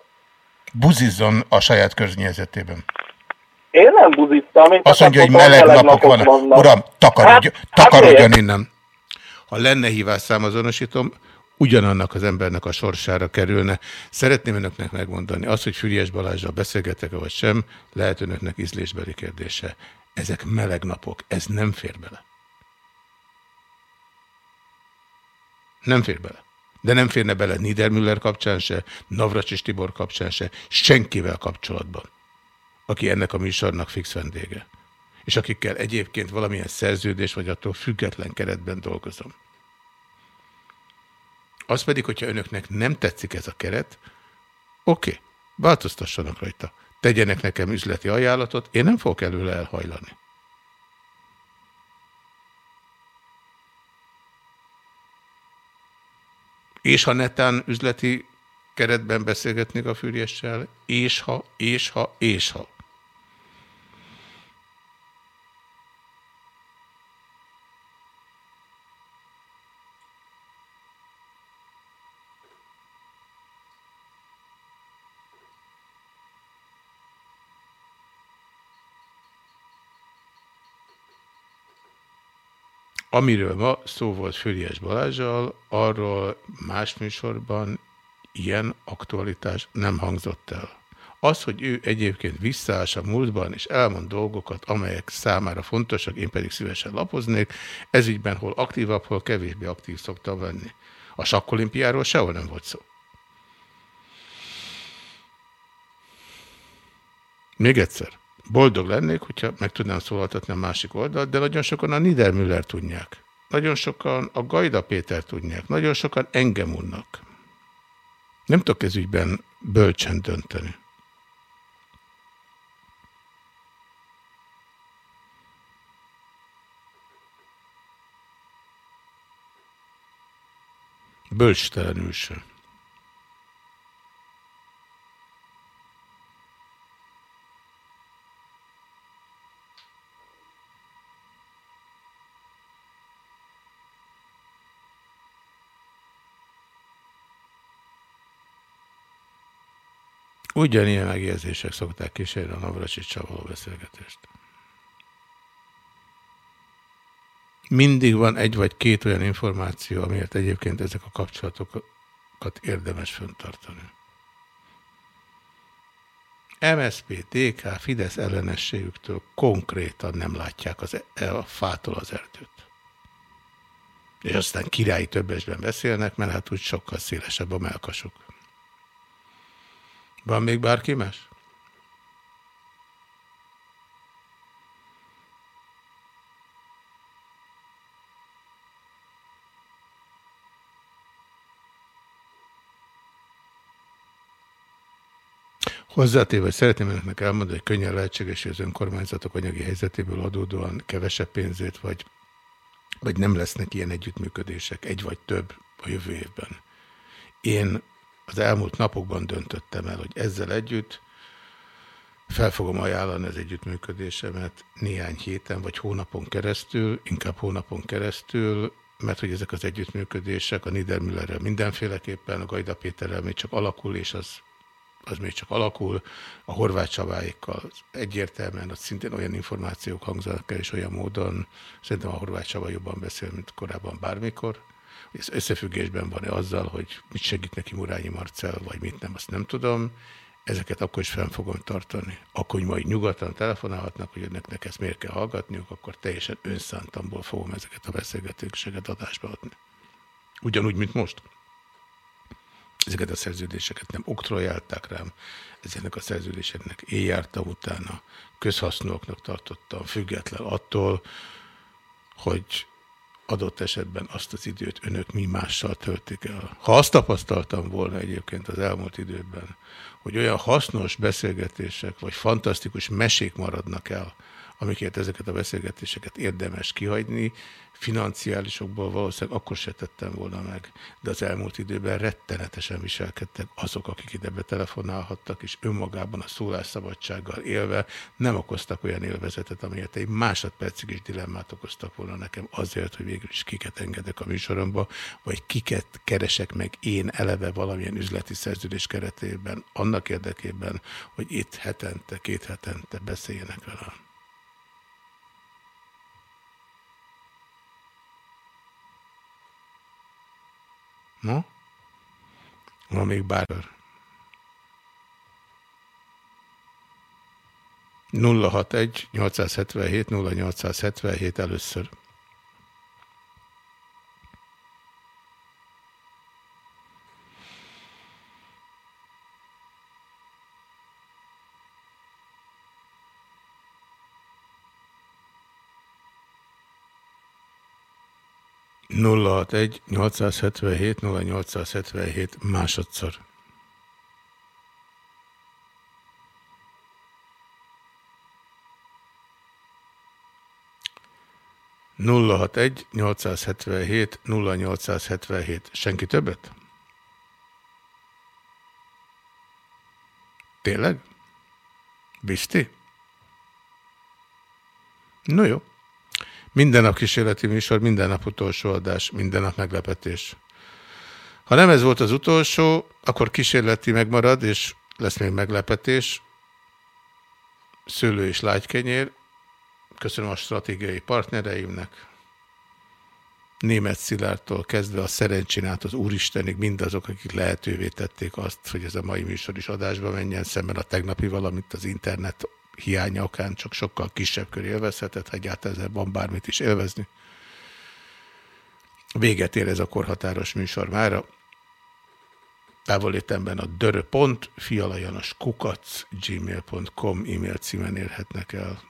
Buzizzon a saját környezetében. Én nem buziztam. Én Azt mondja, hogy meleg napok vannak. vannak. Uram, takarodjon, Hát- hát takarodjon miért? innen. Ha lenne hívásszám azonosítom, ugyanannak az embernek a sorsára kerülne. Szeretném önöknek megmondani, az, hogy Füriás Balázsral beszélgetek vagy sem, lehet önöknek ízlésbeli kérdése. Ezek meleg napok, ez nem fér bele. Nem fér bele. De nem férne bele Niedermüller kapcsán se, Navracsis Tibor kapcsán se, senkivel kapcsolatban, aki ennek a műsornak fix vendége. És akikkel egyébként valamilyen szerződés vagy attól független keretben dolgozom. Az pedig, hogyha önöknek nem tetszik ez a keret, oké, változtassanak rajta. Tegyenek nekem üzleti ajánlatot, én nem fogok előle elhajlani. És ha netán üzleti keretben beszélgetnék a fűriessel, és ha, és ha, és ha. Amiről ma szó volt Főriás Balázsjal, arról más műsorban ilyen aktualitás nem hangzott el. Az, hogy ő egyébként visszaás a múltban, és elmond dolgokat, amelyek számára fontosak, én pedig szívesen lapoznék, ezügyben hol aktívabb, hol kevésbé aktív szoktam venni. A sakkolimpiáról sehol nem volt szó. Még egyszer. Boldog lennék, hogyha meg tudnám szólaltatni a másik oldalt, de nagyon sokan a Niedermüller tudják. Nagyon sokan a Gajda Péter tudják. Nagyon sokan engem unnak. Nem tudok ez ügyben bölcsen dönteni. Bölcstelenül sem. Ugyanilyen megjegyzések szokták kísérni a Navracsicsal való beszélgetést. Mindig van egy vagy két olyan információ, amiért egyébként ezek a kapcsolatokat érdemes föntartani. MSZP, DK, Fidesz ellenességüktől konkrétan nem látják az, e- a fától az erdőt. És aztán királyi többesben beszélnek, mert hát úgy sokkal szélesebb a melkasuk. Van még bárki más? Hozzátéve, hogy szeretném önöknek elmondani, hogy könnyen lehetséges, hogy az önkormányzatok anyagi helyzetéből adódóan kevesebb pénzét, vagy, vagy nem lesznek ilyen együttműködések, egy vagy több a jövő évben. Én az elmúlt napokban döntöttem el, hogy ezzel együtt fel fogom ajánlani az együttműködésemet néhány héten vagy hónapon keresztül, inkább hónapon keresztül, mert hogy ezek az együttműködések a Niedermüllerrel mindenféleképpen, a Gajda Péterrel még csak alakul, és az, az még csak alakul, a Horváth Csabáékkal egyértelműen, ott szintén olyan információk hangzanak el, és olyan módon, szerintem a Horváth Csaba jobban beszél, mint korábban bármikor, ez összefüggésben van-e azzal, hogy mit segít neki Murányi Marcel, vagy mit nem, azt nem tudom. Ezeket akkor is fenn fogom tartani. Akkor, hogy majd nyugodtan telefonálhatnak, hogy önöknek ezt miért kell hallgatniuk, akkor teljesen önszántamból fogom ezeket a beszélgetéseket adásba adni. Ugyanúgy, mint most. Ezeket a szerződéseket nem oktrojálták rám, ezeknek a szerződéseknek én jártam utána, közhasznúaknak tartottam, független attól, hogy adott esetben azt az időt önök mi mással töltik el. Ha azt tapasztaltam volna egyébként az elmúlt időben, hogy olyan hasznos beszélgetések vagy fantasztikus mesék maradnak el, amikért ezeket a beszélgetéseket érdemes kihagyni, financiálisokból valószínűleg akkor se tettem volna meg, de az elmúlt időben rettenetesen viselkedtek azok, akik ide betelefonálhattak, és önmagában a szólásszabadsággal élve nem okoztak olyan élvezetet, amiért egy másodpercig is dilemmát okoztak volna nekem azért, hogy végül is kiket engedek a műsoromba, vagy kiket keresek meg én eleve valamilyen üzleti szerződés keretében, annak érdekében, hogy itt hetente, két hetente beszéljenek velem. No? Van még bárör. 061 877 0877 először. Nulla hat egy 877 0877 másodszor. nulla hat egy 877 0877 Senki többet? Tényleg? Bizti? No jó. Minden nap kísérleti műsor, minden nap utolsó adás, minden nap meglepetés. Ha nem ez volt az utolsó, akkor kísérleti megmarad, és lesz még meglepetés. Szőlő és lágykenyér. Köszönöm a stratégiai partnereimnek. Német Szilárdtól kezdve a szerencsén át az Úristenig mindazok, akik lehetővé tették azt, hogy ez a mai műsor is adásba menjen, szemben a tegnapi valamit az internet hiánya okán csak sokkal kisebb kör élvezhetett, ha egyáltalán ezzel van bármit is élvezni. Véget ér ez a korhatáros műsor mára. Távolétemben a dörö.pont, fialajanos kukac, gmail.com e-mail címen érhetnek el.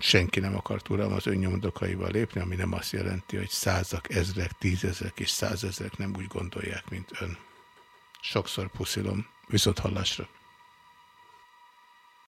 Senki nem akart uram az önnyomdokaival lépni, ami nem azt jelenti, hogy százak, ezrek, tízezek és százezrek nem úgy gondolják, mint ön. Sokszor puszilom. Viszont hallásra.